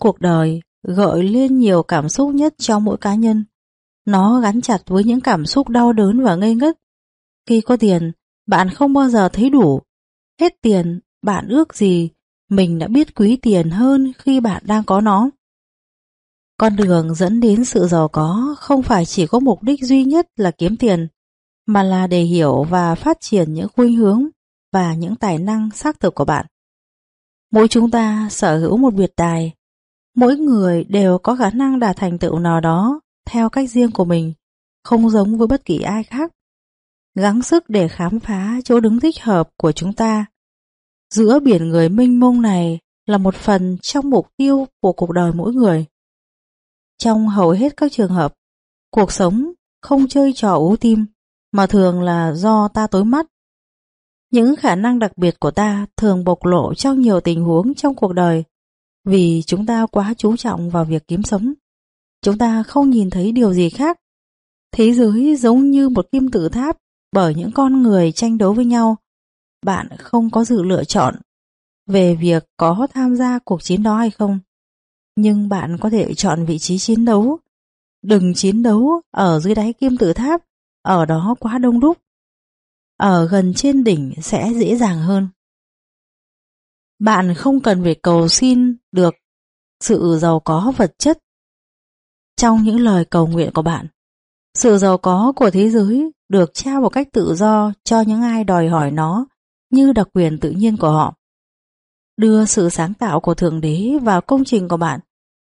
cuộc đời gợi lên nhiều cảm xúc nhất cho mỗi cá nhân. Nó gắn chặt với những cảm xúc đau đớn và ngây ngất. Khi có tiền, bạn không bao giờ thấy đủ. Hết tiền, bạn ước gì, mình đã biết quý tiền hơn khi bạn đang có nó. Con đường dẫn đến sự giàu có không phải chỉ có mục đích duy nhất là kiếm tiền, mà là để hiểu và phát triển những khuynh hướng và những tài năng xác thực của bạn. Mỗi chúng ta sở hữu một biệt tài, mỗi người đều có khả năng đạt thành tựu nào đó theo cách riêng của mình, không giống với bất kỳ ai khác. Gắng sức để khám phá chỗ đứng thích hợp của chúng ta. Giữa biển người mênh mông này là một phần trong mục tiêu của cuộc đời mỗi người. Trong hầu hết các trường hợp, cuộc sống không chơi trò ú tim, mà thường là do ta tối mắt. Những khả năng đặc biệt của ta thường bộc lộ trong nhiều tình huống trong cuộc đời vì chúng ta quá chú trọng vào việc kiếm sống. Chúng ta không nhìn thấy điều gì khác. Thế giới giống như một kim tự tháp bởi những con người tranh đấu với nhau. Bạn không có sự lựa chọn về việc có tham gia cuộc chiến đó hay không. Nhưng bạn có thể chọn vị trí chiến đấu. Đừng chiến đấu ở dưới đáy kim tự tháp, ở đó quá đông đúc. Ở gần trên đỉnh sẽ dễ dàng hơn. Bạn không cần phải cầu xin được sự giàu có vật chất trong những lời cầu nguyện của bạn. Sự giàu có của thế giới được trao một cách tự do cho những ai đòi hỏi nó như đặc quyền tự nhiên của họ. Đưa sự sáng tạo của Thượng Đế vào công trình của bạn.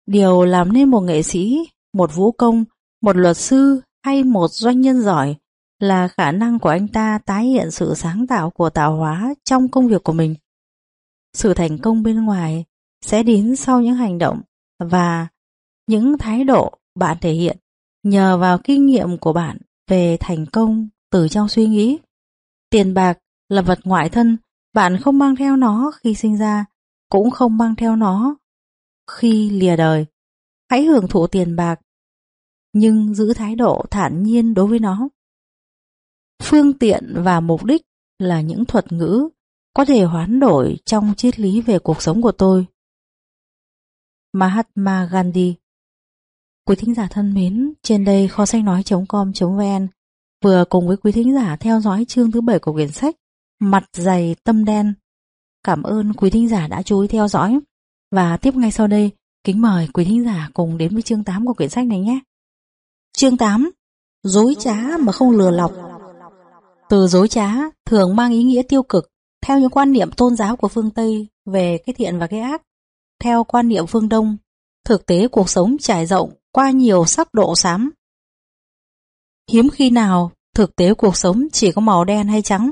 Điều làm nên một nghệ sĩ, một vũ công, một luật sư hay một doanh nhân giỏi là khả năng của anh ta tái hiện sự sáng tạo của tạo hóa trong công việc của mình. Sự thành công bên ngoài sẽ đến sau những hành động và những thái độ bạn thể hiện nhờ vào kinh nghiệm của bạn về thành công từ trong suy nghĩ. Tiền bạc là vật ngoại thân, bạn không mang theo nó khi sinh ra, cũng không mang theo nó khi lìa đời. Hãy hưởng thụ tiền bạc, nhưng giữ thái độ thản nhiên đối với nó. Phương tiện và mục đích là những thuật ngữ có thể hoán đổi trong triết lý về cuộc sống của tôi. Mahatma Gandhi Quý thính giả thân mến, trên đây kho sách nói.com.vn vừa cùng với quý thính giả theo dõi chương thứ 7 của quyển sách Mặt dày tâm đen. Cảm ơn quý thính giả đã chú ý theo dõi. Và tiếp ngay sau đây, kính mời quý thính giả cùng đến với chương 8 của quyển sách này nhé. Chương 8 Dối trá mà không lừa lọc Từ dối trá thường mang ý nghĩa tiêu cực theo những quan niệm tôn giáo của phương Tây về cái thiện và cái ác. Theo quan niệm phương Đông, thực tế cuộc sống trải rộng qua nhiều sắc độ xám. Hiếm khi nào thực tế cuộc sống chỉ có màu đen hay trắng.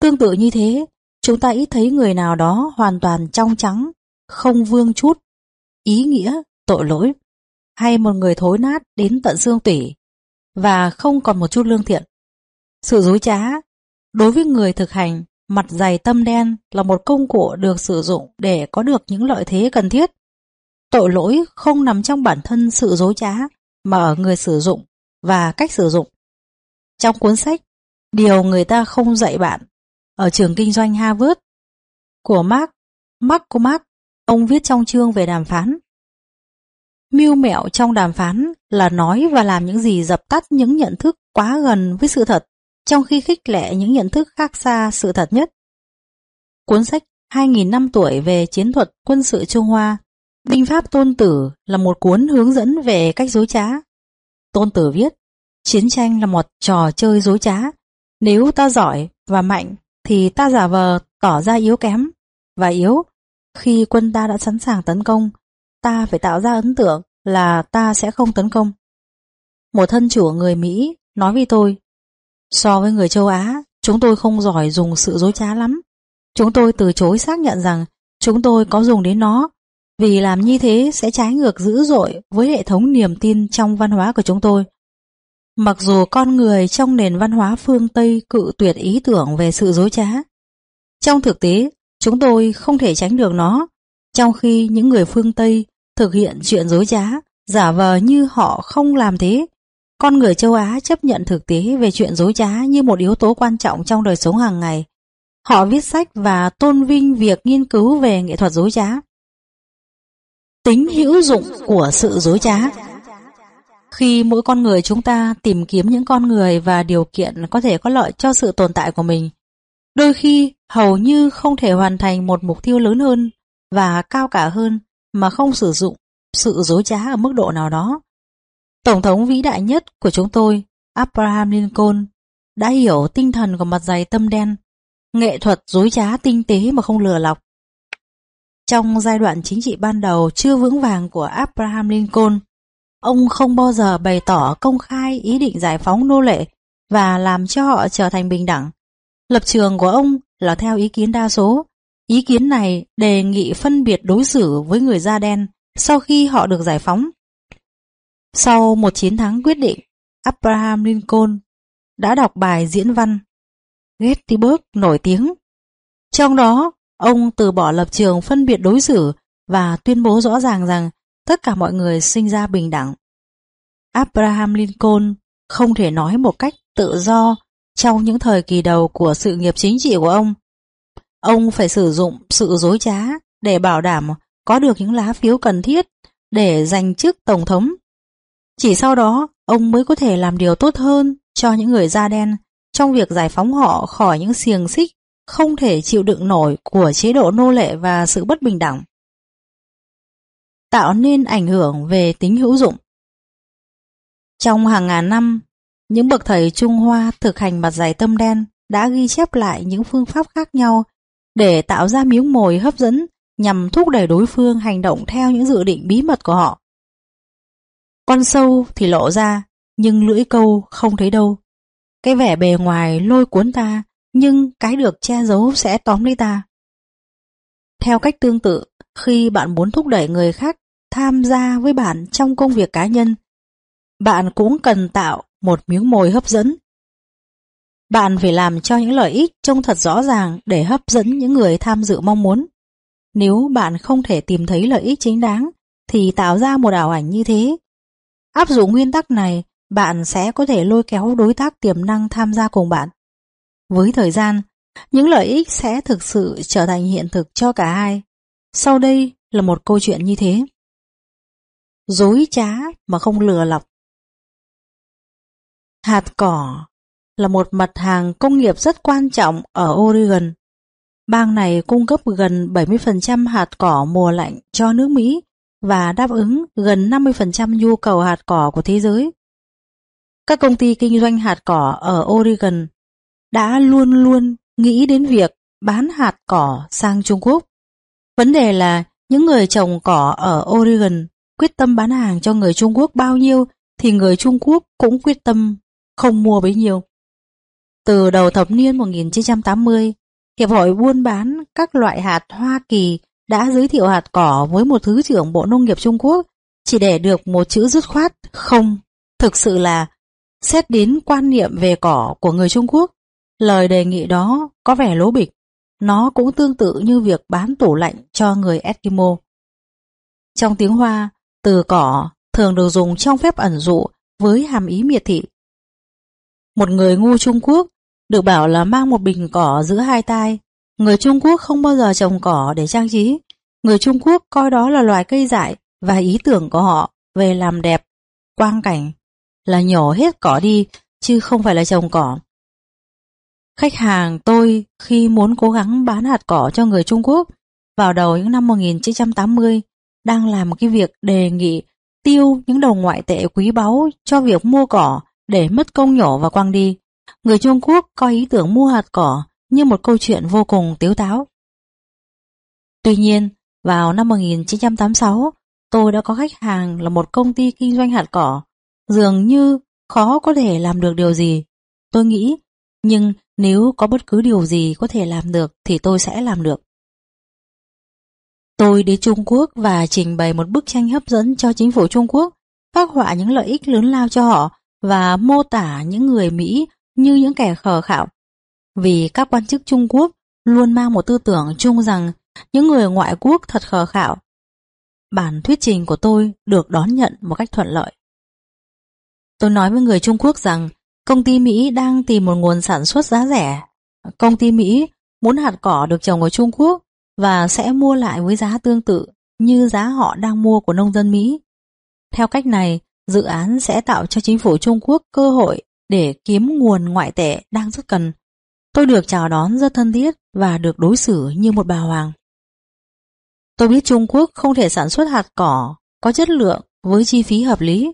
Tương tự như thế, chúng ta ít thấy người nào đó hoàn toàn trong trắng, không vương chút, ý nghĩa, tội lỗi, hay một người thối nát đến tận xương tủy, và không còn một chút lương thiện. Sự dối trá, đối với người thực hành, mặt dày tâm đen là một công cụ được sử dụng để có được những lợi thế cần thiết. Tội lỗi không nằm trong bản thân sự dối trá, mà ở người sử dụng và cách sử dụng. Trong cuốn sách Điều người ta không dạy bạn ở trường kinh doanh Harvard của Mark McCormack, ông viết trong chương về đàm phán. Mưu mẹo trong đàm phán là nói và làm những gì dập tắt những nhận thức quá gần với sự thật, trong khi khích lệ những nhận thức khác xa sự thật nhất. Cuốn sách 2.000 năm tuổi về chiến thuật quân sự Trung Hoa Binh pháp Tôn Tử là một cuốn hướng dẫn về cách dối trá. Tôn Tử viết, chiến tranh là một trò chơi dối trá. Nếu ta giỏi và mạnh thì ta giả vờ tỏ ra yếu kém và yếu. Khi quân ta đã sẵn sàng tấn công, ta phải tạo ra ấn tượng là ta sẽ không tấn công. Một thân chủ người Mỹ nói với tôi, so với người châu Á, chúng tôi không giỏi dùng sự dối trá lắm. Chúng tôi từ chối xác nhận rằng chúng tôi có dùng đến nó vì làm như thế sẽ trái ngược dữ dội với hệ thống niềm tin trong văn hóa của chúng tôi. Mặc dù con người trong nền văn hóa phương Tây cự tuyệt ý tưởng về sự dối trá, trong thực tế chúng tôi không thể tránh được nó, trong khi những người phương Tây thực hiện chuyện dối trá, giả vờ như họ không làm thế. Con người châu Á chấp nhận thực tế về chuyện dối trá như một yếu tố quan trọng trong đời sống hàng ngày. Họ viết sách và tôn vinh việc nghiên cứu về nghệ thuật dối trá. Tính hữu dụng của sự dối trá Khi mỗi con người chúng ta tìm kiếm những con người và điều kiện có thể có lợi cho sự tồn tại của mình, đôi khi hầu như không thể hoàn thành một mục tiêu lớn hơn và cao cả hơn mà không sử dụng sự dối trá ở mức độ nào đó. Tổng thống vĩ đại nhất của chúng tôi, Abraham Lincoln, đã hiểu tinh thần của mặt dày tâm đen, nghệ thuật dối trá tinh tế mà không lừa lọc. Trong giai đoạn chính trị ban đầu chưa vững vàng của Abraham Lincoln, ông không bao giờ bày tỏ công khai ý định giải phóng nô lệ và làm cho họ trở thành bình đẳng. Lập trường của ông là theo ý kiến đa số. Ý kiến này đề nghị phân biệt đối xử với người da đen sau khi họ được giải phóng. Sau một chiến thắng quyết định, Abraham Lincoln đã đọc bài diễn văn Gettysburg nổi tiếng. Trong đó, ông từ bỏ lập trường phân biệt đối xử và tuyên bố rõ ràng rằng tất cả mọi người sinh ra bình đẳng. Abraham Lincoln không thể nói một cách tự do trong những thời kỳ đầu của sự nghiệp chính trị của ông. Ông phải sử dụng sự dối trá để bảo đảm có được những lá phiếu cần thiết để giành chức Tổng thống. Chỉ sau đó, ông mới có thể làm điều tốt hơn cho những người da đen trong việc giải phóng họ khỏi những xiềng xích không thể chịu đựng nổi của chế độ nô lệ và sự bất bình đẳng. Tạo nên ảnh hưởng về tính hữu dụng Trong hàng ngàn năm, những bậc thầy Trung Hoa thực hành mặt dày tâm đen đã ghi chép lại những phương pháp khác nhau để tạo ra miếng mồi hấp dẫn nhằm thúc đẩy đối phương hành động theo những dự định bí mật của họ. Con sâu thì lộ ra, nhưng lưỡi câu không thấy đâu. Cái vẻ bề ngoài lôi cuốn ta, nhưng cái được che giấu sẽ tóm lấy ta. Theo cách tương tự, khi bạn muốn thúc đẩy người khác tham gia với bạn trong công việc cá nhân, bạn cũng cần tạo một miếng mồi hấp dẫn. Bạn phải làm cho những lợi ích trông thật rõ ràng để hấp dẫn những người tham dự mong muốn. Nếu bạn không thể tìm thấy lợi ích chính đáng, thì tạo ra một ảo ảnh như thế. Áp dụng nguyên tắc này, bạn sẽ có thể lôi kéo đối tác tiềm năng tham gia cùng bạn. Với thời gian, những lợi ích sẽ thực sự trở thành hiện thực cho cả hai. Sau đây là một câu chuyện như thế. Dối trá mà không lừa lọc. Hạt cỏ là một mặt hàng công nghiệp rất quan trọng ở Oregon. Bang này cung cấp gần 70% hạt cỏ mùa lạnh cho nước Mỹ và đáp ứng gần 50% nhu cầu hạt cỏ của thế giới. Các công ty kinh doanh hạt cỏ ở Oregon đã luôn luôn nghĩ đến việc bán hạt cỏ sang Trung Quốc. Vấn đề là những người trồng cỏ ở Oregon quyết tâm bán hàng cho người Trung Quốc bao nhiêu thì người Trung Quốc cũng quyết tâm không mua bấy nhiêu. Từ đầu thập niên 1980, Hiệp hội buôn bán các loại hạt Hoa Kỳ đã giới thiệu hạt cỏ với một Thứ trưởng Bộ Nông nghiệp Trung Quốc chỉ để được một chữ dứt khoát không. Thực sự là xét đến quan niệm về cỏ của người Trung Quốc, lời đề nghị đó có vẻ lố bịch. Nó cũng tương tự như việc bán tủ lạnh cho người Eskimo. Trong tiếng Hoa, từ cỏ thường được dùng trong phép ẩn dụ với hàm ý miệt thị. Một người ngu Trung Quốc được bảo là mang một bình cỏ giữa hai tay. Người Trung Quốc không bao giờ trồng cỏ để trang trí. Người Trung Quốc coi đó là loài cây dại và ý tưởng của họ về làm đẹp, quang cảnh là nhổ hết cỏ đi chứ không phải là trồng cỏ. Khách hàng tôi khi muốn cố gắng bán hạt cỏ cho người Trung Quốc vào đầu những năm 1980 đang làm cái việc đề nghị tiêu những đồng ngoại tệ quý báu cho việc mua cỏ để mất công nhổ và quăng đi. Người Trung Quốc coi ý tưởng mua hạt cỏ như một câu chuyện vô cùng tiếu táo. Tuy nhiên, vào năm 1986, tôi đã có khách hàng là một công ty kinh doanh hạt cỏ. Dường như khó có thể làm được điều gì. Tôi nghĩ, nhưng nếu có bất cứ điều gì có thể làm được thì tôi sẽ làm được. Tôi đến Trung Quốc và trình bày một bức tranh hấp dẫn cho chính phủ Trung Quốc, phát họa những lợi ích lớn lao cho họ và mô tả những người Mỹ như những kẻ khờ khạo. Vì các quan chức Trung Quốc luôn mang một tư tưởng chung rằng những người ngoại quốc thật khờ khạo. Bản thuyết trình của tôi được đón nhận một cách thuận lợi. Tôi nói với người Trung Quốc rằng công ty Mỹ đang tìm một nguồn sản xuất giá rẻ. Công ty Mỹ muốn hạt cỏ được trồng ở Trung Quốc và sẽ mua lại với giá tương tự như giá họ đang mua của nông dân Mỹ. Theo cách này, dự án sẽ tạo cho chính phủ Trung Quốc cơ hội để kiếm nguồn ngoại tệ đang rất cần. Tôi được chào đón rất thân thiết và được đối xử như một bà hoàng. Tôi biết Trung Quốc không thể sản xuất hạt cỏ có chất lượng với chi phí hợp lý,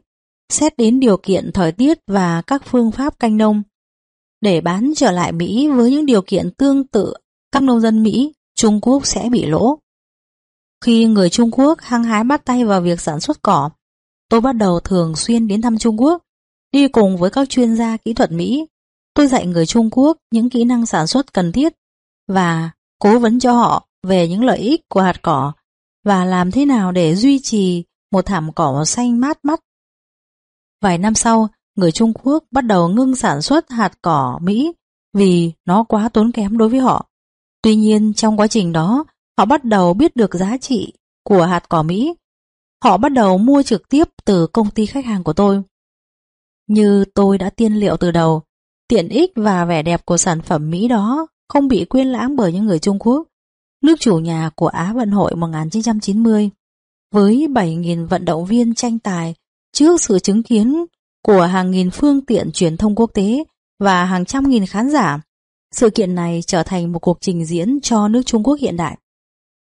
xét đến điều kiện thời tiết và các phương pháp canh nông. Để bán trở lại Mỹ với những điều kiện tương tự các nông dân Mỹ, Trung Quốc sẽ bị lỗ. Khi người Trung Quốc hăng hái bắt tay vào việc sản xuất cỏ, tôi bắt đầu thường xuyên đến thăm Trung Quốc, đi cùng với các chuyên gia kỹ thuật Mỹ. Tôi dạy người Trung Quốc những kỹ năng sản xuất cần thiết và cố vấn cho họ về những lợi ích của hạt cỏ và làm thế nào để duy trì một thảm cỏ xanh mát mắt. Vài năm sau, người Trung Quốc bắt đầu ngưng sản xuất hạt cỏ Mỹ vì nó quá tốn kém đối với họ. Tuy nhiên trong quá trình đó, họ bắt đầu biết được giá trị của hạt cỏ Mỹ. Họ bắt đầu mua trực tiếp từ công ty khách hàng của tôi. Như tôi đã tiên liệu từ đầu, tiện ích và vẻ đẹp của sản phẩm Mỹ đó không bị quên lãng bởi những người Trung Quốc, nước chủ nhà của Á vận hội 1990, với 7.000 vận động viên tranh tài trước sự chứng kiến của hàng nghìn phương tiện truyền thông quốc tế và hàng trăm nghìn khán giả. Sự kiện này trở thành một cuộc trình diễn cho nước Trung Quốc hiện đại.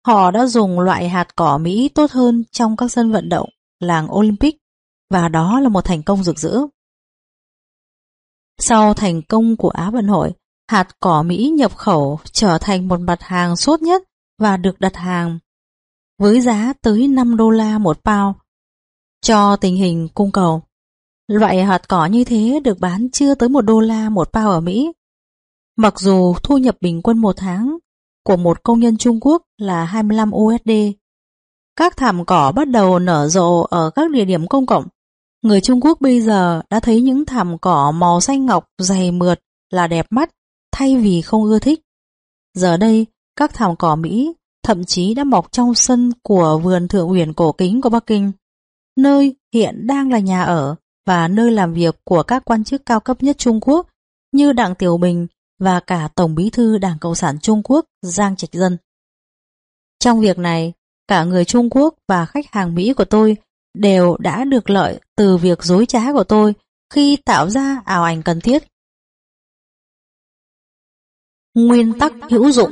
Họ đã dùng loại hạt cỏ Mỹ tốt hơn trong các sân vận động làng Olympic và đó là một thành công rực rỡ. Sau thành công của Á vận hội, hạt cỏ Mỹ nhập khẩu trở thành một mặt hàng sốt nhất và được đặt hàng với giá tới 5 đô la một bao cho tình hình cung cầu. Loại hạt cỏ như thế được bán chưa tới một đô la một bao ở Mỹ. Mặc dù thu nhập bình quân một tháng của một công nhân Trung Quốc là 25 USD. Các thảm cỏ bắt đầu nở rộ ở các địa điểm công cộng. Người Trung Quốc bây giờ đã thấy những thảm cỏ màu xanh ngọc dày mượt là đẹp mắt thay vì không ưa thích. Giờ đây, các thảm cỏ Mỹ thậm chí đã mọc trong sân của vườn thượng uyển cổ kính của Bắc Kinh, nơi hiện đang là nhà ở và nơi làm việc của các quan chức cao cấp nhất Trung Quốc như Đặng Tiểu Bình và cả Tổng bí thư Đảng Cộng sản Trung Quốc Giang Trạch Dân. Trong việc này, cả người Trung Quốc và khách hàng Mỹ của tôi đều đã được lợi từ việc dối trá của tôi khi tạo ra ảo ảnh cần thiết. Nguyên tắc hữu dụng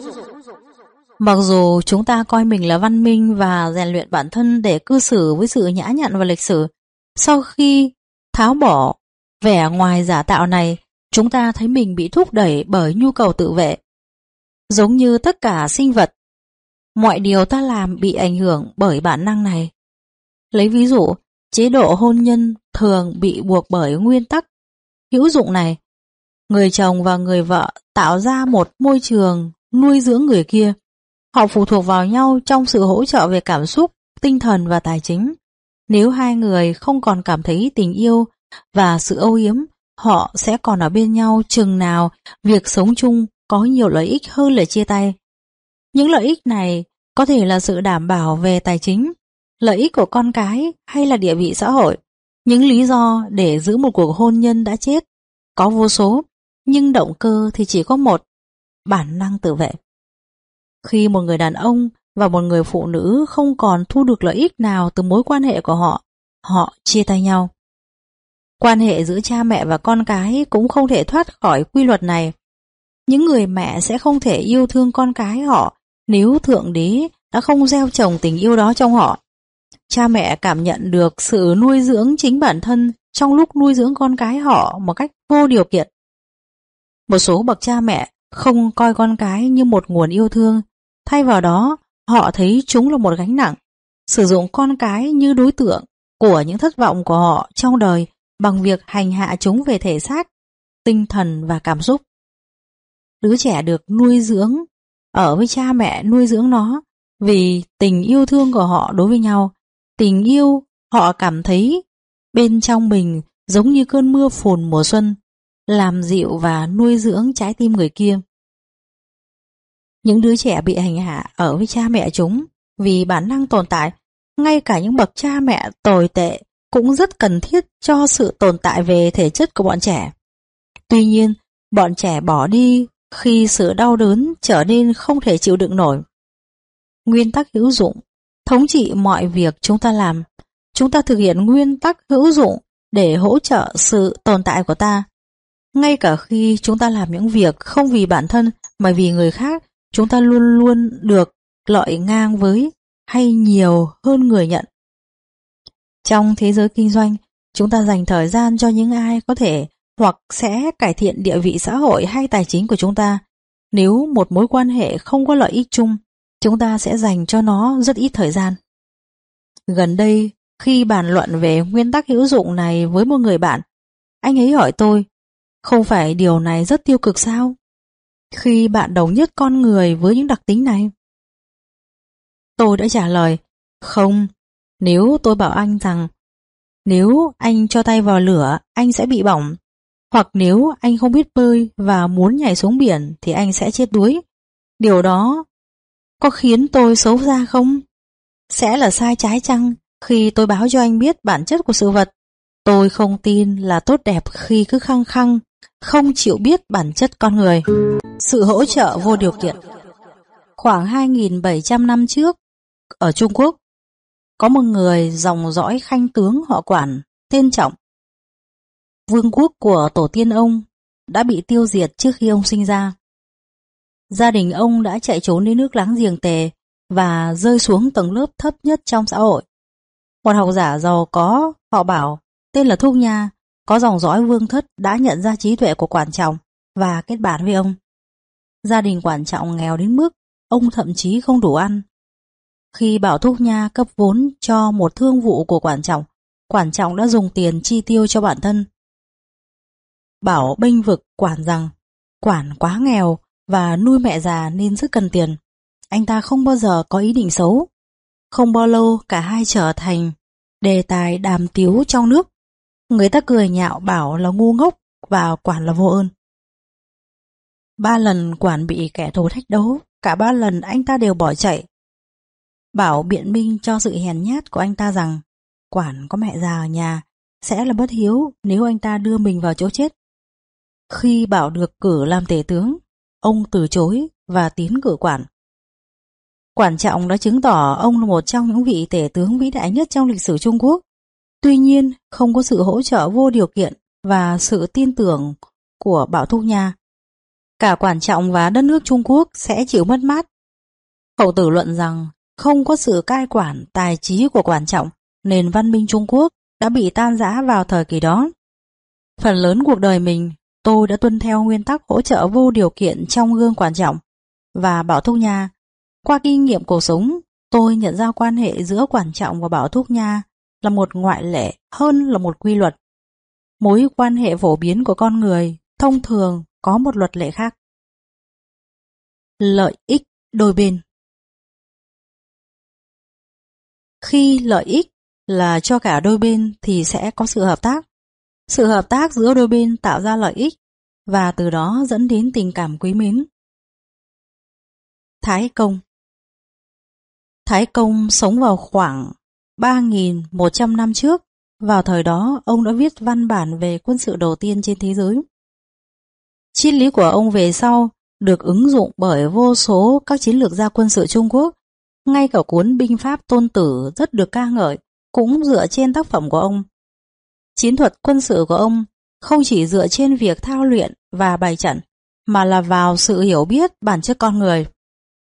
Mặc dù chúng ta coi mình là văn minh và rèn luyện bản thân để cư xử với sự nhã nhặn và lịch sử, sau khi tháo bỏ vẻ ngoài giả tạo này, chúng ta thấy mình bị thúc đẩy bởi nhu cầu tự vệ. Giống như tất cả sinh vật, mọi điều ta làm bị ảnh hưởng bởi bản năng này. Lấy ví dụ, chế độ hôn nhân thường bị buộc bởi nguyên tắc hữu dụng này. Người chồng và người vợ tạo ra một môi trường nuôi dưỡng người kia. Họ phụ thuộc vào nhau trong sự hỗ trợ về cảm xúc, tinh thần và tài chính. Nếu hai người không còn cảm thấy tình yêu và sự âu yếm, họ sẽ còn ở bên nhau chừng nào việc sống chung có nhiều lợi ích hơn là chia tay. Những lợi ích này có thể là sự đảm bảo về tài chính, lợi ích của con cái hay là địa vị xã hội. Những lý do để giữ một cuộc hôn nhân đã chết có vô số, nhưng động cơ thì chỉ có một, bản năng tự vệ. Khi một người đàn ông và một người phụ nữ không còn thu được lợi ích nào từ mối quan hệ của họ, họ chia tay nhau. Quan hệ giữa cha mẹ và con cái cũng không thể thoát khỏi quy luật này. Những người mẹ sẽ không thể yêu thương con cái họ nếu Thượng Đế đã không gieo trồng tình yêu đó trong họ. Cha mẹ cảm nhận được sự nuôi dưỡng chính bản thân trong lúc nuôi dưỡng con cái họ một cách vô điều kiện. Một số bậc cha mẹ không coi con cái như một nguồn yêu thương, thay vào đó họ thấy chúng là một gánh nặng, sử dụng con cái như đối tượng của những thất vọng của họ trong đời bằng việc hành hạ chúng về thể xác, tinh thần và cảm xúc. Đứa trẻ được nuôi dưỡng ở với cha mẹ nuôi dưỡng nó vì tình yêu thương của họ đối với nhau, tình yêu họ cảm thấy bên trong mình giống như cơn mưa phùn mùa xuân, làm dịu và nuôi dưỡng trái tim người kia. Những đứa trẻ bị hành hạ ở với cha mẹ chúng vì bản năng tồn tại, ngay cả những bậc cha mẹ tồi tệ cũng rất cần thiết cho sự tồn tại về thể chất của bọn trẻ. Tuy nhiên, bọn trẻ bỏ đi khi sự đau đớn trở nên không thể chịu đựng nổi. Nguyên tắc hữu dụng thống trị mọi việc chúng ta làm. Chúng ta thực hiện nguyên tắc hữu dụng để hỗ trợ sự tồn tại của ta. Ngay cả khi chúng ta làm những việc không vì bản thân mà vì người khác, chúng ta luôn luôn được lợi ngang với hay nhiều hơn người nhận. Trong thế giới kinh doanh, chúng ta dành thời gian cho những ai có thể hoặc sẽ cải thiện địa vị xã hội hay tài chính của chúng ta. Nếu một mối quan hệ không có lợi ích chung, chúng ta sẽ dành cho nó rất ít thời gian. Gần đây, khi bàn luận về nguyên tắc hữu dụng này với một người bạn, anh ấy hỏi tôi, không phải điều này rất tiêu cực sao? Khi bạn đồng nhất con người với những đặc tính này. Tôi đã trả lời, không, nếu tôi bảo anh rằng nếu anh cho tay vào lửa, anh sẽ bị bỏng. Hoặc nếu anh không biết bơi và muốn nhảy xuống biển thì anh sẽ chết đuối. Điều đó có khiến tôi xấu xa không? Sẽ là sai trái chăng khi tôi báo cho anh biết bản chất của sự vật? Tôi không tin là tốt đẹp khi cứ khăng khăng, không chịu biết bản chất con người. Sự hỗ trợ vô điều kiện Khoảng 2.700 năm trước, ở Trung Quốc, có một người dòng dõi khanh tướng họ quản, tên Trọng. Vương quốc của tổ tiên ông đã bị tiêu diệt trước khi ông sinh ra. Gia đình ông đã chạy trốn đến nước láng giềng tề và rơi xuống tầng lớp thấp nhất trong xã hội. Một học giả giàu có, họ bảo, tên là Thúc Nha, có dòng dõi vương thất đã nhận ra trí tuệ của quản trọng và kết bạn với ông. Gia đình quản trọng nghèo đến mức ông thậm chí không đủ ăn. Khi Bảo Thúc Nha cấp vốn cho một thương vụ của quản trọng, quản trọng đã dùng tiền chi tiêu cho bản thân. Bảo bênh vực quản rằng quản quá nghèo và nuôi mẹ già nên rất cần tiền. Anh ta không bao giờ có ý định xấu. Không bao lâu cả hai trở thành đề tài đàm tiếu trong nước. Người ta cười nhạo bảo là ngu ngốc và quản là vô ơn. Ba lần quản bị kẻ thù thách đấu, cả ba lần anh ta đều bỏ chạy. Bảo biện minh cho sự hèn nhát của anh ta rằng quản có mẹ già ở nhà sẽ là bất hiếu nếu anh ta đưa mình vào chỗ chết. Khi Bảo được cử làm tể tướng, ông từ chối và tiến cử quản. Quản trọng đã chứng tỏ ông là một trong những vị tể tướng vĩ đại nhất trong lịch sử Trung Quốc. Tuy nhiên, không có sự hỗ trợ vô điều kiện và sự tin tưởng của Bảo Thúc Nha. Cả quản trọng và đất nước Trung Quốc sẽ chịu mất mát. Hậu tử luận rằng không có sự cai quản tài trí của quản trọng, nền văn minh Trung Quốc đã bị tan rã vào thời kỳ đó. Phần lớn cuộc đời mình, tôi đã tuân theo nguyên tắc hỗ trợ vô điều kiện trong gương quản trọng và Bảo Thúc Nha. Qua kinh nghiệm cuộc sống, tôi nhận ra quan hệ giữa quản trọng và Bảo Thúc Nha là một ngoại lệ hơn là một quy luật. Mối quan hệ phổ biến của con người thông thường có một luật lệ khác. Lợi ích đôi bên Khi lợi ích là cho cả đôi bên thì sẽ có sự hợp tác. Sự hợp tác giữa đôi bên tạo ra lợi ích và từ đó dẫn đến tình cảm quý mến. Thái Công Thái Công sống vào khoảng 3.100 năm trước. Vào thời đó, ông đã viết văn bản về quân sự đầu tiên trên thế giới. Triết lý của ông về sau được ứng dụng bởi vô số các chiến lược gia quân sự Trung Quốc. Ngay cả cuốn binh pháp tôn tử rất được ca ngợi, cũng dựa trên tác phẩm của ông. Chiến thuật quân sự của ông không chỉ dựa trên việc thao luyện và bày trận, mà là vào sự hiểu biết bản chất con người.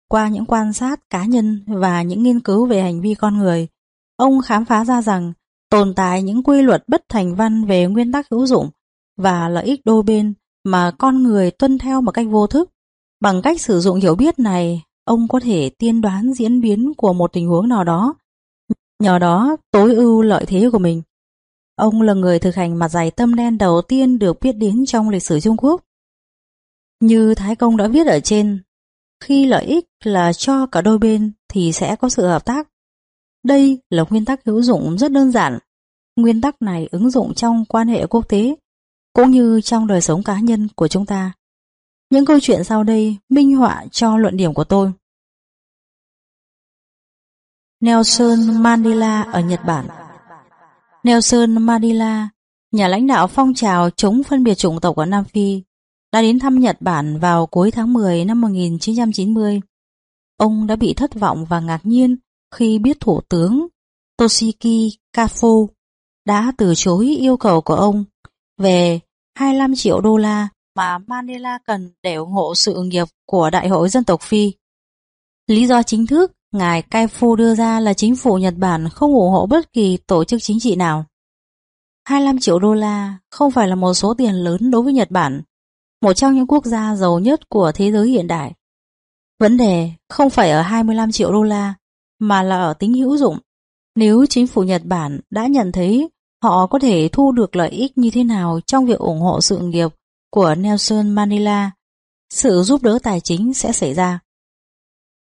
Qua những quan sát cá nhân và những nghiên cứu về hành vi con người, ông khám phá ra rằng tồn tại những quy luật bất thành văn về nguyên tắc hữu dụng và lợi ích đôi bên mà con người tuân theo một cách vô thức. Bằng cách sử dụng hiểu biết này, ông có thể tiên đoán diễn biến của một tình huống nào đó, nhờ đó tối ưu lợi thế của mình. Ông là người thực hành mặt dày tâm đen đầu tiên được biết đến trong lịch sử Trung Quốc. Như Thái Công đã viết ở trên, khi lợi ích là cho cả đôi bên thì sẽ có sự hợp tác. Đây là nguyên tắc hữu dụng rất đơn giản. Nguyên tắc này ứng dụng trong quan hệ quốc tế, cũng như trong đời sống cá nhân của chúng ta. Những câu chuyện sau đây minh họa cho luận điểm của tôi. Nelson Mandela ở Nhật Bản Nelson Mandela, nhà lãnh đạo phong trào chống phân biệt chủng tộc ở Nam Phi, đã đến thăm Nhật Bản vào cuối tháng 10 năm 1990. Ông đã bị thất vọng và ngạc nhiên khi biết Thủ tướng Toshiki Kafu đã từ chối yêu cầu của ông về 25 triệu đô la mà Manila cần để ủng hộ sự nghiệp của Đại hội dân tộc Phi. Lý do chính thức ngài Kaifu đưa ra là chính phủ Nhật Bản không ủng hộ bất kỳ tổ chức chính trị nào. 25 triệu đô la không phải là một số tiền lớn đối với Nhật Bản, một trong những quốc gia giàu nhất của thế giới hiện đại. Vấn đề không phải ở 25 triệu đô la, mà là ở tính hữu dụng. Nếu chính phủ Nhật Bản đã nhận thấy họ có thể thu được lợi ích như thế nào trong việc ủng hộ sự nghiệp của Nelson Mandela, sự giúp đỡ tài chính sẽ xảy ra.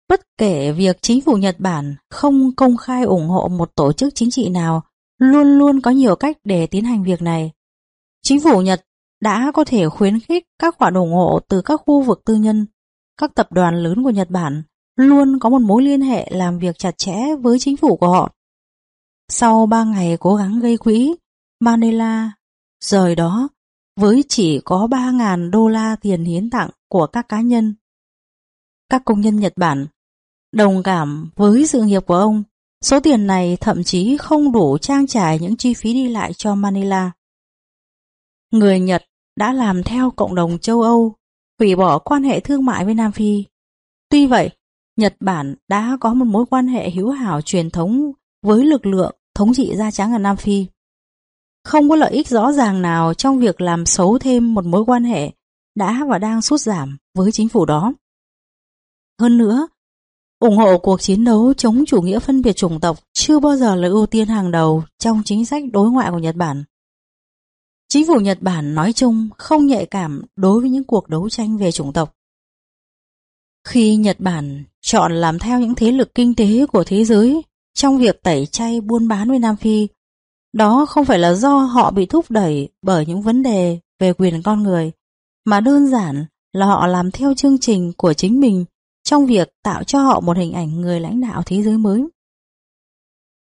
Bất kể việc chính phủ Nhật Bản không công khai ủng hộ một tổ chức chính trị nào, luôn luôn có nhiều cách để tiến hành việc này. Chính phủ Nhật đã có thể khuyến khích các khoản ủng hộ từ các khu vực tư nhân, các tập đoàn lớn của Nhật Bản luôn có một mối liên hệ làm việc chặt chẽ với chính phủ của họ. Sau 3 ngày cố gắng gây quỹ, Manila rời đó với chỉ có 3.000 đô la tiền hiến tặng của các cá nhân. Các công nhân Nhật Bản đồng cảm với sự nghiệp của ông, số tiền này thậm chí không đủ trang trải những chi phí đi lại cho Manila. Người Nhật đã làm theo cộng đồng châu Âu, hủy bỏ quan hệ thương mại với Nam Phi. Tuy vậy, Nhật Bản đã có một mối quan hệ hữu hảo truyền thống với lực lượng thống trị da trắng ở Nam Phi. Không có lợi ích rõ ràng nào trong việc làm xấu thêm một mối quan hệ đã và đang sút giảm với chính phủ đó. Hơn nữa, ủng hộ cuộc chiến đấu chống chủ nghĩa phân biệt chủng tộc chưa bao giờ là ưu tiên hàng đầu trong chính sách đối ngoại của Nhật Bản. Chính phủ Nhật Bản nói chung không nhạy cảm đối với những cuộc đấu tranh về chủng tộc. Khi Nhật Bản chọn làm theo những thế lực kinh tế của thế giới trong việc tẩy chay buôn bán với Nam Phi, đó không phải là do họ bị thúc đẩy bởi những vấn đề về quyền con người, mà đơn giản là họ làm theo chương trình của chính mình trong việc tạo cho họ một hình ảnh người lãnh đạo thế giới mới.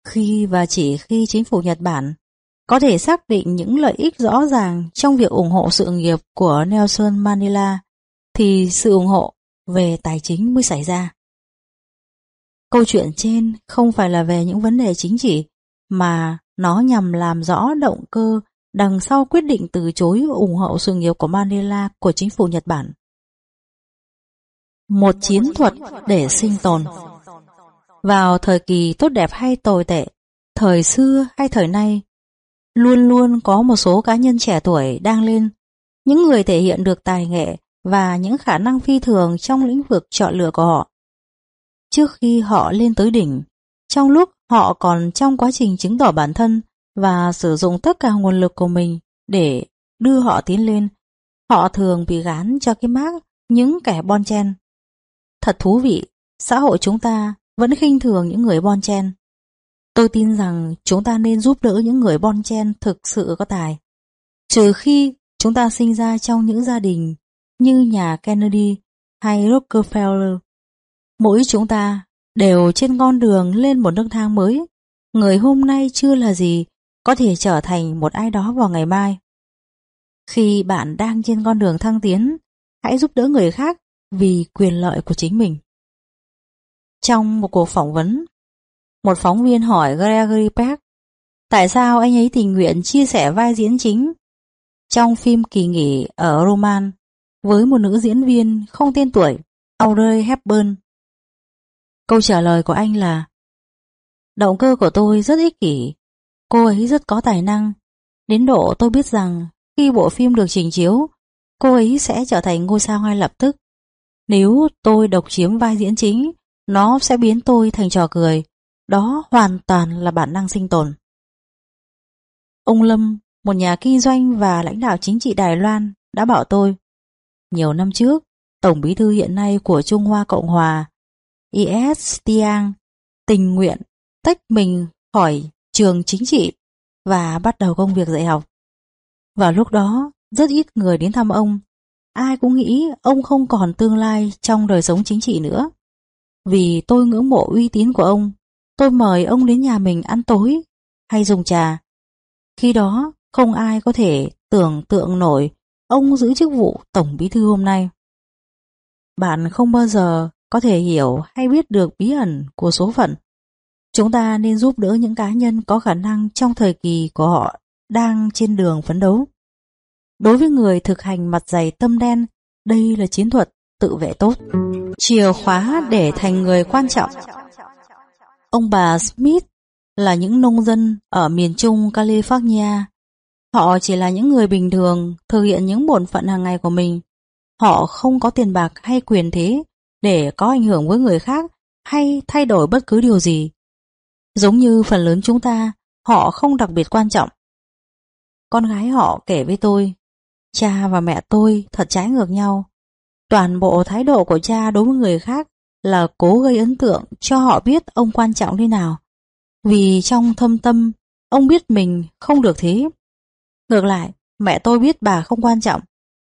Khi và chỉ khi chính phủ Nhật Bản có thể xác định những lợi ích rõ ràng trong việc ủng hộ sự nghiệp của Nelson Mandela, thì sự ủng hộ về tài chính mới xảy ra. Câu chuyện trên không phải là về những vấn đề chính trị, mà nó nhằm làm rõ động cơ đằng sau quyết định từ chối ủng hộ sự nghiệp của Mandela của chính phủ Nhật Bản. Một chiến thuật để sinh tồn Vào thời kỳ tốt đẹp hay tồi tệ, thời xưa hay thời nay, luôn luôn có một số cá nhân trẻ tuổi đang lên, những người thể hiện được tài nghệ và những khả năng phi thường trong lĩnh vực chọn lựa của họ. Trước khi họ lên tới đỉnh, trong lúc họ còn trong quá trình chứng tỏ bản thân và sử dụng tất cả nguồn lực của mình để đưa họ tiến lên, họ thường bị gán cho cái mác những kẻ bon chen. Thật thú vị, xã hội chúng ta vẫn khinh thường những người bon chen. Tôi tin rằng chúng ta nên giúp đỡ những người bon chen thực sự có tài. Trừ khi chúng ta sinh ra trong những gia đình như nhà Kennedy hay Rockefeller. Mỗi chúng ta đều trên con đường lên một nấc thang mới. Người hôm nay chưa là gì, có thể trở thành một ai đó vào ngày mai. Khi bạn đang trên con đường thăng tiến, hãy giúp đỡ người khác vì quyền lợi của chính mình. Trong một cuộc phỏng vấn, một phóng viên hỏi Gregory Peck tại sao anh ấy tình nguyện chia sẻ vai diễn chính trong phim kỳ nghỉ ở Roman với một nữ diễn viên không tên tuổi, Audrey Hepburn. Câu trả lời của anh là Động cơ của tôi rất ích kỷ, cô ấy rất có tài năng, đến độ tôi biết rằng khi bộ phim được trình chiếu, cô ấy sẽ trở thành ngôi sao ngay lập tức. Nếu tôi độc chiếm vai diễn chính, nó sẽ biến tôi thành trò cười. Đó hoàn toàn là bản năng sinh tồn. Ông Lâm, một nhà kinh doanh và lãnh đạo chính trị Đài Loan, đã bảo tôi nhiều năm trước, Tổng bí thư hiện nay của Trung Hoa Cộng Hòa, IS Tiang, tình nguyện tách mình khỏi trường chính trị và bắt đầu công việc dạy học. Vào lúc đó, rất ít người đến thăm ông. Ai cũng nghĩ ông không còn tương lai trong đời sống chính trị nữa. Vì tôi ngưỡng mộ uy tín của ông, tôi mời ông đến nhà mình ăn tối hay dùng trà. Khi đó, không ai có thể tưởng tượng nổi ông giữ chức vụ Tổng Bí Thư hôm nay. Bạn không bao giờ có thể hiểu hay biết được bí ẩn của số phận. Chúng ta nên giúp đỡ những cá nhân có khả năng trong thời kỳ của họ đang trên đường phấn đấu. Đối với người thực hành mặt dày tâm đen, đây là chiến thuật tự vệ tốt. Chìa khóa để thành người quan trọng. Ông bà Smith là những nông dân ở miền trung California. Họ chỉ là những người bình thường thực hiện những bổn phận hàng ngày của mình. Họ không có tiền bạc hay quyền thế để có ảnh hưởng với người khác hay thay đổi bất cứ điều gì. Giống như phần lớn chúng ta, họ không đặc biệt quan trọng. Con gái họ kể với tôi, cha và mẹ tôi thật trái ngược nhau. Toàn bộ thái độ của cha đối với người khác là cố gây ấn tượng cho họ biết ông quan trọng thế nào. Vì trong thâm tâm, ông biết mình không được thế. Ngược lại, mẹ tôi biết bà không quan trọng,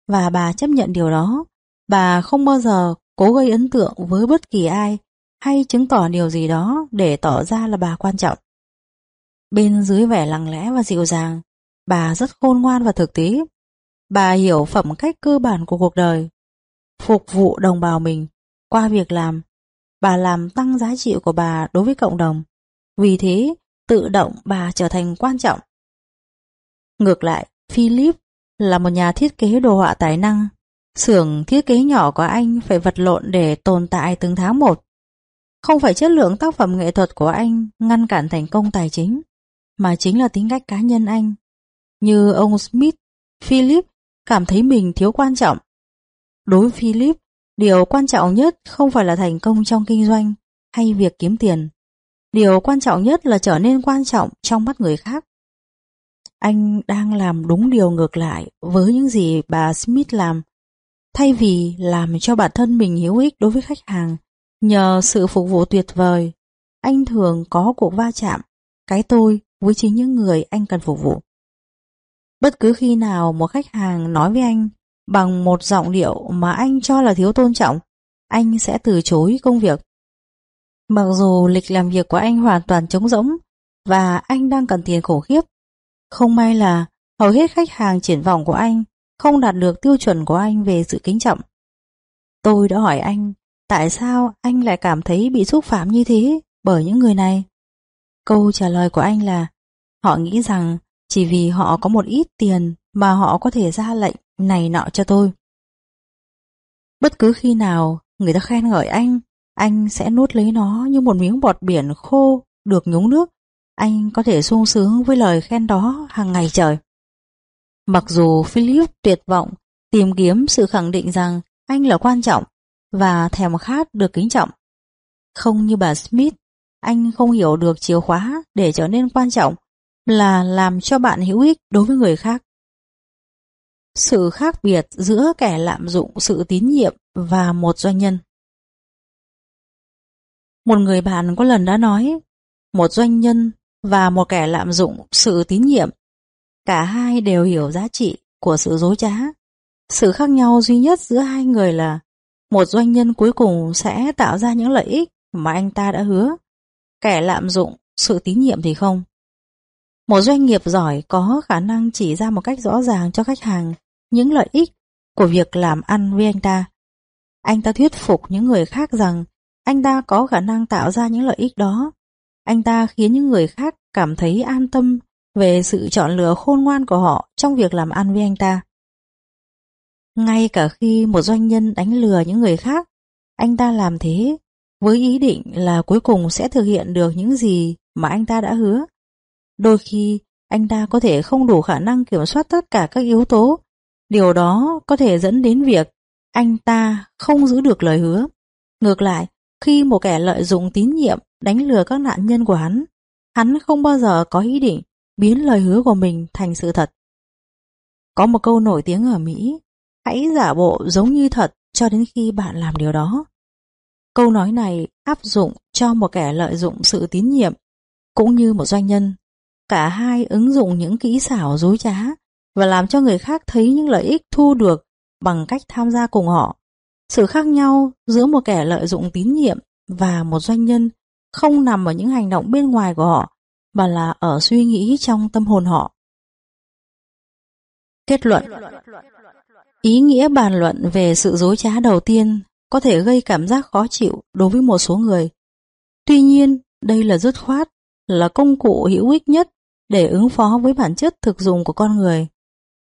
và bà chấp nhận điều đó. Bà không bao giờ cố gây ấn tượng với bất kỳ ai hay chứng tỏ điều gì đó để tỏ ra là bà quan trọng. Bên dưới vẻ lặng lẽ và dịu dàng, bà rất khôn ngoan và thực tế. Bà hiểu phẩm cách cơ bản của cuộc đời, phục vụ đồng bào mình qua việc làm. Bà làm tăng giá trị của bà đối với cộng đồng. Vì thế, tự động bà trở thành quan trọng. Ngược lại, Philip là một nhà thiết kế đồ họa tài năng. Xưởng thiết kế nhỏ của anh phải vật lộn để tồn tại từng tháng một. Không phải chất lượng tác phẩm nghệ thuật của anh ngăn cản thành công tài chính, mà chính là tính cách cá nhân anh. Như ông Smith, Philip cảm thấy mình thiếu quan trọng. Đối với Philip, điều quan trọng nhất không phải là thành công trong kinh doanh hay việc kiếm tiền. Điều quan trọng nhất là trở nên quan trọng trong mắt người khác. Anh đang làm đúng điều ngược lại với những gì bà Smith làm. Thay vì làm cho bản thân mình hữu ích đối với khách hàng, nhờ sự phục vụ tuyệt vời, anh thường có cuộc va chạm, cái tôi với chính những người anh cần phục vụ. Bất cứ khi nào một khách hàng nói với anh bằng một giọng điệu mà anh cho là thiếu tôn trọng, anh sẽ từ chối công việc. Mặc dù lịch làm việc của anh hoàn toàn trống rỗng và anh đang cần tiền khủng khiếp, không may là hầu hết khách hàng triển vọng của anh không đạt được tiêu chuẩn của anh về sự kính trọng. Tôi đã hỏi anh tại sao anh lại cảm thấy bị xúc phạm như thế bởi những người này. Câu trả lời của anh là họ nghĩ rằng chỉ vì họ có một ít tiền mà họ có thể ra lệnh này nọ cho tôi. Bất cứ khi nào người ta khen ngợi anh, anh sẽ nuốt lấy nó như một miếng bọt biển khô được nhúng nước anh có thể sung sướng với lời khen đó hàng ngày trời. Mặc dù Philip tuyệt vọng tìm kiếm sự khẳng định rằng anh là quan trọng và thèm khát được kính trọng. Không như bà Smith, anh không hiểu được chìa khóa để trở nên quan trọng là làm cho bạn hữu ích đối với người khác. Sự khác biệt giữa kẻ lạm dụng sự tín nhiệm và một doanh nhân Một người bạn có lần đã nói, một doanh nhân và một kẻ lạm dụng sự tín nhiệm. Cả hai đều hiểu giá trị của sự dối trá. Sự khác nhau duy nhất giữa hai người là một doanh nhân cuối cùng sẽ tạo ra những lợi ích mà anh ta đã hứa. Kẻ lạm dụng sự tín nhiệm thì không. Một doanh nghiệp giỏi có khả năng chỉ ra một cách rõ ràng cho khách hàng những lợi ích của việc làm ăn với anh ta. Anh ta thuyết phục những người khác rằng anh ta có khả năng tạo ra những lợi ích đó anh ta khiến những người khác cảm thấy an tâm về sự chọn lựa khôn ngoan của họ trong việc làm ăn với anh ta. Ngay cả khi một doanh nhân đánh lừa những người khác, anh ta làm thế với ý định là cuối cùng sẽ thực hiện được những gì mà anh ta đã hứa. Đôi khi, anh ta có thể không đủ khả năng kiểm soát tất cả các yếu tố. Điều đó có thể dẫn đến việc anh ta không giữ được lời hứa. Ngược lại, khi một kẻ lợi dụng tín nhiệm đánh lừa các nạn nhân của hắn, hắn không bao giờ có ý định biến lời hứa của mình thành sự thật. Có một câu nổi tiếng ở Mỹ, hãy giả bộ giống như thật cho đến khi bạn làm điều đó. Câu nói này áp dụng cho một kẻ lợi dụng sự tín nhiệm, cũng như một doanh nhân. Cả hai ứng dụng những kỹ xảo dối trá và làm cho người khác thấy những lợi ích thu được bằng cách tham gia cùng họ. Sự khác nhau giữa một kẻ lợi dụng tín nhiệm và một doanh nhân không nằm ở những hành động bên ngoài của họ, mà là ở suy nghĩ trong tâm hồn họ. Kết luận Ý nghĩa bàn luận về sự dối trá đầu tiên có thể gây cảm giác khó chịu đối với một số người. Tuy nhiên, đây là dứt khoát, là công cụ hữu ích nhất để ứng phó với bản chất thực dụng của con người.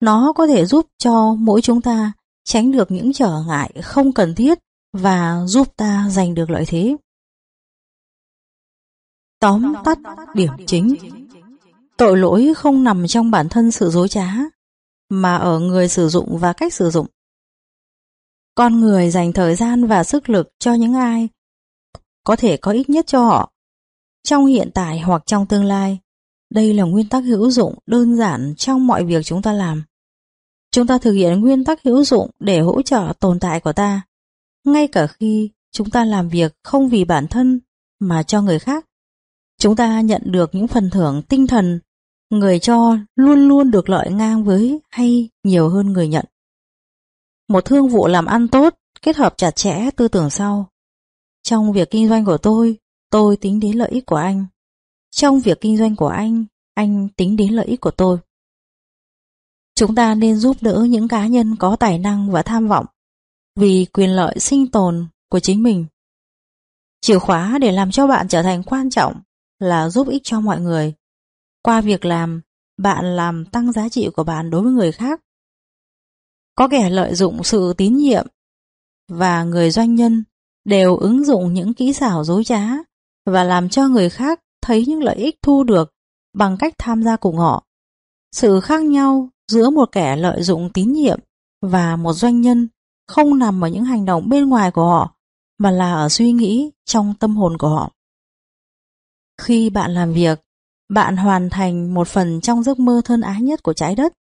Nó có thể giúp cho mỗi chúng ta tránh được những trở ngại không cần thiết và giúp ta giành được lợi thế. Tóm tắt điểm chính Tội lỗi không nằm trong bản thân sự dối trá, mà ở người sử dụng và cách sử dụng. Con người dành thời gian và sức lực cho những ai có thể có ích nhất cho họ. Trong hiện tại hoặc trong tương lai, đây là nguyên tắc hữu dụng đơn giản trong mọi việc chúng ta làm. Chúng ta thực hiện nguyên tắc hữu dụng để hỗ trợ tồn tại của ta, ngay cả khi chúng ta làm việc không vì bản thân mà cho người khác. Chúng ta nhận được những phần thưởng tinh thần, người cho luôn luôn được lợi ngang với hay nhiều hơn người nhận. Một thương vụ làm ăn tốt kết hợp chặt chẽ tư tưởng sau. Trong việc kinh doanh của tôi, tôi tính đến lợi ích của anh. Trong việc kinh doanh của anh, anh tính đến lợi ích của tôi. Chúng ta nên giúp đỡ những cá nhân có tài năng và tham vọng vì quyền lợi sinh tồn của chính mình. Chìa khóa để làm cho bạn trở thành quan trọng là giúp ích cho mọi người. Qua việc làm, bạn làm tăng giá trị của bạn đối với người khác. Có kẻ lợi dụng sự tín nhiệm và người doanh nhân đều ứng dụng những kỹ xảo dối trá và làm cho người khác thấy những lợi ích thu được bằng cách tham gia cùng họ. Sự khác nhau giữa một kẻ lợi dụng tín nhiệm và một doanh nhân không nằm ở những hành động bên ngoài của họ, mà là ở suy nghĩ trong tâm hồn của họ. Khi bạn làm việc, bạn hoàn thành một phần trong giấc mơ thân ái nhất của trái đất,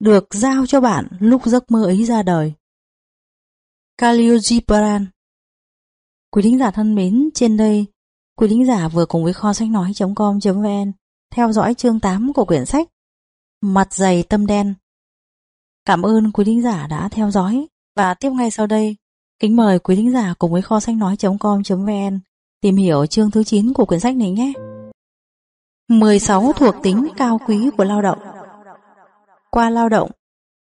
được giao cho bạn lúc giấc mơ ấy ra đời. Khalil Quý thính giả thân mến, trên đây, quý thính giả vừa cùng với kho sách nói.com.vn theo dõi chương 8 của quyển sách Mặt dày tâm đen. Cảm ơn quý thính giả đã theo dõi và tiếp ngay sau đây, kính mời quý thính giả cùng với kho sách nói.com.vn tìm hiểu chương thứ 9 của quyển sách này nhé. 16 thuộc tính cao quý của lao động Qua lao động,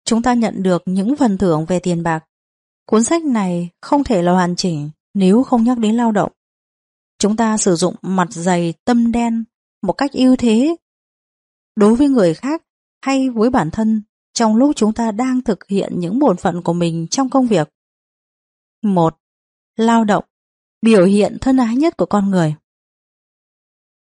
chúng ta nhận được những phần thưởng về tiền bạc. Cuốn sách này không thể là hoàn chỉnh nếu không nhắc đến lao động. Chúng ta sử dụng mặt dày tâm đen một cách ưu thế đối với người khác hay với bản thân trong lúc chúng ta đang thực hiện những bổn phận của mình trong công việc. 1. Lao động Biểu hiện thân ái nhất của con người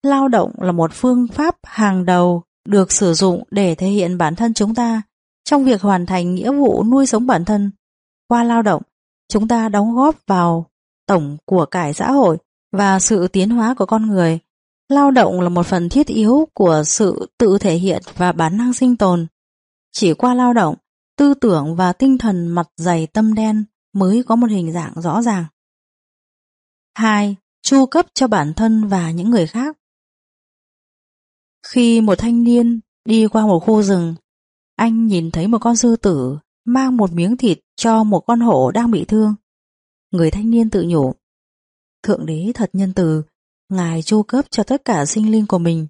Lao động là một phương pháp hàng đầu được sử dụng để thể hiện bản thân chúng ta trong việc hoàn thành nghĩa vụ nuôi sống bản thân. Qua lao động, chúng ta đóng góp vào tổng của cải xã hội và sự tiến hóa của con người. Lao động là một phần thiết yếu của sự tự thể hiện và bản năng sinh tồn. Chỉ qua lao động, tư tưởng và tinh thần mặt dày tâm đen mới có một hình dạng rõ ràng. 2. Chu cấp cho bản thân và những người khác Khi một thanh niên đi qua một khu rừng, anh nhìn thấy một con sư tử mang một miếng thịt cho một con hổ đang bị thương. Người thanh niên tự nhủ. Thượng đế thật nhân từ, Ngài chu cấp cho tất cả sinh linh của mình.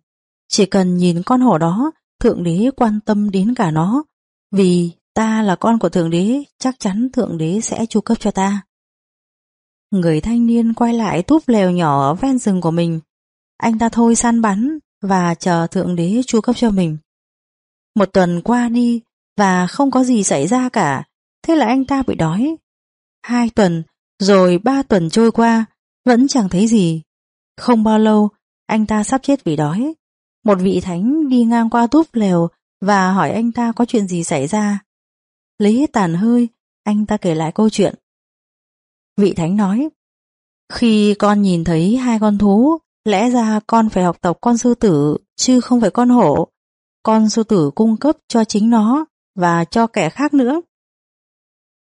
Chỉ cần nhìn con hổ đó, Thượng đế quan tâm đến cả nó. Vì ta là con của Thượng đế, chắc chắn Thượng đế sẽ chu cấp cho ta. Người thanh niên quay lại túp lều nhỏ ở ven rừng của mình. Anh ta thôi săn bắn và chờ Thượng đế chu cấp cho mình. Một tuần qua đi và không có gì xảy ra cả, thế là anh ta bị đói. Hai tuần, rồi ba tuần trôi qua, vẫn chẳng thấy gì. Không bao lâu, anh ta sắp chết vì đói. Một vị thánh đi ngang qua túp lều và hỏi anh ta có chuyện gì xảy ra. Lấy hết tàn hơi, anh ta kể lại câu chuyện. Vị thánh nói, khi con nhìn thấy hai con thú, lẽ ra con phải học tập con sư tử, chứ không phải con hổ. Con sư tử cung cấp cho chính nó và cho kẻ khác nữa.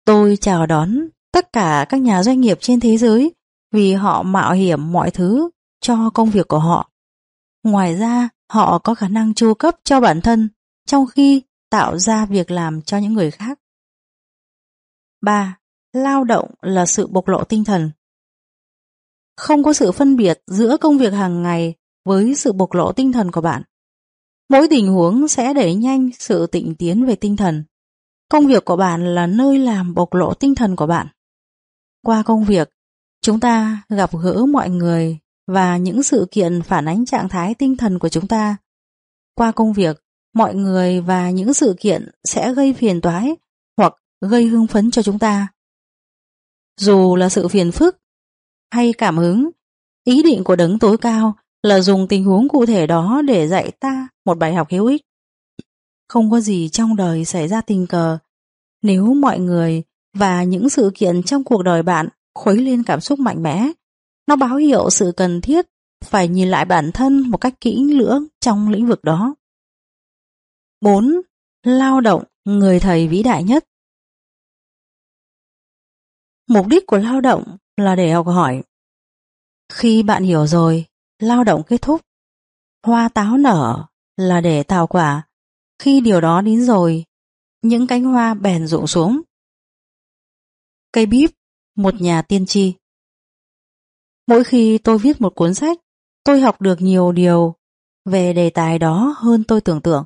Tôi chào đón tất cả các nhà doanh nghiệp trên thế giới vì họ mạo hiểm mọi thứ cho công việc của họ. Ngoài ra, họ có khả năng chu cấp cho bản thân trong khi tạo ra việc làm cho những người khác. 3. Lao động là sự bộc lộ tinh thần. Không có sự phân biệt giữa công việc hàng ngày với sự bộc lộ tinh thần của bạn. Mỗi tình huống sẽ đẩy nhanh sự tịnh tiến về tinh thần. Công việc của bạn là nơi làm bộc lộ tinh thần của bạn. Qua công việc, chúng ta gặp gỡ mọi người và những sự kiện phản ánh trạng thái tinh thần của chúng ta. Qua công việc, mọi người và những sự kiện sẽ gây phiền toái hoặc gây hưng phấn cho chúng ta. Dù là sự phiền phức hay cảm hứng, ý định của đấng tối cao là dùng tình huống cụ thể đó để dạy ta một bài học hữu ích. Không có gì trong đời xảy ra tình cờ. Nếu mọi người và những sự kiện trong cuộc đời bạn khuấy lên cảm xúc mạnh mẽ, nó báo hiệu sự cần thiết phải nhìn lại bản thân một cách kỹ lưỡng trong lĩnh vực đó. 4. Lao động người thầy vĩ đại nhất Mục đích của lao động là để học hỏi. Khi bạn hiểu rồi, lao động kết thúc. Hoa táo nở là để tạo quả. Khi điều đó đến rồi, những cánh hoa bèn rụng xuống. Cây bíp, một nhà tiên tri. Mỗi khi tôi viết một cuốn sách, tôi học được nhiều điều về đề tài đó hơn tôi tưởng tượng.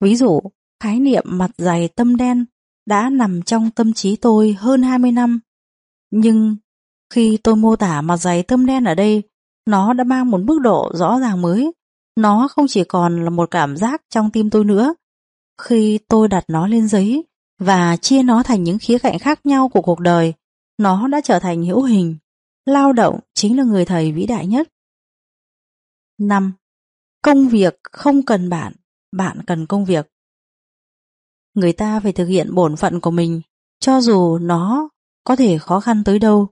Ví dụ, khái niệm mặt dày tâm đen đã nằm trong tâm trí tôi hơn 20 năm. Nhưng khi tôi mô tả mặt dày tâm đen ở đây, nó đã mang một mức độ rõ ràng mới. Nó không chỉ còn là một cảm giác trong tim tôi nữa. Khi tôi đặt nó lên giấy và chia nó thành những khía cạnh khác nhau của cuộc đời, nó đã trở thành hữu hình. Lao động chính là người thầy vĩ đại nhất. 5. Công việc không cần bạn, bạn cần công việc. Người ta phải thực hiện bổn phận của mình, cho dù nó có thể khó khăn tới đâu,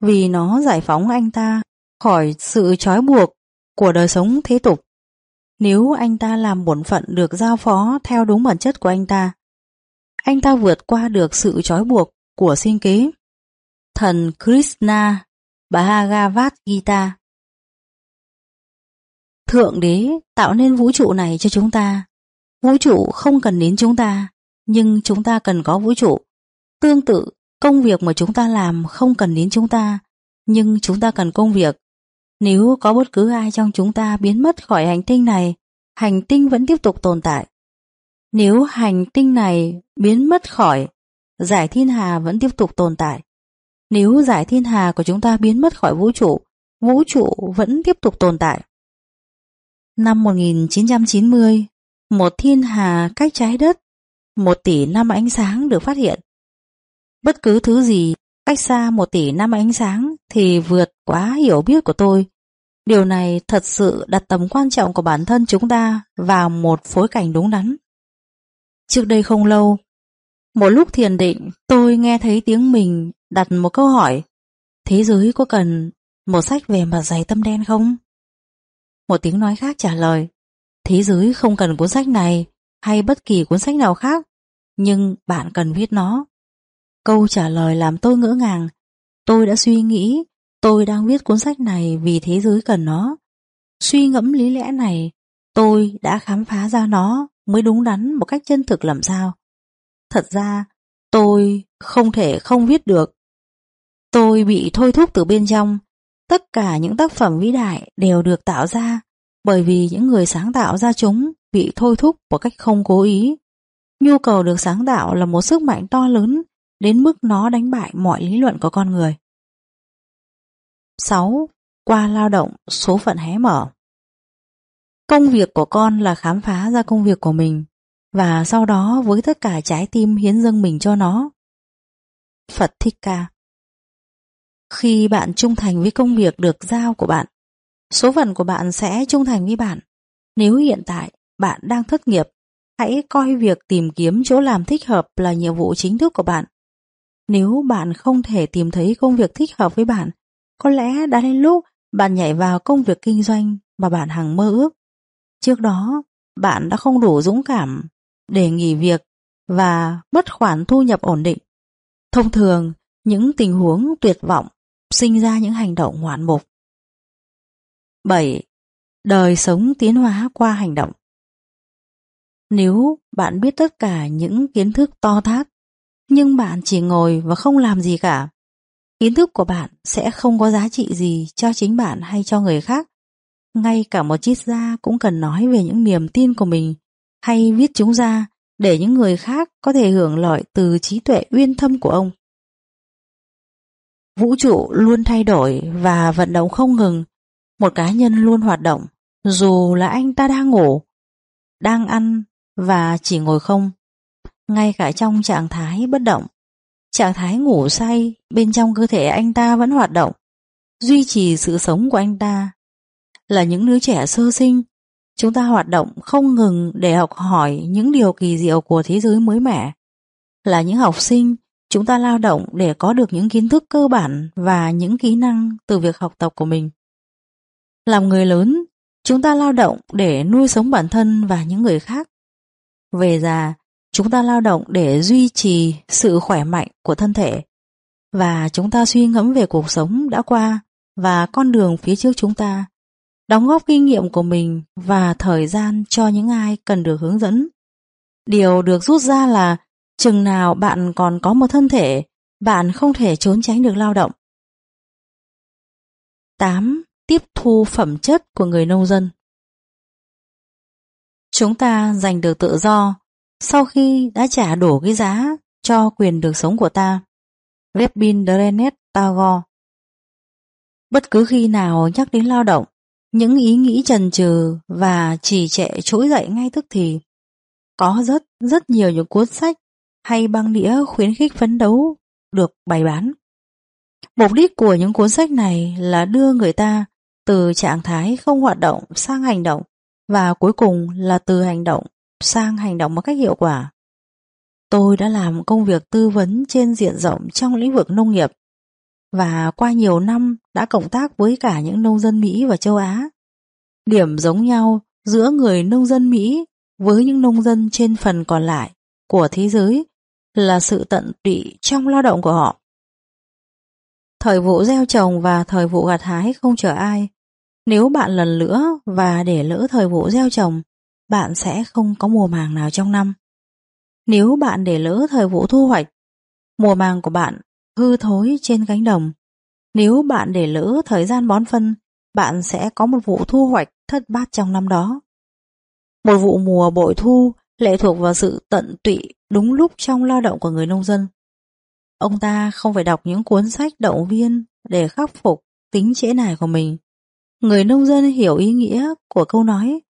vì nó giải phóng anh ta khỏi sự trói buộc của đời sống thế tục. Nếu anh ta làm bổn phận được giao phó theo đúng bản chất của anh ta, anh ta vượt qua được sự trói buộc của sinh kế. Thần Krishna Bhagavad Gita Thượng đế tạo nên vũ trụ này cho chúng ta. Vũ trụ không cần đến chúng ta, nhưng chúng ta cần có vũ trụ. Tương tự, công việc mà chúng ta làm không cần đến chúng ta, nhưng chúng ta cần công việc. Nếu có bất cứ ai trong chúng ta biến mất khỏi hành tinh này, hành tinh vẫn tiếp tục tồn tại. Nếu hành tinh này biến mất khỏi, giải thiên hà vẫn tiếp tục tồn tại. Nếu giải thiên hà của chúng ta biến mất khỏi vũ trụ, vũ trụ vẫn tiếp tục tồn tại. Năm 1990, một thiên hà cách trái đất, một tỷ năm ánh sáng được phát hiện. Bất cứ thứ gì cách xa một tỷ năm ánh sáng thì vượt quá hiểu biết của tôi. Điều này thật sự đặt tầm quan trọng của bản thân chúng ta vào một phối cảnh đúng đắn. Trước đây không lâu, một lúc thiền định tôi nghe thấy tiếng mình đặt một câu hỏi Thế giới có cần một sách về mặt dày tâm đen không? Một tiếng nói khác trả lời Thế giới không cần cuốn sách này hay bất kỳ cuốn sách nào khác nhưng bạn cần viết nó. Câu trả lời làm tôi ngỡ ngàng. Tôi đã suy nghĩ tôi đang viết cuốn sách này vì thế giới cần nó. Suy ngẫm lý lẽ này, tôi đã khám phá ra nó mới đúng đắn một cách chân thực làm sao. Thật ra, tôi không thể không viết được. Tôi bị thôi thúc từ bên trong. Tất cả những tác phẩm vĩ đại đều được tạo ra bởi vì những người sáng tạo ra chúng bị thôi thúc một cách không cố ý. Nhu cầu được sáng tạo là một sức mạnh to lớn đến mức nó đánh bại mọi lý luận của con người. 6. Qua lao động, số phận hé mở Công việc của con là khám phá ra công việc của mình và sau đó với tất cả trái tim hiến dâng mình cho nó. Phật Thích Ca khi bạn trung thành với công việc được giao của bạn, số phận của bạn sẽ trung thành với bạn. Nếu hiện tại bạn đang thất nghiệp, hãy coi việc tìm kiếm chỗ làm thích hợp là nhiệm vụ chính thức của bạn. Nếu bạn không thể tìm thấy công việc thích hợp với bạn, có lẽ đã đến lúc bạn nhảy vào công việc kinh doanh mà bạn hằng mơ ước. Trước đó, bạn đã không đủ dũng cảm để nghỉ việc và mất khoản thu nhập ổn định. Thông thường, những tình huống tuyệt vọng sinh ra những hành động ngoạn mục. 7. Đời sống tiến hóa qua hành động Nếu bạn biết tất cả những kiến thức to thát, nhưng bạn chỉ ngồi và không làm gì cả, kiến thức của bạn sẽ không có giá trị gì cho chính bạn hay cho người khác. Ngay cả một triết gia cũng cần nói về những niềm tin của mình hay viết chúng ra để những người khác có thể hưởng lợi từ trí tuệ uyên thâm của ông. Vũ trụ luôn thay đổi và vận động không ngừng. Một cá nhân luôn hoạt động, dù là anh ta đang ngủ, đang ăn và chỉ ngồi không. Ngay cả trong trạng thái bất động, trạng thái ngủ say bên trong cơ thể anh ta vẫn hoạt động, duy trì sự sống của anh ta. Là những đứa trẻ sơ sinh, chúng ta hoạt động không ngừng để học hỏi những điều kỳ diệu của thế giới mới mẻ. Là những học sinh, chúng ta lao động để có được những kiến thức cơ bản và những kỹ năng từ việc học tập của mình. Làm người lớn, chúng ta lao động để nuôi sống bản thân và những người khác. Về già, chúng ta lao động để duy trì sự khỏe mạnh của thân thể và chúng ta suy ngẫm về cuộc sống đã qua và con đường phía trước chúng ta, đóng góp kinh nghiệm của mình và thời gian cho những ai cần được hướng dẫn. Điều được rút ra là chừng nào bạn còn có một thân thể, bạn không thể trốn tránh được lao động. 8. Tiếp thu phẩm chất của người nông dân Chúng ta giành được tự do sau khi đã trả đủ cái giá cho quyền được sống của ta. Rabindranath Tagore Bất cứ khi nào nhắc đến lao động, những ý nghĩ trần trừ và trì trệ trỗi dậy ngay tức thì. Có rất, rất nhiều những cuốn sách hay băng đĩa khuyến khích phấn đấu được bày bán. Mục đích của những cuốn sách này là đưa người ta từ trạng thái không hoạt động sang hành động và cuối cùng là từ hành động sang hành động một cách hiệu quả. Tôi đã làm công việc tư vấn trên diện rộng trong lĩnh vực nông nghiệp và qua nhiều năm đã cộng tác với cả những nông dân Mỹ và châu Á. Điểm giống nhau giữa người nông dân Mỹ với những nông dân trên phần còn lại của thế giới là sự tận tụy trong lao động của họ. Thời vụ gieo trồng và thời vụ gặt hái không chờ ai. Nếu bạn lần nữa và để lỡ thời vụ gieo trồng, bạn sẽ không có mùa màng nào trong năm. Nếu bạn để lỡ thời vụ thu hoạch, mùa màng của bạn hư thối trên cánh đồng. Nếu bạn để lỡ thời gian bón phân, bạn sẽ có một vụ thu hoạch thất bát trong năm đó. Một vụ mùa bội thu lệ thuộc vào sự tận tụy đúng lúc trong lao động của người nông dân. Ông ta không phải đọc những cuốn sách động viên để khắc phục tính trễ nải của mình. Người nông dân hiểu ý nghĩa của câu nói,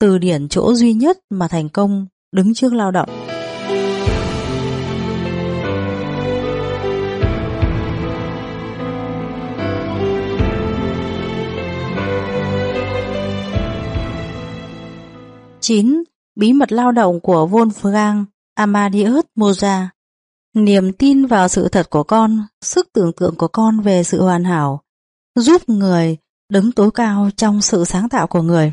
từ điển chỗ duy nhất mà thành công đứng trước lao động. chín Bí mật lao động của Wolfgang Amadeus Mozart Niềm tin vào sự thật của con, sức tưởng tượng của con về sự hoàn hảo, giúp người đứng tối cao trong sự sáng tạo của người.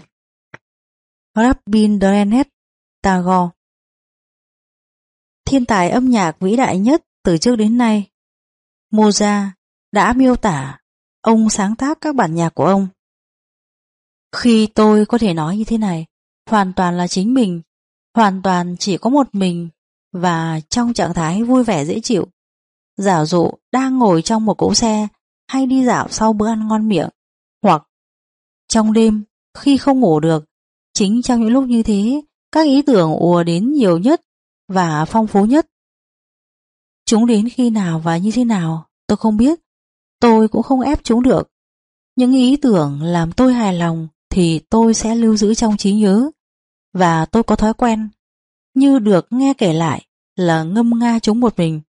Rabindranath Tagore Thiên tài âm nhạc vĩ đại nhất từ trước đến nay, Mozart đã miêu tả ông sáng tác các bản nhạc của ông. Khi tôi có thể nói như thế này, hoàn toàn là chính mình, hoàn toàn chỉ có một mình và trong trạng thái vui vẻ dễ chịu. Giả dụ đang ngồi trong một cỗ xe hay đi dạo sau bữa ăn ngon miệng, hoặc trong đêm khi không ngủ được Chính trong những lúc như thế, các ý tưởng ùa đến nhiều nhất và phong phú nhất. Chúng đến khi nào và như thế nào, tôi không biết. Tôi cũng không ép chúng được. Những ý tưởng làm tôi hài lòng thì tôi sẽ lưu giữ trong trí nhớ. Và tôi có thói quen, như được nghe kể lại là ngâm nga chúng một mình.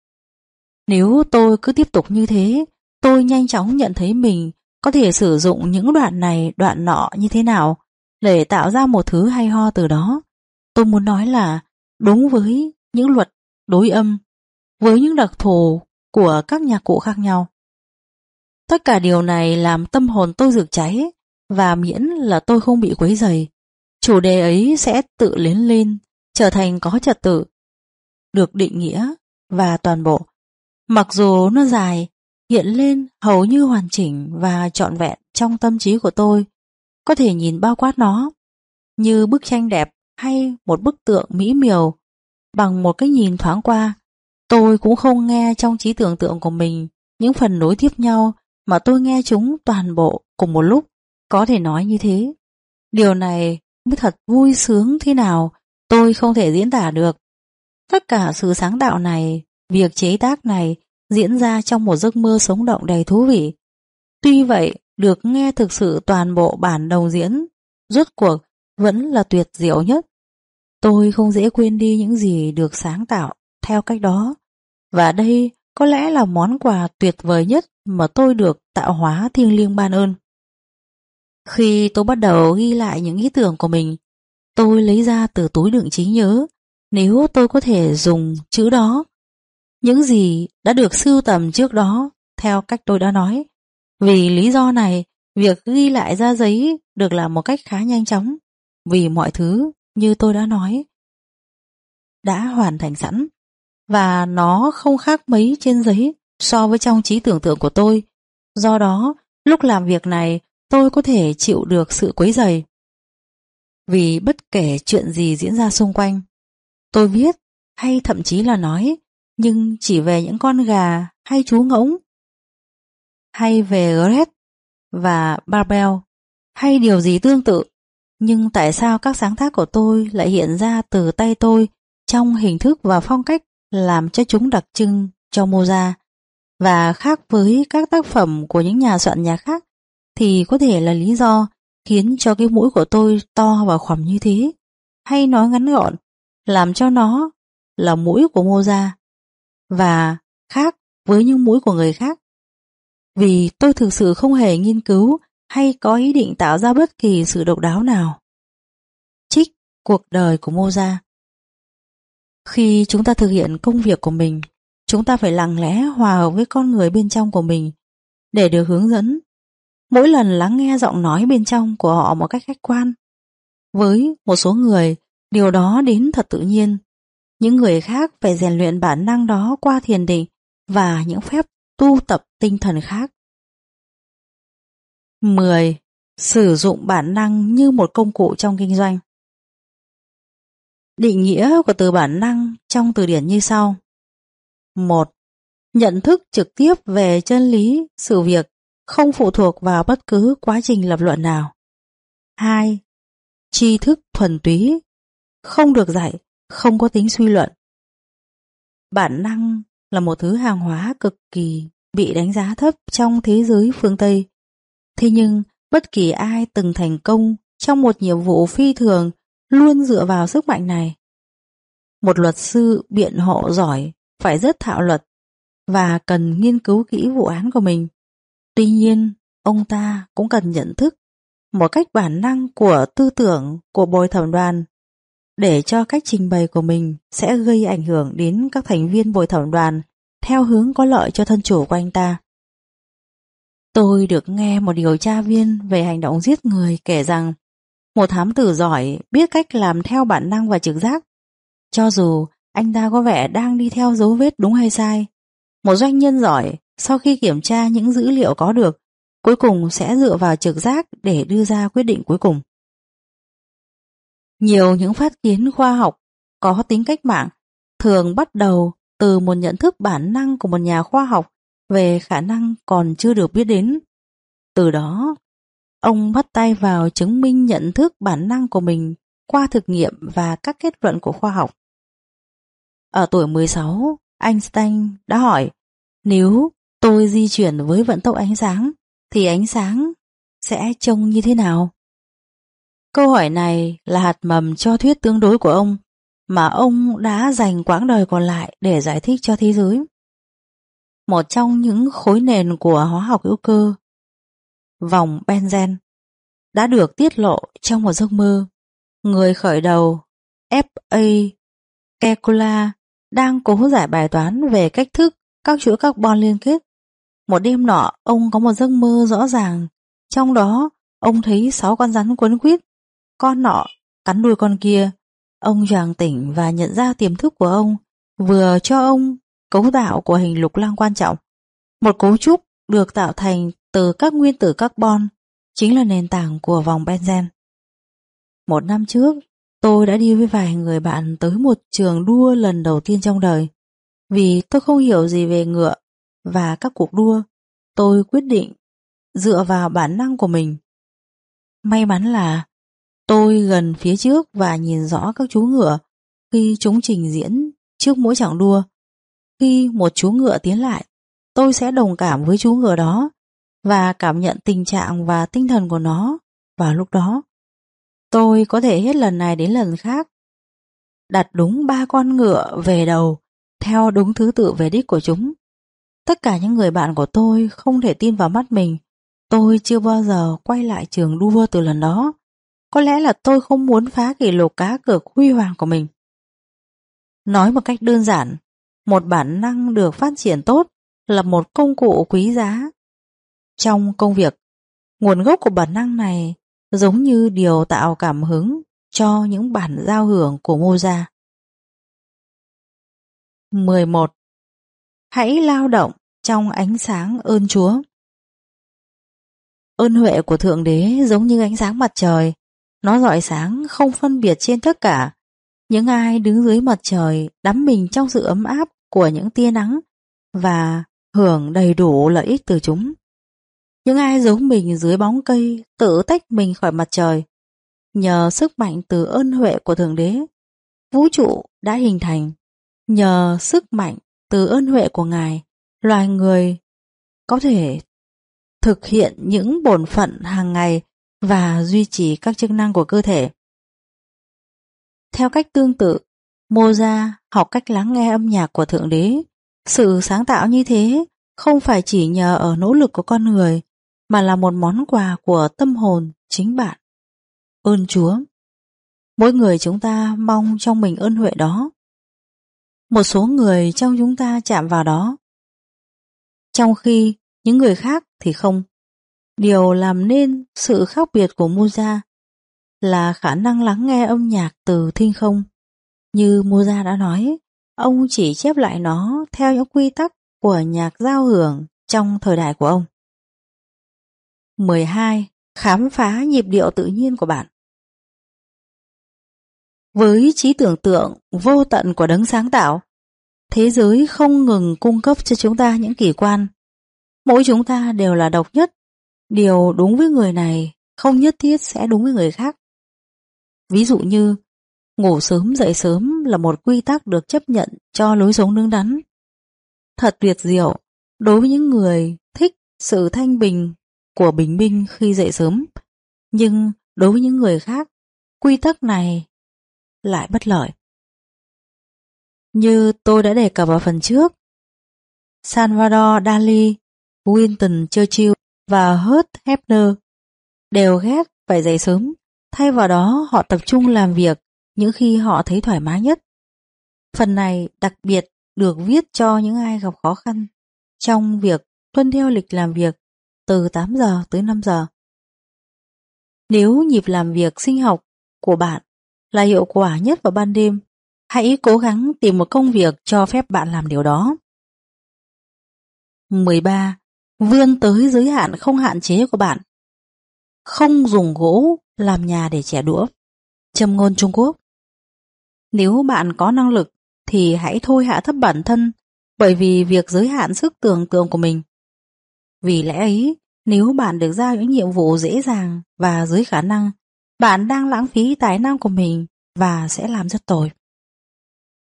Nếu tôi cứ tiếp tục như thế, tôi nhanh chóng nhận thấy mình có thể sử dụng những đoạn này đoạn nọ như thế nào để tạo ra một thứ hay ho từ đó. Tôi muốn nói là đúng với những luật đối âm, với những đặc thù của các nhạc cụ khác nhau. Tất cả điều này làm tâm hồn tôi rực cháy và miễn là tôi không bị quấy dày, chủ đề ấy sẽ tự lên lên, trở thành có trật tự, được định nghĩa và toàn bộ. Mặc dù nó dài, hiện lên hầu như hoàn chỉnh và trọn vẹn trong tâm trí của tôi có thể nhìn bao quát nó như bức tranh đẹp hay một bức tượng mỹ miều bằng một cái nhìn thoáng qua. Tôi cũng không nghe trong trí tưởng tượng của mình những phần nối tiếp nhau mà tôi nghe chúng toàn bộ cùng một lúc. Có thể nói như thế. Điều này mới thật vui sướng thế nào tôi không thể diễn tả được. Tất cả sự sáng tạo này, việc chế tác này diễn ra trong một giấc mơ sống động đầy thú vị. Tuy vậy, được nghe thực sự toàn bộ bản đồng diễn, rốt cuộc vẫn là tuyệt diệu nhất. Tôi không dễ quên đi những gì được sáng tạo theo cách đó, và đây có lẽ là món quà tuyệt vời nhất mà tôi được tạo hóa thiêng liêng ban ơn. Khi tôi bắt đầu ghi lại những ý tưởng của mình, tôi lấy ra từ túi đựng trí nhớ, nếu tôi có thể dùng chữ đó. Những gì đã được sưu tầm trước đó, theo cách tôi đã nói. Vì lý do này, việc ghi lại ra giấy được làm một cách khá nhanh chóng, vì mọi thứ, như tôi đã nói, đã hoàn thành sẵn, và nó không khác mấy trên giấy so với trong trí tưởng tượng của tôi. Do đó, lúc làm việc này, tôi có thể chịu được sự quấy dày. Vì bất kể chuyện gì diễn ra xung quanh, tôi viết hay thậm chí là nói, nhưng chỉ về những con gà hay chú ngỗng, hay về Gret và Barbell, hay điều gì tương tự. Nhưng tại sao các sáng tác của tôi lại hiện ra từ tay tôi trong hình thức và phong cách làm cho chúng đặc trưng cho Mozart và khác với các tác phẩm của những nhà soạn nhạc khác thì có thể là lý do khiến cho cái mũi của tôi to và khoằm như thế. Hay nói ngắn gọn, làm cho nó là mũi của Mozart và khác với những mũi của người khác. Vì tôi thực sự không hề nghiên cứu hay có ý định tạo ra bất kỳ sự độc đáo nào. Trích cuộc đời của Mozart Khi chúng ta thực hiện công việc của mình, chúng ta phải lặng lẽ hòa hợp với con người bên trong của mình để được hướng dẫn mỗi lần lắng nghe giọng nói bên trong của họ một cách khách quan. Với một số người, điều đó đến thật tự nhiên. Những người khác phải rèn luyện bản năng đó qua thiền định và những phép tu tập tinh thần khác. 10. Sử dụng bản năng như một công cụ trong kinh doanh. Định nghĩa của từ bản năng trong từ điển như sau. 1. Nhận thức trực tiếp về chân lý, sự việc không phụ thuộc vào bất cứ quá trình lập luận nào. 2. Tri thức thuần túy, không được dạy, không có tính suy luận. Bản năng là một thứ hàng hóa cực kỳ bị đánh giá thấp trong thế giới phương Tây. Thế nhưng, bất kỳ ai từng thành công trong một nhiệm vụ phi thường luôn dựa vào sức mạnh này. Một luật sư biện hộ giỏi phải rất thạo luật và cần nghiên cứu kỹ vụ án của mình. Tuy nhiên, ông ta cũng cần nhận thức một cách bản năng của tư tưởng của bồi thẩm đoàn để cho cách trình bày của mình sẽ gây ảnh hưởng đến các thành viên bồi thẩm đoàn theo hướng có lợi cho thân chủ của anh ta. Tôi được nghe một điều tra viên về hành động giết người kể rằng một thám tử giỏi biết cách làm theo bản năng và trực giác. Cho dù anh ta có vẻ đang đi theo dấu vết đúng hay sai, một doanh nhân giỏi sau khi kiểm tra những dữ liệu có được, cuối cùng sẽ dựa vào trực giác để đưa ra quyết định cuối cùng. Nhiều những phát kiến khoa học có tính cách mạng thường bắt đầu từ một nhận thức bản năng của một nhà khoa học về khả năng còn chưa được biết đến. Từ đó, ông bắt tay vào chứng minh nhận thức bản năng của mình qua thực nghiệm và các kết luận của khoa học. Ở tuổi 16, Einstein đã hỏi nếu tôi di chuyển với vận tốc ánh sáng thì ánh sáng sẽ trông như thế nào? Câu hỏi này là hạt mầm cho thuyết tương đối của ông mà ông đã dành quãng đời còn lại để giải thích cho thế giới. Một trong những khối nền của hóa học hữu cơ, vòng benzen, đã được tiết lộ trong một giấc mơ. Người khởi đầu F.A. Kekula đang cố giải bài toán về cách thức các chuỗi carbon liên kết. Một đêm nọ, ông có một giấc mơ rõ ràng. Trong đó, ông thấy sáu con rắn quấn quýt. Con nọ cắn đuôi con kia. Ông choàng tỉnh và nhận ra tiềm thức của ông vừa cho ông cấu tạo của hình lục lăng quan trọng. Một cấu trúc được tạo thành từ các nguyên tử carbon chính là nền tảng của vòng benzen. Một năm trước, tôi đã đi với vài người bạn tới một trường đua lần đầu tiên trong đời. Vì tôi không hiểu gì về ngựa và các cuộc đua, tôi quyết định dựa vào bản năng của mình. May mắn là tôi gần phía trước và nhìn rõ các chú ngựa khi chúng trình diễn trước mỗi chặng đua. Khi một chú ngựa tiến lại, tôi sẽ đồng cảm với chú ngựa đó và cảm nhận tình trạng và tinh thần của nó vào lúc đó. Tôi có thể hết lần này đến lần khác đặt đúng ba con ngựa về đầu theo đúng thứ tự về đích của chúng. Tất cả những người bạn của tôi không thể tin vào mắt mình. Tôi chưa bao giờ quay lại trường đua từ lần đó. Có lẽ là tôi không muốn phá kỷ lục cá cược huy hoàng của mình. Nói một cách đơn giản, một bản năng được phát triển tốt là một công cụ quý giá. Trong công việc, nguồn gốc của bản năng này giống như điều tạo cảm hứng cho những bản giao hưởng của Mozart. 11. Hãy lao động trong ánh sáng ơn Chúa. Ơn huệ của Thượng Đế giống như ánh sáng mặt trời, nó rọi sáng không phân biệt trên tất cả. Những ai đứng dưới mặt trời đắm mình trong sự ấm áp của những tia nắng và hưởng đầy đủ lợi ích từ chúng. Những ai giấu mình dưới bóng cây tự tách mình khỏi mặt trời. Nhờ sức mạnh từ ơn huệ của Thượng Đế, vũ trụ đã hình thành. Nhờ sức mạnh từ ơn huệ của Ngài, loài người có thể thực hiện những bổn phận hàng ngày và duy trì các chức năng của cơ thể. Theo cách tương tự, Moza học cách lắng nghe âm nhạc của Thượng Đế. Sự sáng tạo như thế không phải chỉ nhờ ở nỗ lực của con người, mà là một món quà của tâm hồn chính bạn. Ơn Chúa Mỗi người chúng ta mong trong mình ơn huệ đó. Một số người trong chúng ta chạm vào đó. Trong khi những người khác thì không. Điều làm nên sự khác biệt của Mozart là khả năng lắng nghe âm nhạc từ thinh không. Như Mozart đã nói, ông chỉ chép lại nó theo những quy tắc của nhạc giao hưởng trong thời đại của ông. 12. Khám phá nhịp điệu tự nhiên của bạn Với trí tưởng tượng vô tận của đấng sáng tạo, thế giới không ngừng cung cấp cho chúng ta những kỳ quan. Mỗi chúng ta đều là độc nhất. Điều đúng với người này không nhất thiết sẽ đúng với người khác. Ví dụ như, ngủ sớm dậy sớm là một quy tắc được chấp nhận cho lối sống đứng đắn. Thật tuyệt diệu đối với những người thích sự thanh bình của bình minh khi dậy sớm. Nhưng đối với những người khác, quy tắc này lại bất lợi. Như tôi đã đề cập ở phần trước, Salvador Dali, Winston Churchill và Hurt Hefner đều ghét phải dậy sớm, thay vào đó họ tập trung làm việc những khi họ thấy thoải mái nhất. Phần này đặc biệt được viết cho những ai gặp khó khăn trong việc tuân theo lịch làm việc từ 8 giờ tới 5 giờ. Nếu nhịp làm việc sinh học của bạn là hiệu quả nhất vào ban đêm, hãy cố gắng tìm một công việc cho phép bạn làm điều đó. 13. Vươn tới giới hạn không hạn chế của bạn. Không dùng gỗ làm nhà để trẻ đũa. Châm ngôn Trung Quốc Nếu bạn có năng lực thì hãy thôi hạ thấp bản thân bởi vì việc giới hạn sức tưởng tượng của mình. Vì lẽ ấy, nếu bạn được giao những nhiệm vụ dễ dàng và dưới khả năng, bạn đang lãng phí tài năng của mình và sẽ làm rất tồi.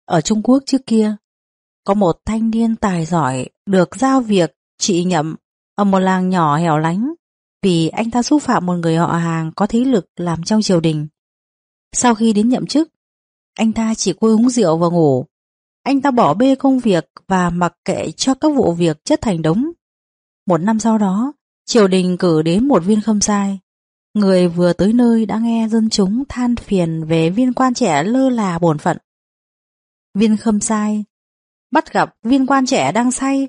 Ở Trung Quốc trước kia, có một thanh niên tài giỏi được giao việc trị nhậm ở một làng nhỏ hẻo lánh vì anh ta xúc phạm một người họ hàng có thế lực làm trong triều đình. Sau khi đến nhậm chức, anh ta chỉ côi uống rượu và ngủ. Anh ta bỏ bê công việc và mặc kệ cho các vụ việc chất thành đống. Một năm sau đó, triều đình cử đến một viên khâm sai. Người vừa tới nơi đã nghe dân chúng than phiền về viên quan trẻ lơ là bổn phận. Viên khâm sai bắt gặp viên quan trẻ đang say,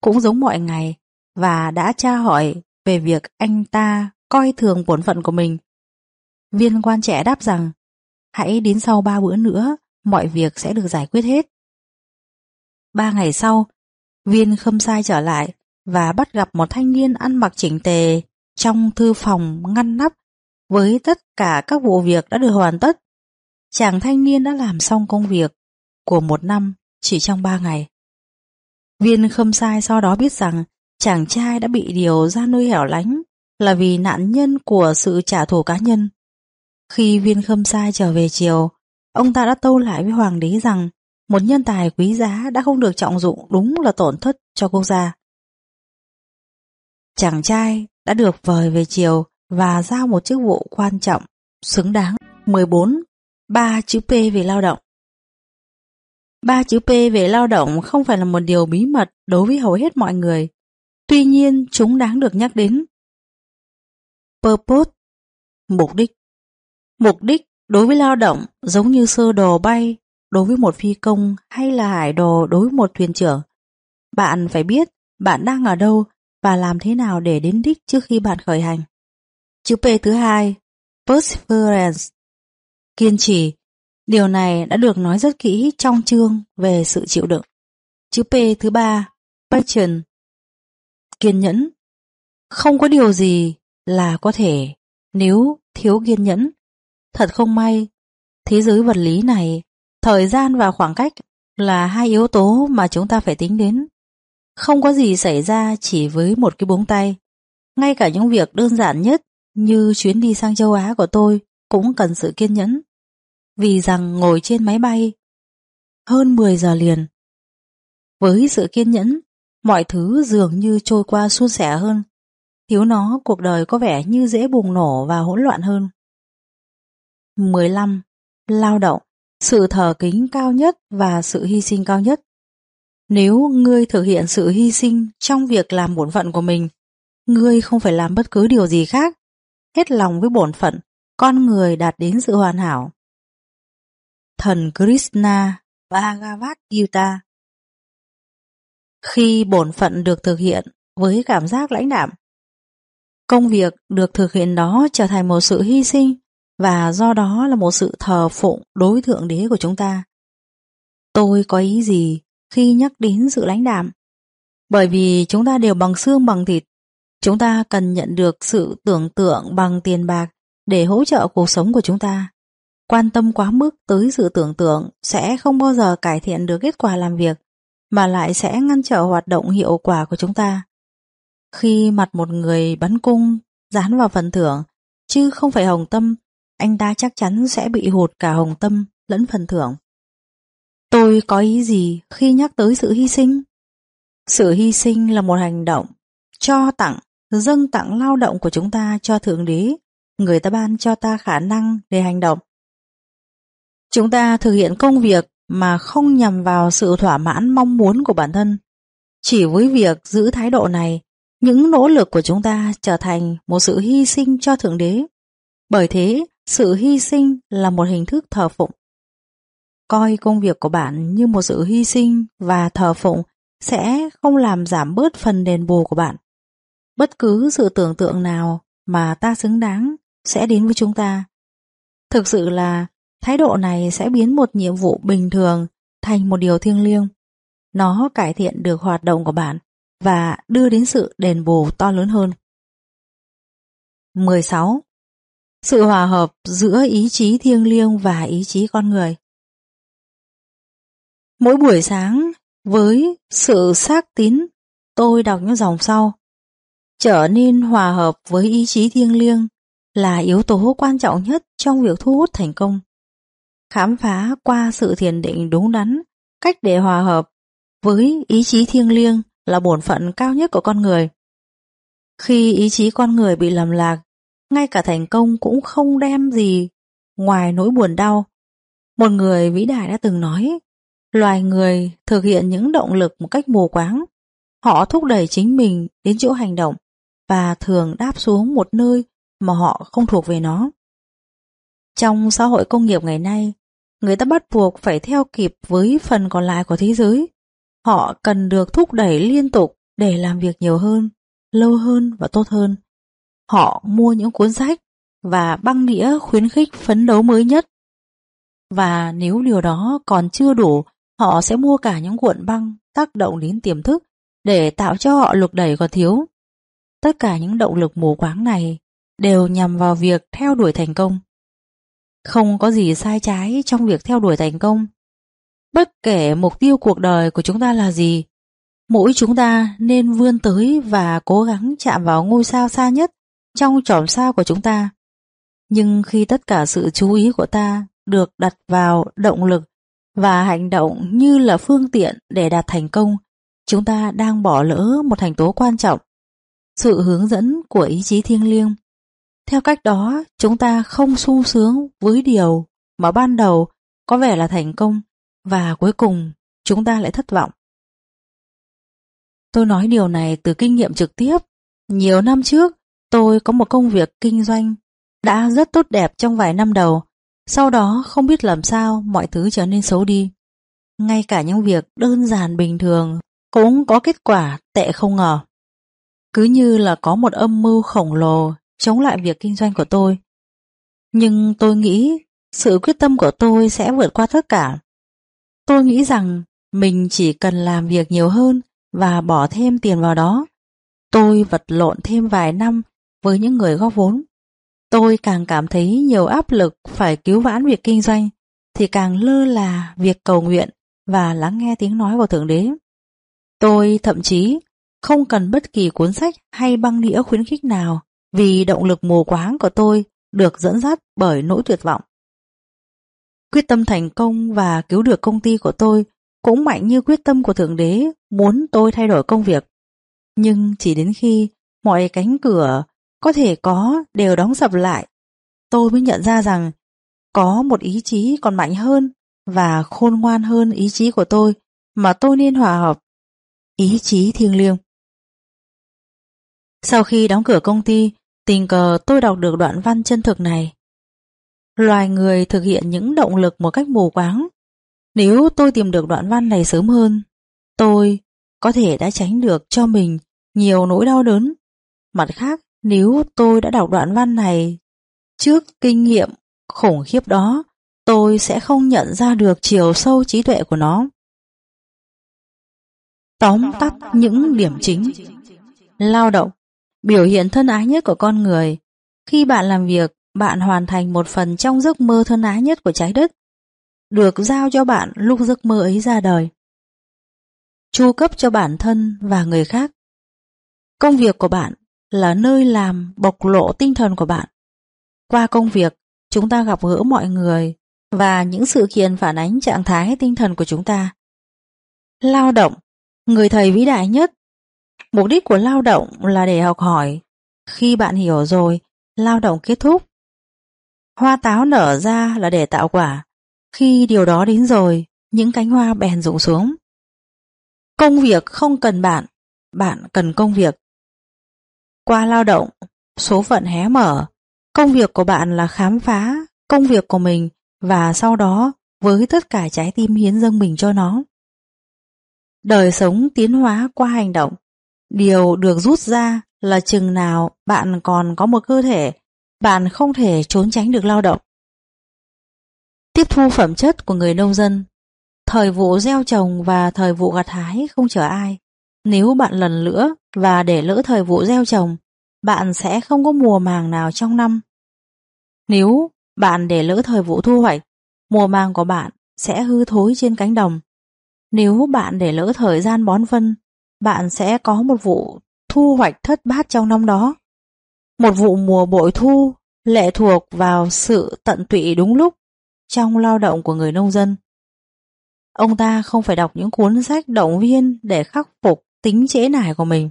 cũng giống mọi ngày, và đã tra hỏi về việc anh ta coi thường bổn phận của mình. Viên quan trẻ đáp rằng, hãy đến sau ba bữa nữa, mọi việc sẽ được giải quyết hết. Ba ngày sau, viên khâm sai trở lại và bắt gặp một thanh niên ăn mặc chỉnh tề trong thư phòng ngăn nắp với tất cả các vụ việc đã được hoàn tất. Chàng thanh niên đã làm xong công việc của một năm chỉ trong ba ngày. Viên khâm sai sau đó biết rằng chàng trai đã bị điều ra nơi hẻo lánh là vì nạn nhân của sự trả thù cá nhân. Khi viên khâm sai trở về chiều, ông ta đã tâu lại với hoàng đế rằng một nhân tài quý giá đã không được trọng dụng đúng là tổn thất cho quốc gia. chàng trai đã được vời về chiều và giao một chức vụ quan trọng, xứng đáng. 14. Ba chữ P về lao động Ba chữ P về lao động không phải là một điều bí mật đối với hầu hết mọi người. Tuy nhiên, chúng đáng được nhắc đến. Purpose Mục đích Mục đích đối với lao động giống như sơ đồ bay đối với một phi công hay là hải đồ đối với một thuyền trưởng. Bạn phải biết bạn đang ở đâu và làm thế nào để đến đích trước khi bạn khởi hành. Chữ P thứ hai, Perseverance, kiên trì. Điều này đã được nói rất kỹ trong chương về sự chịu đựng. Chữ P thứ ba, Patience, kiên nhẫn. Không có điều gì là có thể nếu thiếu kiên nhẫn. Thật không may, thế giới vật lý này, thời gian và khoảng cách là hai yếu tố mà chúng ta phải tính đến. Không có gì xảy ra chỉ với một cái búng tay. Ngay cả những việc đơn giản nhất như chuyến đi sang châu Á của tôi cũng cần sự kiên nhẫn. Vì rằng ngồi trên máy bay hơn 10 giờ liền. Với sự kiên nhẫn, mọi thứ dường như trôi qua suôn sẻ hơn. Thiếu nó, cuộc đời có vẻ như dễ bùng nổ và hỗn loạn hơn. 15. Lao động, sự thờ kính cao nhất và sự hy sinh cao nhất. Nếu ngươi thực hiện sự hy sinh trong việc làm bổn phận của mình, ngươi không phải làm bất cứ điều gì khác. Hết lòng với bổn phận, con người đạt đến sự hoàn hảo. Thần Krishna Bhagavad Gita Khi bổn phận được thực hiện với cảm giác lãnh đạm, công việc được thực hiện đó trở thành một sự hy sinh và do đó là một sự thờ phụng đối thượng đế của chúng ta. Tôi có ý gì khi nhắc đến sự lãnh đạm. Bởi vì chúng ta đều bằng xương bằng thịt, chúng ta cần nhận được sự tưởng tượng bằng tiền bạc để hỗ trợ cuộc sống của chúng ta. Quan tâm quá mức tới sự tưởng tượng sẽ không bao giờ cải thiện được kết quả làm việc, mà lại sẽ ngăn trở hoạt động hiệu quả của chúng ta. Khi mặt một người bắn cung dán vào phần thưởng, chứ không phải hồng tâm, anh ta chắc chắn sẽ bị hụt cả hồng tâm lẫn phần thưởng. Tôi có ý gì khi nhắc tới sự hy sinh? Sự hy sinh là một hành động cho tặng, dâng tặng lao động của chúng ta cho Thượng Đế. Người ta ban cho ta khả năng để hành động. Chúng ta thực hiện công việc mà không nhằm vào sự thỏa mãn mong muốn của bản thân. Chỉ với việc giữ thái độ này, những nỗ lực của chúng ta trở thành một sự hy sinh cho Thượng Đế. Bởi thế, sự hy sinh là một hình thức thờ phụng coi công việc của bạn như một sự hy sinh và thờ phụng sẽ không làm giảm bớt phần đền bù của bạn. Bất cứ sự tưởng tượng nào mà ta xứng đáng sẽ đến với chúng ta. Thực sự là thái độ này sẽ biến một nhiệm vụ bình thường thành một điều thiêng liêng. Nó cải thiện được hoạt động của bạn và đưa đến sự đền bù to lớn hơn. 16. Sự hòa hợp giữa ý chí thiêng liêng và ý chí con người Mỗi buổi sáng, với sự xác tín, tôi đọc những dòng sau. Trở nên hòa hợp với ý chí thiêng liêng là yếu tố quan trọng nhất trong việc thu hút thành công. Khám phá qua sự thiền định đúng đắn, cách để hòa hợp với ý chí thiêng liêng là bổn phận cao nhất của con người. Khi ý chí con người bị lầm lạc, ngay cả thành công cũng không đem gì ngoài nỗi buồn đau. Một người vĩ đại đã từng nói, Loài người thực hiện những động lực một cách mù quáng. Họ thúc đẩy chính mình đến chỗ hành động và thường đáp xuống một nơi mà họ không thuộc về nó. Trong xã hội công nghiệp ngày nay, người ta bắt buộc phải theo kịp với phần còn lại của thế giới. Họ cần được thúc đẩy liên tục để làm việc nhiều hơn, lâu hơn và tốt hơn. Họ mua những cuốn sách và băng đĩa khuyến khích phấn đấu mới nhất. Và nếu điều đó còn chưa đủ họ sẽ mua cả những cuộn băng tác động đến tiềm thức để tạo cho họ lực đẩy còn thiếu. Tất cả những động lực mù quáng này đều nhằm vào việc theo đuổi thành công. Không có gì sai trái trong việc theo đuổi thành công. Bất kể mục tiêu cuộc đời của chúng ta là gì, mỗi chúng ta nên vươn tới và cố gắng chạm vào ngôi sao xa nhất trong chòm sao của chúng ta. Nhưng khi tất cả sự chú ý của ta được đặt vào động lực và hành động như là phương tiện để đạt thành công, chúng ta đang bỏ lỡ một thành tố quan trọng. sự hướng dẫn của ý chí thiêng liêng. Theo cách đó, chúng ta không sung sướng với điều mà ban đầu có vẻ là thành công và cuối cùng chúng ta lại thất vọng. Tôi nói điều này từ kinh nghiệm trực tiếp. Nhiều năm trước, tôi có một công việc kinh doanh đã rất tốt đẹp trong vài năm đầu, sau đó không biết làm sao mọi thứ trở nên xấu đi. Ngay cả những việc đơn giản bình thường cũng có kết quả tệ không ngờ. Cứ như là có một âm mưu khổng lồ chống lại việc kinh doanh của tôi. Nhưng tôi nghĩ sự quyết tâm của tôi sẽ vượt qua tất cả. Tôi nghĩ rằng mình chỉ cần làm việc nhiều hơn và bỏ thêm tiền vào đó. Tôi vật lộn thêm vài năm với những người góp vốn. Tôi càng cảm thấy nhiều áp lực phải cứu vãn việc kinh doanh thì càng lơ là việc cầu nguyện và lắng nghe tiếng nói của Thượng Đế. Tôi thậm chí không cần bất kỳ cuốn sách hay băng đĩa khuyến khích nào vì động lực mù quáng của tôi được dẫn dắt bởi nỗi tuyệt vọng. Quyết tâm thành công và cứu được công ty của tôi cũng mạnh như quyết tâm của Thượng Đế muốn tôi thay đổi công việc. Nhưng chỉ đến khi mọi cánh cửa có thể có đều đóng sập lại, tôi mới nhận ra rằng có một ý chí còn mạnh hơn và khôn ngoan hơn ý chí của tôi mà tôi nên hòa hợp. Ý chí thiêng liêng. Sau khi đóng cửa công ty, tình cờ tôi đọc được đoạn văn chân thực này. Loài người thực hiện những động lực một cách mù quáng. Nếu tôi tìm được đoạn văn này sớm hơn, tôi có thể đã tránh được cho mình nhiều nỗi đau đớn. Mặt khác, nếu tôi đã đọc đoạn văn này trước kinh nghiệm khủng khiếp đó, tôi sẽ không nhận ra được chiều sâu trí tuệ của nó. Tóm tắt những điểm chính Lao động Biểu hiện thân ái nhất của con người Khi bạn làm việc, bạn hoàn thành một phần trong giấc mơ thân ái nhất của trái đất được giao cho bạn lúc giấc mơ ấy ra đời. Chu cấp cho bản thân và người khác. Công việc của bạn là nơi làm bộc lộ tinh thần của bạn. Qua công việc, chúng ta gặp gỡ mọi người và những sự kiện phản ánh trạng thái tinh thần của chúng ta. Lao động, người thầy vĩ đại nhất. Mục đích của lao động là để học hỏi. Khi bạn hiểu rồi, lao động kết thúc. Hoa táo nở ra là để tạo quả. Khi điều đó đến rồi, những cánh hoa bèn rụng xuống. Công việc không cần bạn, bạn cần công việc. Qua lao động, số phận hé mở. Công việc của bạn là khám phá công việc của mình và sau đó với tất cả trái tim hiến dâng mình cho nó. Đời sống tiến hóa qua hành động. Điều được rút ra là chừng nào bạn còn có một cơ thể, bạn không thể trốn tránh được lao động. Tiếp thu phẩm chất của người nông dân Thời vụ gieo trồng và thời vụ gặt hái không chờ ai. Nếu bạn lần lỡ và để lỡ thời vụ gieo trồng, bạn sẽ không có mùa màng nào trong năm. Nếu bạn để lỡ thời vụ thu hoạch, mùa màng của bạn sẽ hư thối trên cánh đồng. Nếu bạn để lỡ thời gian bón phân, bạn sẽ có một vụ thu hoạch thất bát trong năm đó. Một vụ mùa bội thu lệ thuộc vào sự tận tụy đúng lúc trong lao động của người nông dân. Ông ta không phải đọc những cuốn sách động viên để khắc phục tính trễ nải của mình.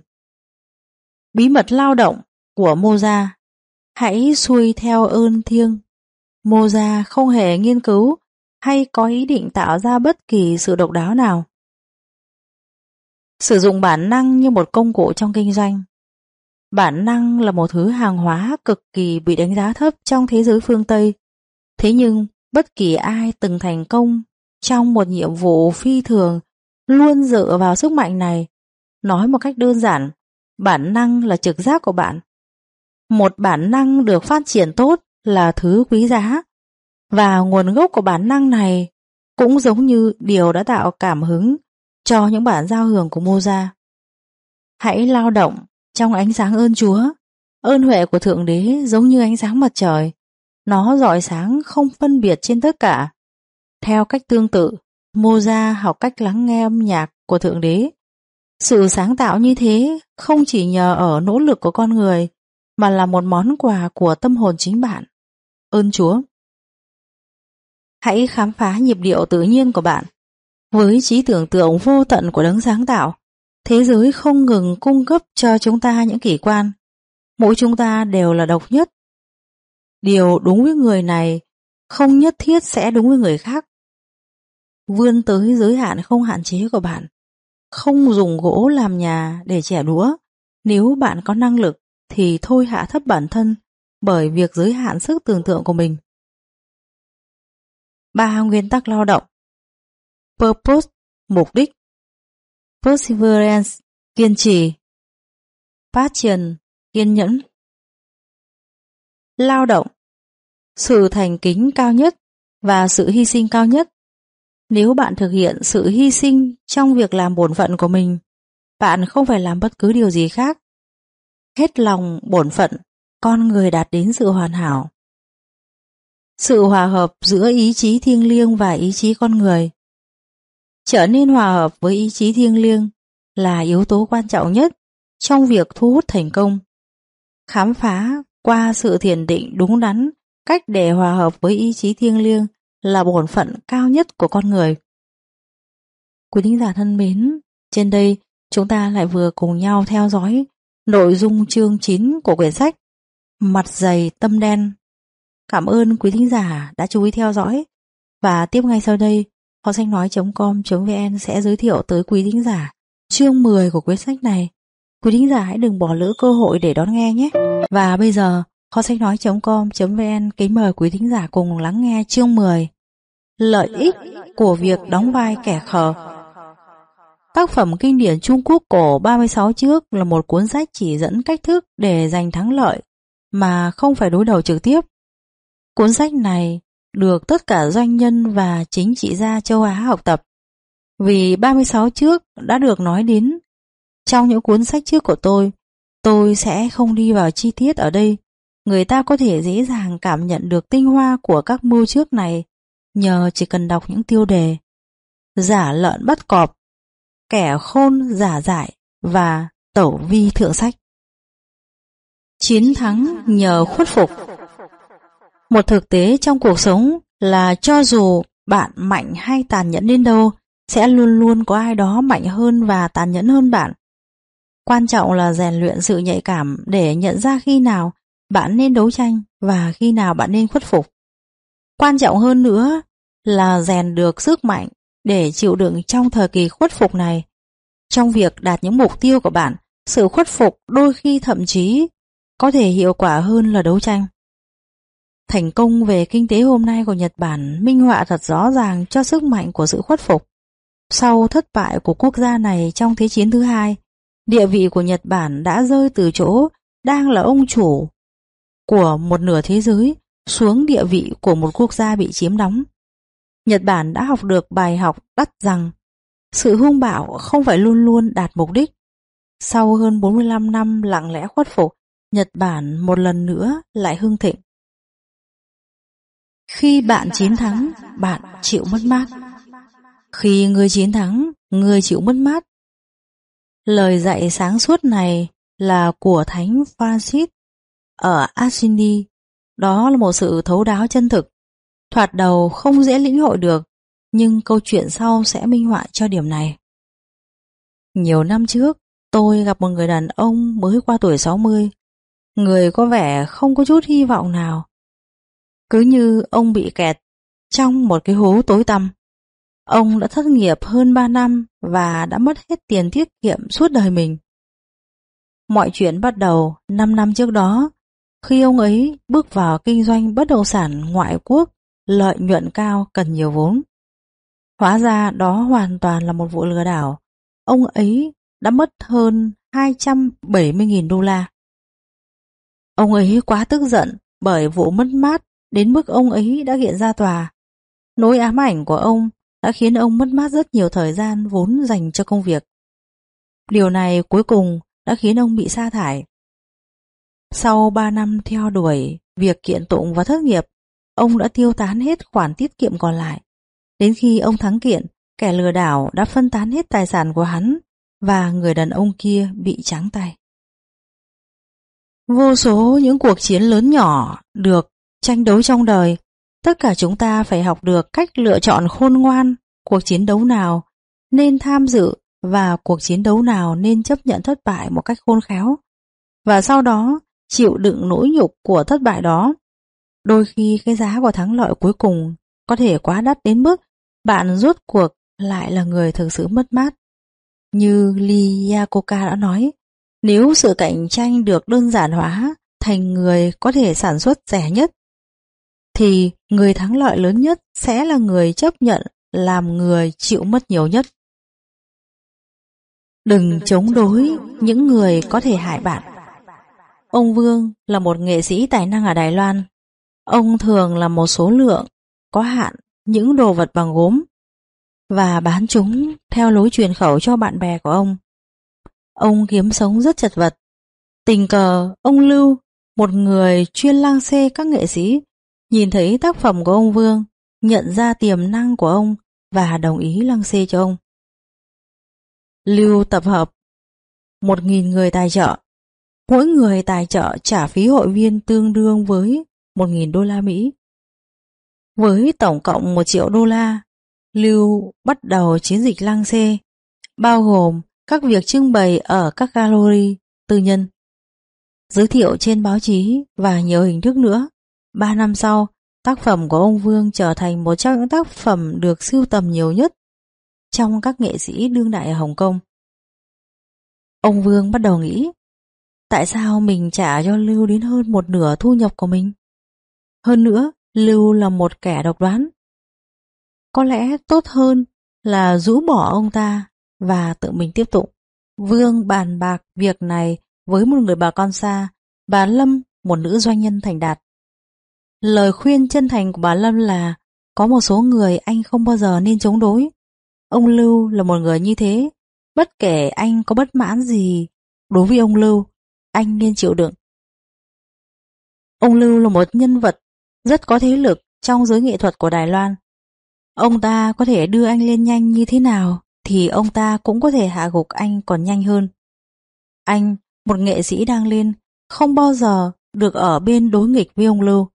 Bí mật lao động của Moza Hãy xuôi theo ơn thiêng. Moza không hề nghiên cứu hay có ý định tạo ra bất kỳ sự độc đáo nào. Sử dụng bản năng như một công cụ trong kinh doanh. Bản năng là một thứ hàng hóa cực kỳ bị đánh giá thấp trong thế giới phương Tây. Thế nhưng, bất kỳ ai từng thành công trong một nhiệm vụ phi thường luôn dựa vào sức mạnh này. Nói một cách đơn giản, bản năng là trực giác của bạn. Một bản năng được phát triển tốt là thứ quý giá, và nguồn gốc của bản năng này cũng giống như điều đã tạo cảm hứng cho những bản giao hưởng của Moza Hãy lao động trong ánh sáng ơn Chúa, ơn huệ của Thượng Đế giống như ánh sáng mặt trời. Nó rọi sáng không phân biệt trên tất cả. Theo cách tương tự, Moza học cách lắng nghe âm nhạc của Thượng Đế. Sự sáng tạo như thế không chỉ nhờ ở nỗ lực của con người, mà là một món quà của tâm hồn chính bạn. Ơn Chúa! Hãy khám phá nhịp điệu tự nhiên của bạn. Với trí tưởng tượng vô tận của đấng sáng tạo, Thế giới không ngừng cung cấp cho chúng ta những kỳ quan. Mỗi chúng ta đều là độc nhất. Điều đúng với người này không nhất thiết sẽ đúng với người khác. Vươn tới giới hạn không hạn chế của bạn. Không dùng gỗ làm nhà để trẻ đũa. Nếu bạn có năng lực thì thôi hạ thấp bản thân bởi việc giới hạn sức tưởng tượng của mình. Ba nguyên tắc lao động Purpose, mục đích Perseverance, kiên trì Passion, kiên nhẫn Lao động Sự thành kính cao nhất và sự hy sinh cao nhất Nếu bạn thực hiện sự hy sinh trong việc làm bổn phận của mình, bạn không phải làm bất cứ điều gì khác. Hết lòng bổn phận, con người đạt đến sự hoàn hảo. Sự hòa hợp giữa ý chí thiêng liêng và ý chí con người. Trở nên hòa hợp với ý chí thiêng liêng là yếu tố quan trọng nhất trong việc thu hút thành công. Khám phá qua sự thiền định đúng đắn cách để hòa hợp với ý chí thiêng liêng là bổn phận cao nhất của con người. Quý thính giả thân mến, trên đây chúng ta lại vừa cùng nhau theo dõi nội dung chương 9 của quyển sách Mặt dày tâm đen Cảm ơn quý thính giả đã chú ý theo dõi và tiếp ngay sau đây Họ sách nói.com.vn sẽ giới thiệu tới quý thính giả chương 10 của quyển sách này. Quý thính giả hãy đừng bỏ lỡ cơ hội để đón nghe nhé. Và bây giờ, kho sách nói.com.vn kính mời quý thính giả cùng lắng nghe chương 10 Lợi ích của việc đóng vai kẻ khờ Tác phẩm kinh điển Trung Quốc cổ 36 trước là một cuốn sách chỉ dẫn cách thức để giành thắng lợi mà không phải đối đầu trực tiếp. Cuốn sách này được tất cả doanh nhân và chính trị gia châu Á học tập. Vì 36 trước đã được nói đến trong những cuốn sách trước của tôi, tôi sẽ không đi vào chi tiết ở đây. Người ta có thể dễ dàng cảm nhận được tinh hoa của các mưu trước này nhờ chỉ cần đọc những tiêu đề. Giả lợn bắt cọp, kẻ khôn giả dại và tẩu vi thượng sách. Chiến thắng nhờ khuất phục một thực tế trong cuộc sống là cho dù bạn mạnh hay tàn nhẫn đến đâu, sẽ luôn luôn có ai đó mạnh hơn và tàn nhẫn hơn bạn. Quan trọng là rèn luyện sự nhạy cảm để nhận ra khi nào bạn nên đấu tranh và khi nào bạn nên khuất phục. Quan trọng hơn nữa là rèn được sức mạnh để chịu đựng trong thời kỳ khuất phục này. Trong việc đạt những mục tiêu của bạn, sự khuất phục đôi khi thậm chí có thể hiệu quả hơn là đấu tranh. Thành công về kinh tế hôm nay của Nhật Bản minh họa thật rõ ràng cho sức mạnh của sự khuất phục. Sau thất bại của quốc gia này trong Thế chiến thứ hai, địa vị của Nhật Bản đã rơi từ chỗ đang là ông chủ của một nửa thế giới xuống địa vị của một quốc gia bị chiếm đóng. Nhật Bản đã học được bài học đắt rằng sự hung bạo không phải luôn luôn đạt mục đích. Sau hơn 45 năm lặng lẽ khuất phục, Nhật Bản một lần nữa lại hưng thịnh. Khi bạn chiến thắng, bạn chịu mất mát. Khi người chiến thắng, người chịu mất mát. Lời dạy sáng suốt này là của Thánh Francis ở Assini. Đó là một sự thấu đáo chân thực. Thoạt đầu không dễ lĩnh hội được, nhưng câu chuyện sau sẽ minh họa cho điểm này. Nhiều năm trước, tôi gặp một người đàn ông mới qua tuổi 60. Người có vẻ không có chút hy vọng nào. Cứ như ông bị kẹt trong một cái hố tối tăm. Ông đã thất nghiệp hơn 3 năm và đã mất hết tiền tiết kiệm suốt đời mình. Mọi chuyện bắt đầu 5 năm trước đó, khi ông ấy bước vào kinh doanh bất động sản ngoại quốc, lợi nhuận cao cần nhiều vốn. Hóa ra đó hoàn toàn là một vụ lừa đảo. Ông ấy đã mất hơn 270.000 đô la. Ông ấy quá tức giận bởi vụ mất mát đến mức ông ấy đã hiện ra tòa. Nỗi ám ảnh của ông đã khiến ông mất mát rất nhiều thời gian vốn dành cho công việc. Điều này cuối cùng đã khiến ông bị sa thải. Sau 3 năm theo đuổi việc kiện tụng và thất nghiệp, ông đã tiêu tán hết khoản tiết kiệm còn lại. Đến khi ông thắng kiện, kẻ lừa đảo đã phân tán hết tài sản của hắn và người đàn ông kia bị trắng tay. Vô số những cuộc chiến lớn nhỏ được tranh đấu trong đời, tất cả chúng ta phải học được cách lựa chọn khôn ngoan cuộc chiến đấu nào nên tham dự và cuộc chiến đấu nào nên chấp nhận thất bại một cách khôn khéo và sau đó chịu đựng nỗi nhục của thất bại đó. Đôi khi cái giá của thắng lợi cuối cùng có thể quá đắt đến mức bạn rút cuộc lại là người thực sự mất mát. Như Lee đã nói, nếu sự cạnh tranh được đơn giản hóa thành người có thể sản xuất rẻ nhất, thì người thắng lợi lớn nhất sẽ là người chấp nhận làm người chịu mất nhiều nhất. Đừng chống đối những người có thể hại bạn. Ông Vương là một nghệ sĩ tài năng ở Đài Loan. Ông thường là một số lượng có hạn những đồ vật bằng gốm và bán chúng theo lối truyền khẩu cho bạn bè của ông. Ông kiếm sống rất chật vật. Tình cờ, ông Lưu, một người chuyên lang xê các nghệ sĩ, nhìn thấy tác phẩm của ông Vương, nhận ra tiềm năng của ông và đồng ý lăng xê cho ông. Lưu tập hợp một nghìn người tài trợ. Mỗi người tài trợ trả phí hội viên tương đương với một nghìn đô la Mỹ. Với tổng cộng một triệu đô la, Lưu bắt đầu chiến dịch lăng xê, bao gồm các việc trưng bày ở các gallery tư nhân, giới thiệu trên báo chí và nhiều hình thức nữa. Ba năm sau, tác phẩm của ông Vương trở thành một trong những tác phẩm được sưu tầm nhiều nhất trong các nghệ sĩ đương đại ở Hồng Kông. Ông Vương bắt đầu nghĩ, tại sao mình trả cho Lưu đến hơn một nửa thu nhập của mình? Hơn nữa, Lưu là một kẻ độc đoán. Có lẽ tốt hơn là rũ bỏ ông ta và tự mình tiếp tục. Vương bàn bạc việc này với một người bà con xa, bà Lâm, một nữ doanh nhân thành đạt. Lời khuyên chân thành của bà Lâm là có một số người anh không bao giờ nên chống đối. Ông Lưu là một người như thế, bất kể anh có bất mãn gì đối với ông Lưu, anh nên chịu đựng. Ông Lưu là một nhân vật rất có thế lực trong giới nghệ thuật của Đài Loan. Ông ta có thể đưa anh lên nhanh như thế nào thì ông ta cũng có thể hạ gục anh còn nhanh hơn. Anh, một nghệ sĩ đang lên, không bao giờ được ở bên đối nghịch với ông Lưu.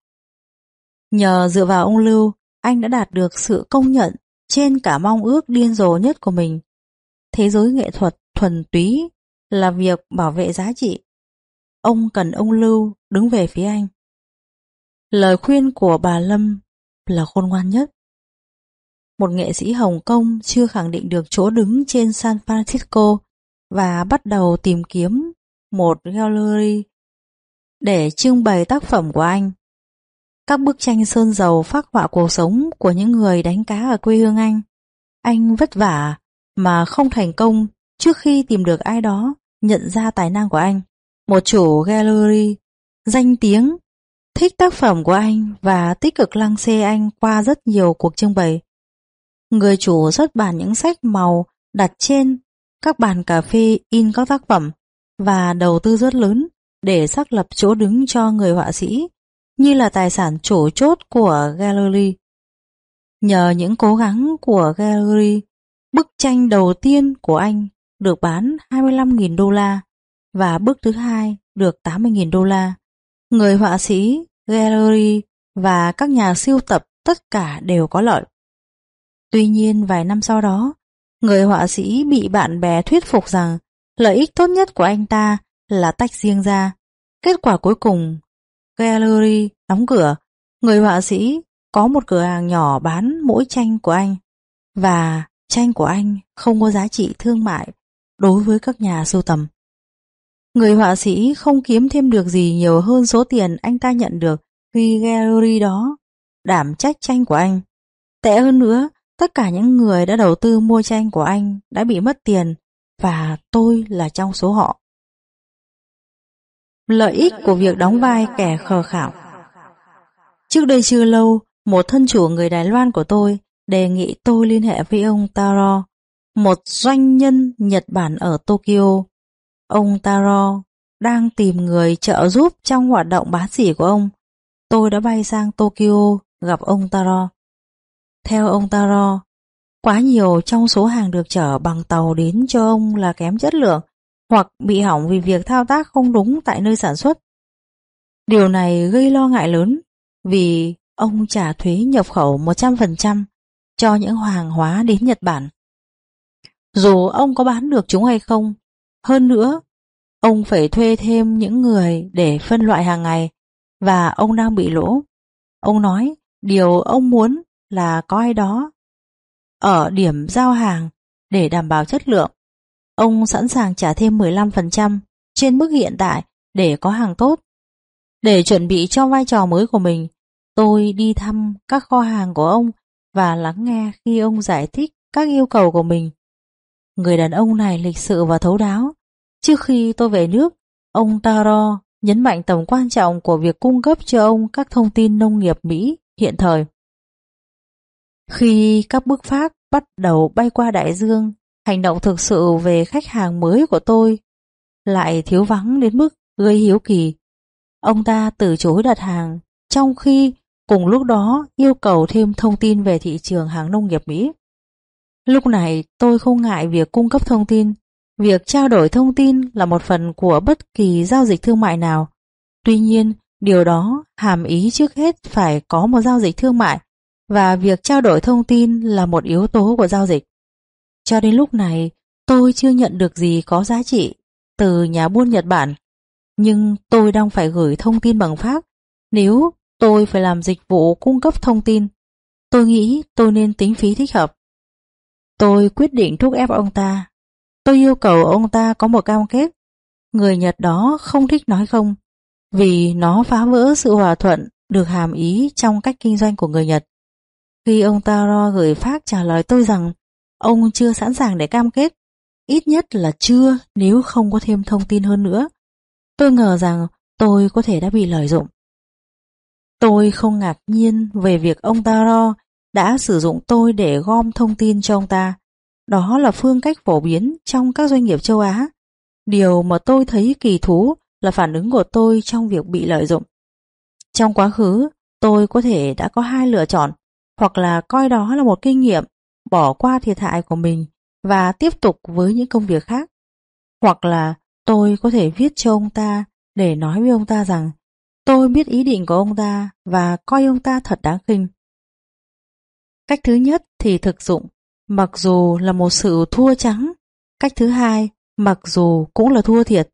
Nhờ dựa vào ông Lưu, anh đã đạt được sự công nhận trên cả mong ước điên rồ nhất của mình. Thế giới nghệ thuật thuần túy là việc bảo vệ giá trị. Ông cần ông Lưu đứng về phía anh. Lời khuyên của bà Lâm là khôn ngoan nhất. Một nghệ sĩ Hồng Kông chưa khẳng định được chỗ đứng trên San Francisco và bắt đầu tìm kiếm một gallery để trưng bày tác phẩm của anh. Các bức tranh sơn dầu phác họa cuộc sống của những người đánh cá ở quê hương anh. Anh vất vả mà không thành công trước khi tìm được ai đó nhận ra tài năng của anh. Một chủ gallery danh tiếng thích tác phẩm của anh và tích cực lăng xê anh qua rất nhiều cuộc trưng bày. Người chủ xuất bản những sách màu đặt trên các bàn cà phê in các tác phẩm và đầu tư rất lớn để xác lập chỗ đứng cho người họa sĩ như là tài sản chủ chốt của gallery. Nhờ những cố gắng của gallery, bức tranh đầu tiên của anh được bán 25.000 đô la và bức thứ hai được 80.000 đô la. Người họa sĩ, gallery và các nhà siêu tập tất cả đều có lợi. Tuy nhiên vài năm sau đó, người họa sĩ bị bạn bè thuyết phục rằng lợi ích tốt nhất của anh ta là tách riêng ra. Kết quả cuối cùng, gallery đóng cửa, người họa sĩ có một cửa hàng nhỏ bán mỗi tranh của anh và tranh của anh không có giá trị thương mại đối với các nhà sưu tầm. Người họa sĩ không kiếm thêm được gì nhiều hơn số tiền anh ta nhận được khi gallery đó đảm trách tranh của anh. Tệ hơn nữa, tất cả những người đã đầu tư mua tranh của anh đã bị mất tiền và tôi là trong số họ. Lợi ích của việc đóng vai kẻ khờ khảo Trước đây chưa lâu, một thân chủ người Đài Loan của tôi đề nghị tôi liên hệ với ông Taro, một doanh nhân Nhật Bản ở Tokyo. Ông Taro đang tìm người trợ giúp trong hoạt động bán sỉ của ông. Tôi đã bay sang Tokyo gặp ông Taro. Theo ông Taro, quá nhiều trong số hàng được chở bằng tàu đến cho ông là kém chất lượng hoặc bị hỏng vì việc thao tác không đúng tại nơi sản xuất. Điều này gây lo ngại lớn vì ông trả thuế nhập khẩu 100% cho những hàng hóa đến Nhật Bản. Dù ông có bán được chúng hay không, hơn nữa, ông phải thuê thêm những người để phân loại hàng ngày và ông đang bị lỗ. Ông nói điều ông muốn là có ai đó ở điểm giao hàng để đảm bảo chất lượng. Ông sẵn sàng trả thêm 15% trên mức hiện tại để có hàng tốt. Để chuẩn bị cho vai trò mới của mình, tôi đi thăm các kho hàng của ông và lắng nghe khi ông giải thích các yêu cầu của mình. Người đàn ông này lịch sự và thấu đáo. Trước khi tôi về nước, ông Taro nhấn mạnh tầm quan trọng của việc cung cấp cho ông các thông tin nông nghiệp Mỹ hiện thời. Khi các bước phát bắt đầu bay qua đại dương, hành động thực sự về khách hàng mới của tôi lại thiếu vắng đến mức gây hiếu kỳ. Ông ta từ chối đặt hàng, trong khi cùng lúc đó yêu cầu thêm thông tin về thị trường hàng nông nghiệp Mỹ. Lúc này tôi không ngại việc cung cấp thông tin, việc trao đổi thông tin là một phần của bất kỳ giao dịch thương mại nào. Tuy nhiên, điều đó hàm ý trước hết phải có một giao dịch thương mại và việc trao đổi thông tin là một yếu tố của giao dịch. Cho đến lúc này, tôi chưa nhận được gì có giá trị từ nhà buôn Nhật Bản, nhưng tôi đang phải gửi thông tin bằng phát. Nếu tôi phải làm dịch vụ cung cấp thông tin, tôi nghĩ tôi nên tính phí thích hợp. Tôi quyết định thúc ép ông ta. Tôi yêu cầu ông ta có một cam kết. Người Nhật đó không thích nói không, vì nó phá vỡ sự hòa thuận được hàm ý trong cách kinh doanh của người Nhật. Khi ông Taro gửi phát trả lời tôi rằng ông chưa sẵn sàng để cam kết, ít nhất là chưa nếu không có thêm thông tin hơn nữa. Tôi ngờ rằng tôi có thể đã bị lợi dụng. Tôi không ngạc nhiên về việc ông Taro đã sử dụng tôi để gom thông tin cho ông ta. Đó là phương cách phổ biến trong các doanh nghiệp châu Á. Điều mà tôi thấy kỳ thú là phản ứng của tôi trong việc bị lợi dụng. Trong quá khứ, tôi có thể đã có hai lựa chọn, hoặc là coi đó là một kinh nghiệm, bỏ qua thiệt hại của mình và tiếp tục với những công việc khác. Hoặc là tôi có thể viết cho ông ta để nói với ông ta rằng tôi biết ý định của ông ta và coi ông ta thật đáng khinh. Cách thứ nhất thì thực dụng, mặc dù là một sự thua trắng. Cách thứ hai, mặc dù cũng là thua thiệt,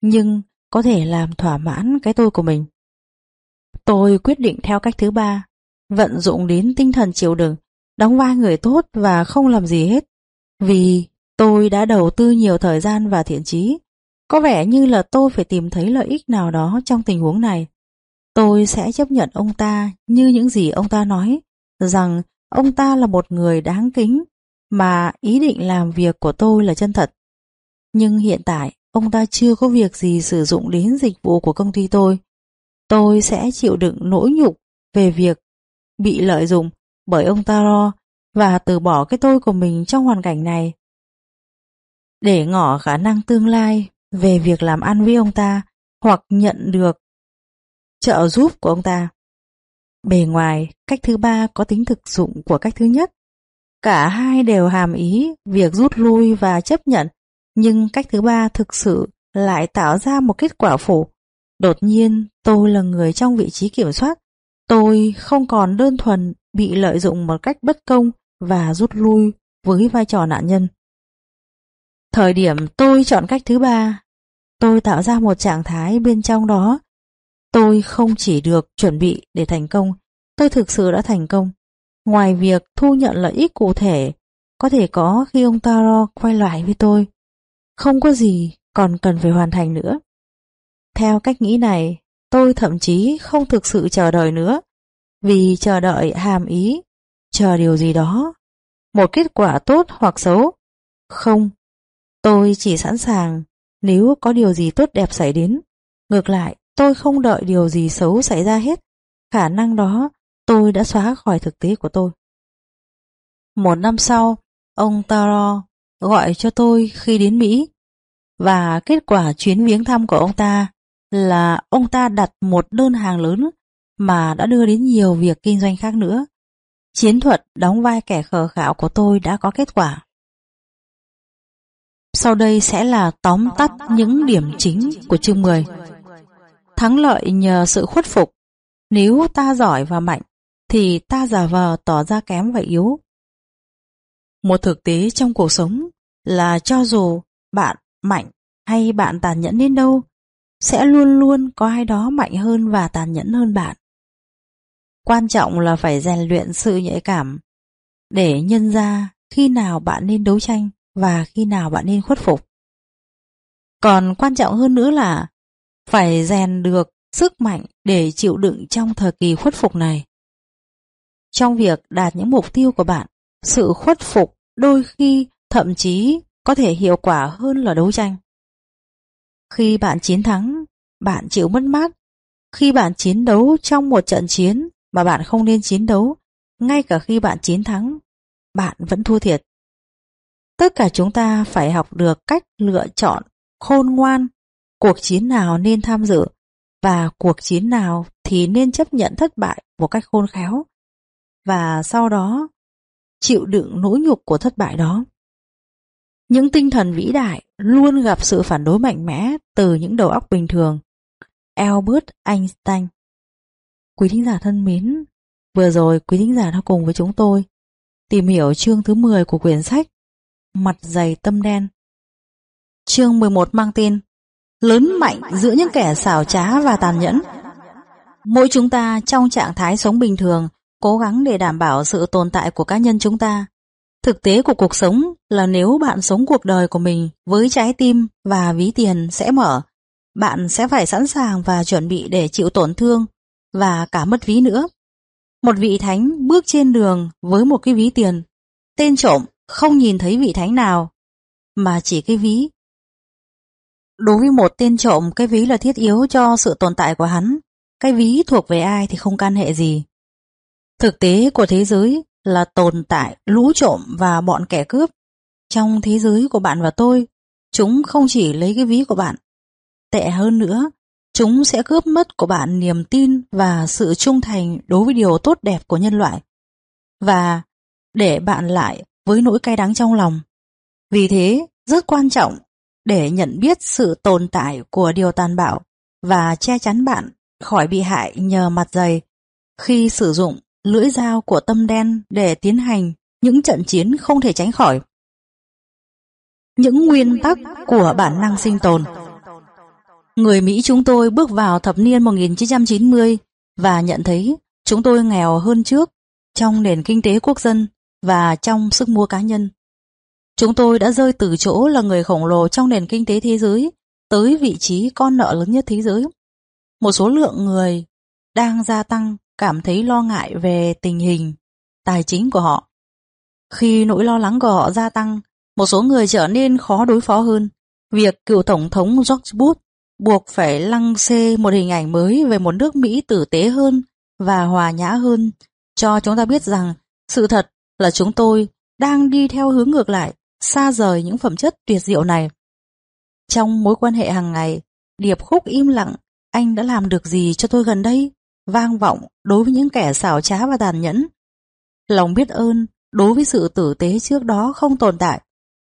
nhưng có thể làm thỏa mãn cái tôi của mình. Tôi quyết định theo cách thứ ba, vận dụng đến tinh thần chịu đựng, đóng vai người tốt và không làm gì hết. Vì tôi đã đầu tư nhiều thời gian và thiện trí. Có vẻ như là tôi phải tìm thấy lợi ích nào đó trong tình huống này. Tôi sẽ chấp nhận ông ta như những gì ông ta nói, rằng ông ta là một người đáng kính, mà ý định làm việc của tôi là chân thật. Nhưng hiện tại, ông ta chưa có việc gì sử dụng đến dịch vụ của công ty tôi. Tôi sẽ chịu đựng nỗi nhục về việc bị lợi dụng bởi ông Taro và từ bỏ cái tôi của mình trong hoàn cảnh này. Để ngỏ khả năng tương lai về việc làm ăn với ông ta hoặc nhận được trợ giúp của ông ta. Bề ngoài, cách thứ ba có tính thực dụng của cách thứ nhất. Cả hai đều hàm ý việc rút lui và chấp nhận, nhưng cách thứ ba thực sự lại tạo ra một kết quả phổ. Đột nhiên, tôi là người trong vị trí kiểm soát. Tôi không còn đơn thuần bị lợi dụng một cách bất công và rút lui với vai trò nạn nhân. Thời điểm tôi chọn cách thứ ba, tôi tạo ra một trạng thái bên trong đó Tôi không chỉ được chuẩn bị để thành công, tôi thực sự đã thành công. Ngoài việc thu nhận lợi ích cụ thể, có thể có khi ông Taro quay lại với tôi. Không có gì còn cần phải hoàn thành nữa. Theo cách nghĩ này, tôi thậm chí không thực sự chờ đợi nữa, vì chờ đợi hàm ý, chờ điều gì đó, một kết quả tốt hoặc xấu. Không, tôi chỉ sẵn sàng nếu có điều gì tốt đẹp xảy đến. Ngược lại, Tôi không đợi điều gì xấu xảy ra hết. Khả năng đó tôi đã xóa khỏi thực tế của tôi. Một năm sau, ông Taro gọi cho tôi khi đến Mỹ và kết quả chuyến viếng thăm của ông ta là ông ta đặt một đơn hàng lớn mà đã đưa đến nhiều việc kinh doanh khác nữa. Chiến thuật đóng vai kẻ khờ khạo của tôi đã có kết quả. Sau đây sẽ là tóm tắt những điểm chính của chương 10 thắng lợi nhờ sự khuất phục. Nếu ta giỏi và mạnh, thì ta giả vờ tỏ ra kém và yếu. Một thực tế trong cuộc sống là cho dù bạn mạnh hay bạn tàn nhẫn đến đâu, sẽ luôn luôn có ai đó mạnh hơn và tàn nhẫn hơn bạn. Quan trọng là phải rèn luyện sự nhạy cảm để nhân ra khi nào bạn nên đấu tranh và khi nào bạn nên khuất phục. Còn quan trọng hơn nữa là phải rèn được sức mạnh để chịu đựng trong thời kỳ khuất phục này. Trong việc đạt những mục tiêu của bạn, sự khuất phục đôi khi thậm chí có thể hiệu quả hơn là đấu tranh. Khi bạn chiến thắng, bạn chịu mất mát. Khi bạn chiến đấu trong một trận chiến mà bạn không nên chiến đấu, ngay cả khi bạn chiến thắng, bạn vẫn thua thiệt. Tất cả chúng ta phải học được cách lựa chọn khôn ngoan cuộc chiến nào nên tham dự và cuộc chiến nào thì nên chấp nhận thất bại một cách khôn khéo và sau đó chịu đựng nỗi nhục của thất bại đó. Những tinh thần vĩ đại luôn gặp sự phản đối mạnh mẽ từ những đầu óc bình thường. Albert Einstein Quý thính giả thân mến, vừa rồi quý thính giả đã cùng với chúng tôi tìm hiểu chương thứ 10 của quyển sách Mặt dày tâm đen. Chương 11 mang tên Lớn mạnh giữa những kẻ xảo trá và tàn nhẫn. Mỗi chúng ta trong trạng thái sống bình thường cố gắng để đảm bảo sự tồn tại của cá nhân chúng ta. Thực tế của cuộc sống là nếu bạn sống cuộc đời của mình với trái tim và ví tiền sẽ mở, bạn sẽ phải sẵn sàng và chuẩn bị để chịu tổn thương và cả mất ví nữa. Một vị thánh bước trên đường với một cái ví tiền. Tên trộm không nhìn thấy vị thánh nào, mà chỉ cái ví. Đối với một tên trộm, cái ví là thiết yếu cho sự tồn tại của hắn. Cái ví thuộc về ai thì không can hệ gì. Thực tế của thế giới là tồn tại lũ trộm và bọn kẻ cướp. Trong thế giới của bạn và tôi, chúng không chỉ lấy cái ví của bạn. Tệ hơn nữa, Chúng sẽ cướp mất của bạn niềm tin và sự trung thành đối với điều tốt đẹp của nhân loại. Và để bạn lại với nỗi cay đắng trong lòng. Vì thế, rất quan trọng để nhận biết sự tồn tại của điều tàn bạo và che chắn bạn khỏi bị hại nhờ mặt dày khi sử dụng lưỡi dao của tâm đen để tiến hành những trận chiến không thể tránh khỏi. Những nguyên tắc của bản năng sinh tồn Người Mỹ chúng tôi bước vào thập niên 1990 và nhận thấy chúng tôi nghèo hơn trước trong nền kinh tế quốc dân và trong sức mua cá nhân. Chúng tôi đã rơi từ chỗ là người khổng lồ trong nền kinh tế thế giới tới vị trí con nợ lớn nhất thế giới. Một số lượng người đang gia tăng cảm thấy lo ngại về tình hình tài chính của họ. Khi nỗi lo lắng của họ gia tăng, một số người trở nên khó đối phó hơn. Việc cựu Tổng thống George Bush buộc phải lăng xê một hình ảnh mới về một nước Mỹ tử tế hơn và hòa nhã hơn, cho chúng ta biết rằng sự thật là chúng tôi đang đi theo hướng ngược lại, xa rời những phẩm chất tuyệt diệu này. Trong mối quan hệ hàng ngày, điệp khúc im lặng, anh đã làm được gì cho tôi gần đây? Vang vọng đối với những kẻ xảo trá và tàn nhẫn. Lòng biết ơn đối với sự tử tế trước đó không tồn tại.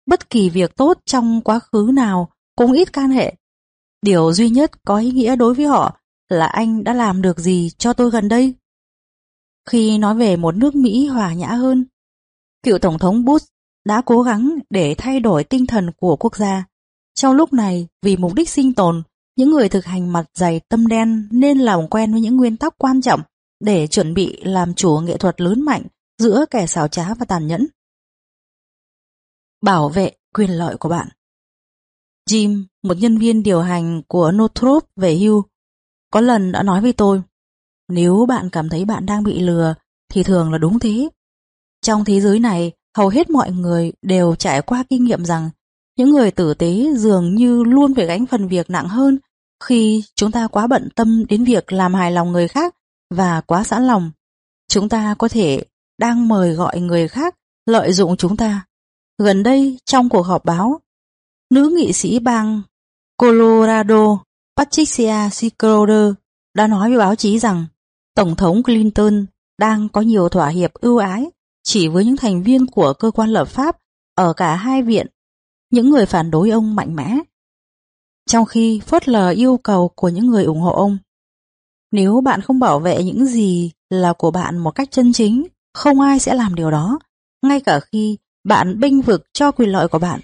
Bất kỳ việc tốt trong quá khứ nào cũng ít can hệ Điều duy nhất có ý nghĩa đối với họ là anh đã làm được gì cho tôi gần đây. Khi nói về một nước Mỹ hòa nhã hơn, cựu Tổng thống Bush đã cố gắng để thay đổi tinh thần của quốc gia. Trong lúc này, vì mục đích sinh tồn, những người thực hành mặt dày tâm đen nên làm quen với những nguyên tắc quan trọng để chuẩn bị làm chủ nghệ thuật lớn mạnh giữa kẻ xảo trá và tàn nhẫn. Bảo vệ quyền lợi của bạn Jim, một nhân viên điều hành của Northrop về hưu, có lần đã nói với tôi, nếu bạn cảm thấy bạn đang bị lừa thì thường là đúng thế. Trong thế giới này, hầu hết mọi người đều trải qua kinh nghiệm rằng những người tử tế dường như luôn phải gánh phần việc nặng hơn khi chúng ta quá bận tâm đến việc làm hài lòng người khác và quá sẵn lòng. Chúng ta có thể đang mời gọi người khác lợi dụng chúng ta. Gần đây, trong cuộc họp báo, nữ nghị sĩ bang Colorado Patricia Schroeder đã nói với báo chí rằng Tổng thống Clinton đang có nhiều thỏa hiệp ưu ái chỉ với những thành viên của cơ quan lập pháp ở cả hai viện, những người phản đối ông mạnh mẽ, trong khi phớt lờ yêu cầu của những người ủng hộ ông. Nếu bạn không bảo vệ những gì là của bạn một cách chân chính, không ai sẽ làm điều đó, ngay cả khi bạn binh vực cho quyền lợi của bạn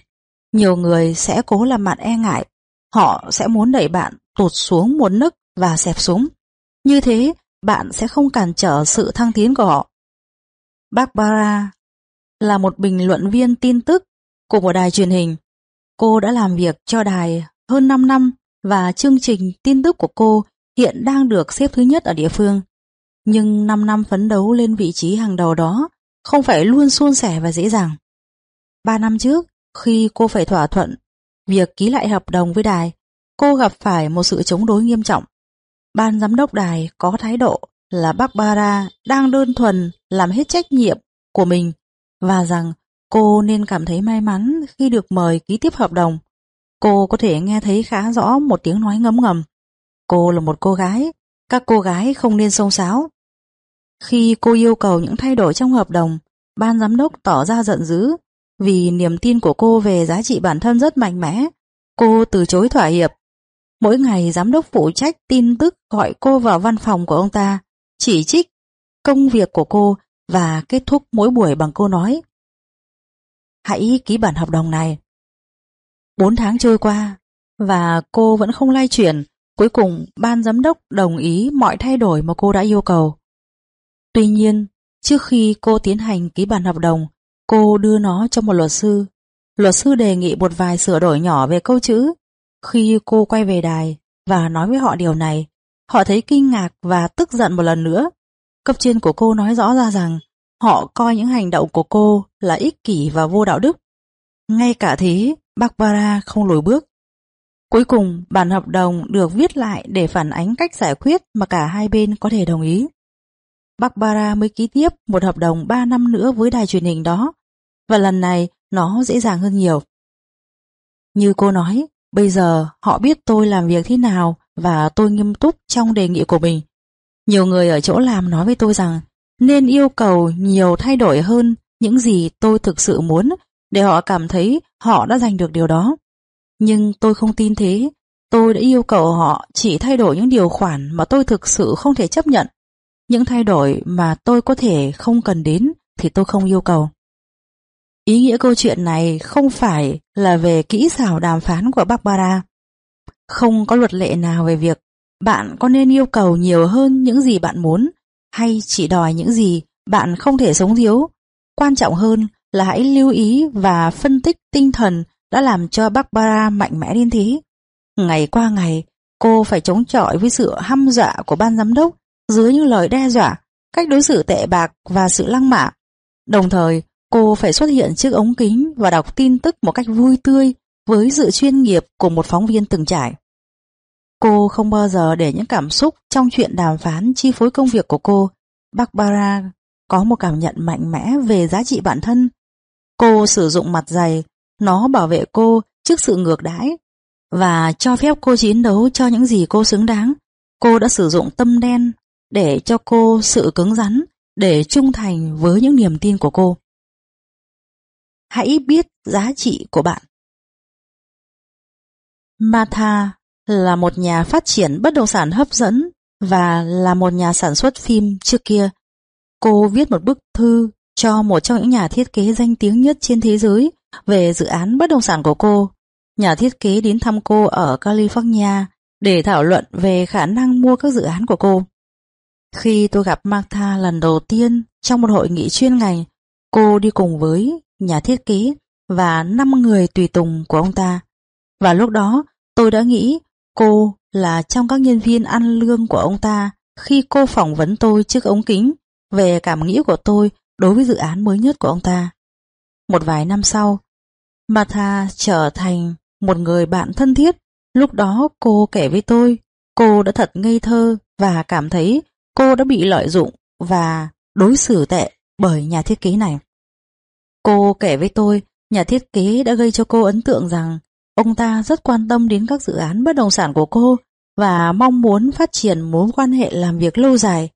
nhiều người sẽ cố làm bạn e ngại. Họ sẽ muốn đẩy bạn tụt xuống muốn nức và xẹp xuống. Như thế, bạn sẽ không cản trở sự thăng tiến của họ. Barbara là một bình luận viên tin tức của một đài truyền hình. Cô đã làm việc cho đài hơn 5 năm và chương trình tin tức của cô hiện đang được xếp thứ nhất ở địa phương. Nhưng 5 năm phấn đấu lên vị trí hàng đầu đó không phải luôn suôn sẻ và dễ dàng. 3 năm trước, khi cô phải thỏa thuận việc ký lại hợp đồng với đài, cô gặp phải một sự chống đối nghiêm trọng. Ban giám đốc đài có thái độ là Barbara đang đơn thuần làm hết trách nhiệm của mình và rằng cô nên cảm thấy may mắn khi được mời ký tiếp hợp đồng. Cô có thể nghe thấy khá rõ một tiếng nói ngấm ngầm. Cô là một cô gái, các cô gái không nên xông xáo. Khi cô yêu cầu những thay đổi trong hợp đồng, ban giám đốc tỏ ra giận dữ vì niềm tin của cô về giá trị bản thân rất mạnh mẽ. Cô từ chối thỏa hiệp. Mỗi ngày giám đốc phụ trách tin tức gọi cô vào văn phòng của ông ta, chỉ trích công việc của cô và kết thúc mỗi buổi bằng câu nói Hãy ký bản hợp đồng này. Bốn tháng trôi qua và cô vẫn không lai chuyển. Cuối cùng ban giám đốc đồng ý mọi thay đổi mà cô đã yêu cầu. Tuy nhiên, trước khi cô tiến hành ký bản hợp đồng, cô đưa nó cho một luật sư. Luật sư đề nghị một vài sửa đổi nhỏ về câu chữ. Khi cô quay về đài và nói với họ điều này, họ thấy kinh ngạc và tức giận một lần nữa. Cấp trên của cô nói rõ ra rằng họ coi những hành động của cô là ích kỷ và vô đạo đức. Ngay cả thế, Barbara không lùi bước. Cuối cùng, bản hợp đồng được viết lại để phản ánh cách giải quyết mà cả hai bên có thể đồng ý. Barbara mới ký tiếp một hợp đồng 3 năm nữa với đài truyền hình đó, và lần này nó dễ dàng hơn nhiều. Như cô nói, bây giờ họ biết tôi làm việc thế nào và tôi nghiêm túc trong đề nghị của mình. Nhiều người ở chỗ làm nói với tôi rằng nên yêu cầu nhiều thay đổi hơn những gì tôi thực sự muốn để họ cảm thấy họ đã giành được điều đó. Nhưng tôi không tin thế. Tôi đã yêu cầu họ chỉ thay đổi những điều khoản mà tôi thực sự không thể chấp nhận. Những thay đổi mà tôi có thể không cần đến thì tôi không yêu cầu. Ý nghĩa câu chuyện này không phải là về kỹ xảo đàm phán của Barbara. Không có luật lệ nào về việc bạn có nên yêu cầu nhiều hơn những gì bạn muốn hay chỉ đòi những gì bạn không thể sống thiếu. Quan trọng hơn là hãy lưu ý và phân tích tinh thần đã làm cho Barbara mạnh mẽ đến thế. Ngày qua ngày, cô phải chống chọi với sự hăm dọa của ban giám đốc dưới những lời đe dọa, cách đối xử tệ bạc và sự lăng mạ. Đồng thời, cô phải xuất hiện trước ống kính và đọc tin tức một cách vui tươi với sự chuyên nghiệp của một phóng viên từng trải. Cô không bao giờ để những cảm xúc trong chuyện đàm phán chi phối công việc của cô. Barbara có một cảm nhận mạnh mẽ về giá trị bản thân. Cô sử dụng mặt dày, nó bảo vệ cô trước sự ngược đãi và cho phép cô chiến đấu cho những gì cô xứng đáng. Cô đã sử dụng tâm đen để cho cô sự cứng rắn, để trung thành với những niềm tin của cô. Hãy biết giá trị của bạn. Martha là một nhà phát triển bất động sản hấp dẫn và là một nhà sản xuất phim trước kia. Cô viết một bức thư cho một trong những nhà thiết kế danh tiếng nhất trên thế giới về dự án bất động sản của cô. Nhà thiết kế đến thăm cô ở California để thảo luận về khả năng mua các dự án của cô. Khi tôi gặp Martha lần đầu tiên trong một hội nghị chuyên ngành, cô đi cùng với nhà thiết kế và 5 người tùy tùng của ông ta. Và lúc đó tôi đã nghĩ cô là trong các nhân viên ăn lương của ông ta khi cô phỏng vấn tôi trước ống kính về cảm nghĩ của tôi đối với dự án mới nhất của ông ta. Một vài năm sau, Martha trở thành một người bạn thân thiết. Lúc đó cô kể với tôi, cô đã thật ngây thơ và cảm thấy cô đã bị lợi dụng và đối xử tệ bởi nhà thiết kế này. Cô kể với tôi, nhà thiết kế đã gây cho cô ấn tượng rằng ông ta rất quan tâm đến các dự án bất động sản của cô và mong muốn phát triển mối quan hệ làm việc lâu dài.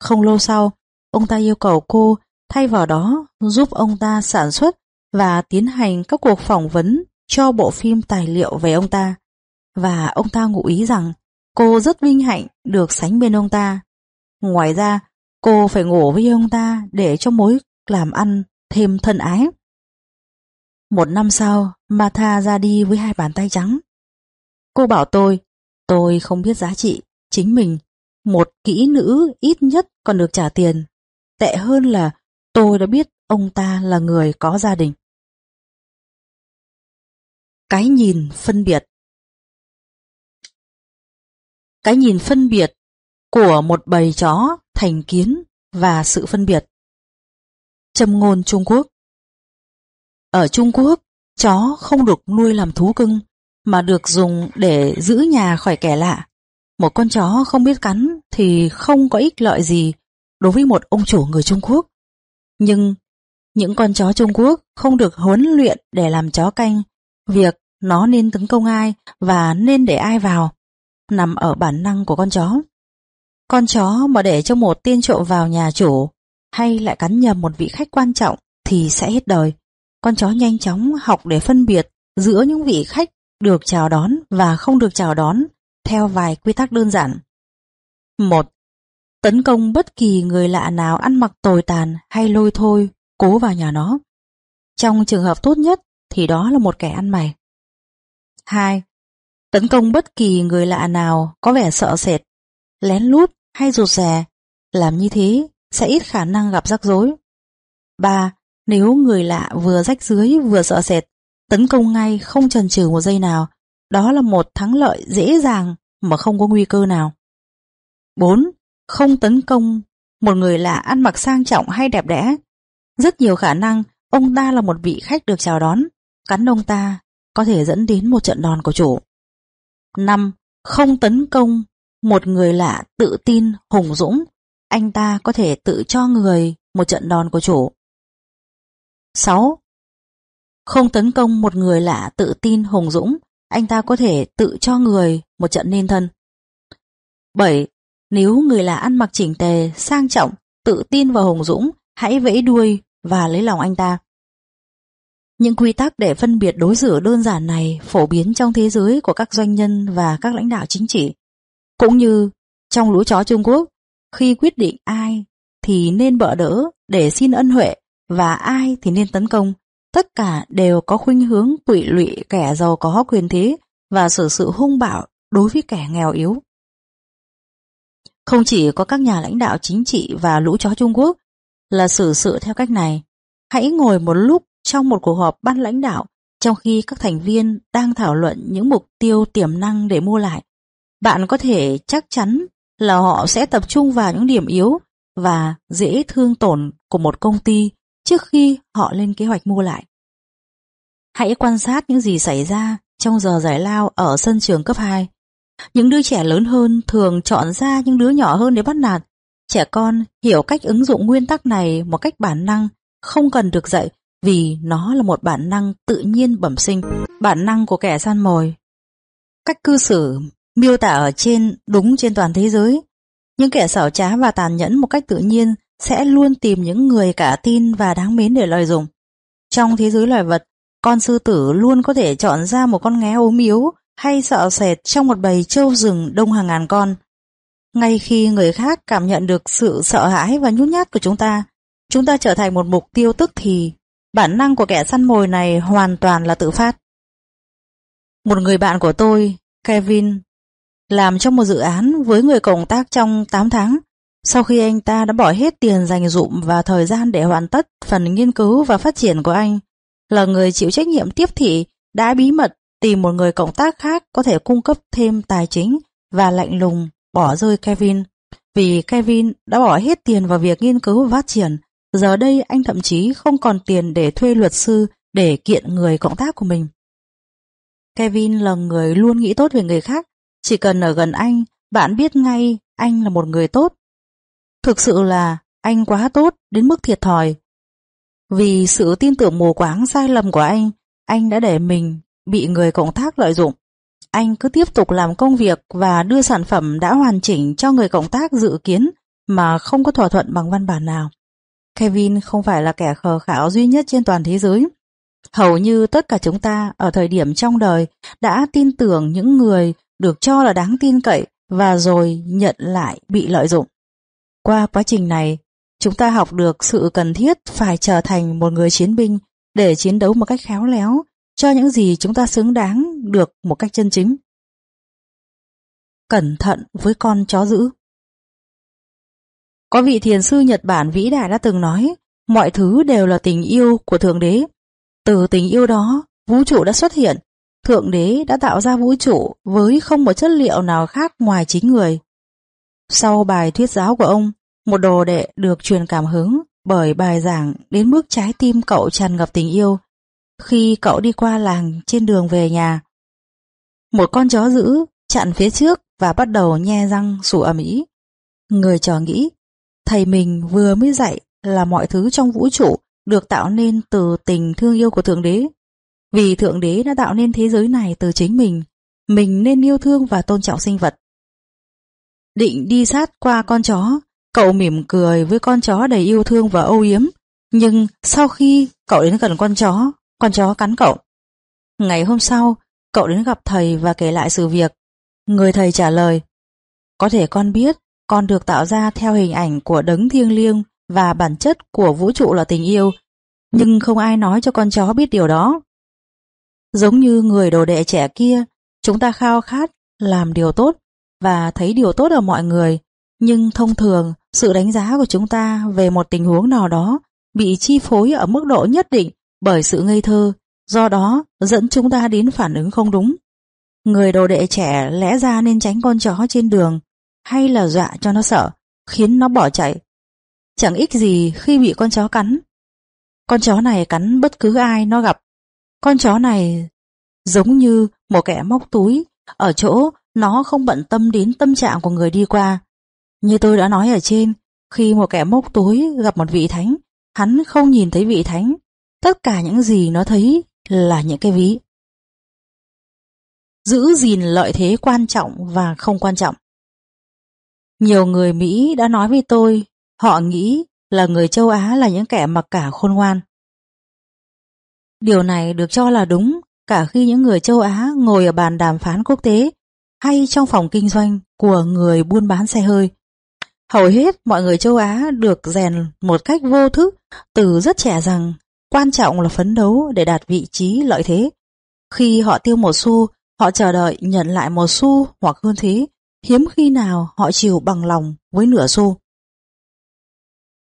Không lâu sau, ông ta yêu cầu cô thay vào đó giúp ông ta sản xuất và tiến hành các cuộc phỏng vấn cho bộ phim tài liệu về ông ta. Và ông ta ngụ ý rằng cô rất vinh hạnh được sánh bên ông ta. Ngoài ra, cô phải ngủ với ông ta để cho mối làm ăn thêm thân ái. Một năm sau, Martha ra đi với hai bàn tay trắng. Cô bảo tôi, tôi không biết giá trị, chính mình, một kỹ nữ ít nhất còn được trả tiền. Tệ hơn là tôi đã biết ông ta là người có gia đình. Cái nhìn phân biệt Cái nhìn phân biệt của một bầy chó thành kiến và sự phân biệt. Châm ngôn Trung Quốc Ở Trung Quốc, chó không được nuôi làm thú cưng mà được dùng để giữ nhà khỏi kẻ lạ. Một con chó không biết cắn thì không có ích lợi gì đối với một ông chủ người Trung Quốc. Nhưng những con chó Trung Quốc không được huấn luyện để làm chó canh, việc nó nên tấn công ai và nên để ai vào, nằm ở bản năng của con chó. Con chó mà để cho một tiên trộm vào nhà chủ hay lại cắn nhầm một vị khách quan trọng thì sẽ hết đời. Con chó nhanh chóng học để phân biệt giữa những vị khách được chào đón và không được chào đón theo vài quy tắc đơn giản. một Tấn công bất kỳ người lạ nào ăn mặc tồi tàn hay lôi thôi, cố vào nhà nó. Trong trường hợp tốt nhất thì đó là một kẻ ăn mày. 2. Tấn công bất kỳ người lạ nào có vẻ sợ sệt, lén lút hay rụt rè, làm như thế sẽ ít khả năng gặp rắc rối. 3. Nếu người lạ vừa rách dưới vừa sợ sệt, tấn công ngay không chần chừ một giây nào, đó là một thắng lợi dễ dàng mà không có nguy cơ nào. 4. Không tấn công một người lạ ăn mặc sang trọng hay đẹp đẽ. Rất nhiều khả năng ông ta là một vị khách được chào đón, cắn ông ta có thể dẫn đến một trận đòn của chủ. 5. Không tấn công một người lạ tự tin, hùng dũng, anh ta có thể tự cho người một trận đòn của chủ. 6. Không tấn công một người lạ tự tin, hùng dũng, anh ta có thể tự cho người một trận nên thân. 7. Nếu người lạ ăn mặc chỉnh tề, sang trọng, tự tin và hùng dũng, hãy vẫy đuôi và lấy lòng anh ta. Những quy tắc để phân biệt đối xử đơn giản này phổ biến trong thế giới của các doanh nhân và các lãnh đạo chính trị. Cũng như trong lũ chó Trung Quốc, khi quyết định ai thì nên bỡ đỡ để xin ân huệ và ai thì nên tấn công, tất cả đều có khuynh hướng quỵ lụy kẻ giàu có quyền thế và sự sự hung bạo đối với kẻ nghèo yếu. Không chỉ có các nhà lãnh đạo chính trị và lũ chó Trung Quốc là xử sự theo cách này, hãy ngồi một lúc trong một cuộc họp ban lãnh đạo trong khi các thành viên đang thảo luận những mục tiêu tiềm năng để mua lại. Bạn có thể chắc chắn là họ sẽ tập trung vào những điểm yếu và dễ thương tổn của một công ty trước khi họ lên kế hoạch mua lại. Hãy quan sát những gì xảy ra trong giờ giải lao ở sân trường cấp 2. Những đứa trẻ lớn hơn thường chọn ra những đứa nhỏ hơn để bắt nạt. Trẻ con hiểu cách ứng dụng nguyên tắc này một cách bản năng, không cần được dạy vì nó là một bản năng tự nhiên bẩm sinh, bản năng của kẻ săn mồi. Cách cư xử miêu tả ở trên đúng trên toàn thế giới. Những kẻ xảo trá và tàn nhẫn một cách tự nhiên sẽ luôn tìm những người cả tin và đáng mến để lợi dụng. Trong thế giới loài vật, con sư tử luôn có thể chọn ra một con ngé ốm yếu hay sợ sệt trong một bầy trâu rừng đông hàng ngàn con. Ngay khi người khác cảm nhận được sự sợ hãi và nhút nhát của chúng ta, chúng ta trở thành một mục tiêu tức thì. Bản năng của kẻ săn mồi này hoàn toàn là tự phát. Một người bạn của tôi, Kevin, làm trong một dự án với người cộng tác trong 8 tháng. Sau khi anh ta đã bỏ hết tiền dành dụm và thời gian để hoàn tất phần nghiên cứu và phát triển của anh, là người chịu trách nhiệm tiếp thị đã bí mật tìm một người cộng tác khác có thể cung cấp thêm tài chính và lạnh lùng bỏ rơi Kevin. Vì Kevin đã bỏ hết tiền vào việc nghiên cứu và phát triển, giờ đây anh thậm chí không còn tiền để thuê luật sư để kiện người cộng tác của mình. Kevin là người luôn nghĩ tốt về người khác, chỉ cần ở gần anh, bạn biết ngay anh là một người tốt. Thực sự là anh quá tốt đến mức thiệt thòi. Vì sự tin tưởng mù quáng sai lầm của anh, anh đã để mình bị người cộng tác lợi dụng. Anh cứ tiếp tục làm công việc và đưa sản phẩm đã hoàn chỉnh cho người cộng tác dự kiến mà không có thỏa thuận bằng văn bản nào. Kevin không phải là kẻ khờ khảo duy nhất trên toàn thế giới. Hầu như tất cả chúng ta ở thời điểm trong đời đã tin tưởng những người được cho là đáng tin cậy và rồi nhận lại bị lợi dụng. Qua quá trình này, chúng ta học được sự cần thiết phải trở thành một người chiến binh để chiến đấu một cách khéo léo cho những gì chúng ta xứng đáng được một cách chân chính. Cẩn thận với con chó dữ Có vị thiền sư Nhật Bản vĩ đại đã từng nói mọi thứ đều là tình yêu của Thượng Đế. Từ tình yêu đó, vũ trụ đã xuất hiện. Thượng Đế đã tạo ra vũ trụ với không một chất liệu nào khác ngoài chính người. Sau bài thuyết giáo của ông, một đồ đệ được truyền cảm hứng bởi bài giảng đến mức trái tim cậu tràn ngập tình yêu khi cậu đi qua làng trên đường về nhà. Một con chó dữ chặn phía trước và bắt đầu nhe răng sủa ầm ĩ. Người trò nghĩ, thầy mình vừa mới dạy là mọi thứ trong vũ trụ được tạo nên từ tình thương yêu của Thượng Đế. Vì Thượng Đế đã tạo nên thế giới này từ chính mình, mình nên yêu thương và tôn trọng sinh vật. Định đi sát qua con chó, cậu mỉm cười với con chó đầy yêu thương và âu yếm. Nhưng sau khi cậu đến gần con chó, con chó cắn cậu. Ngày hôm sau, cậu đến gặp thầy và kể lại sự việc. Người thầy trả lời, có thể con biết con được tạo ra theo hình ảnh của đấng thiêng liêng và bản chất của vũ trụ là tình yêu, nhưng không ai nói cho con chó biết điều đó. Giống như người đồ đệ trẻ kia, chúng ta khao khát làm điều tốt và thấy điều tốt ở mọi người, nhưng thông thường sự đánh giá của chúng ta về một tình huống nào đó bị chi phối ở mức độ nhất định bởi sự ngây thơ, do đó dẫn chúng ta đến phản ứng không đúng. Người đồ đệ trẻ lẽ ra nên tránh con chó trên đường hay là dọa cho nó sợ, khiến nó bỏ chạy. Chẳng ích gì khi bị con chó cắn. Con chó này cắn bất cứ ai nó gặp. Con chó này giống như một kẻ móc túi, ở chỗ nó không bận tâm đến tâm trạng của người đi qua. Như tôi đã nói ở trên, khi một kẻ móc túi gặp một vị thánh, hắn không nhìn thấy vị thánh. Tất cả những gì nó thấy là những cái ví. Giữ gìn lợi thế quan trọng và không quan trọng. Nhiều người Mỹ đã nói với tôi, họ nghĩ là người châu Á là những kẻ mặc cả khôn ngoan. Điều này được cho là đúng cả khi những người châu Á ngồi ở bàn đàm phán quốc tế hay trong phòng kinh doanh của người buôn bán xe hơi. Hầu hết mọi người châu Á được rèn một cách vô thức từ rất trẻ rằng quan trọng là phấn đấu để đạt vị trí lợi thế. Khi họ tiêu một xu, họ chờ đợi nhận lại một xu hoặc hơn thế, hiếm khi nào họ chịu bằng lòng với nửa xu.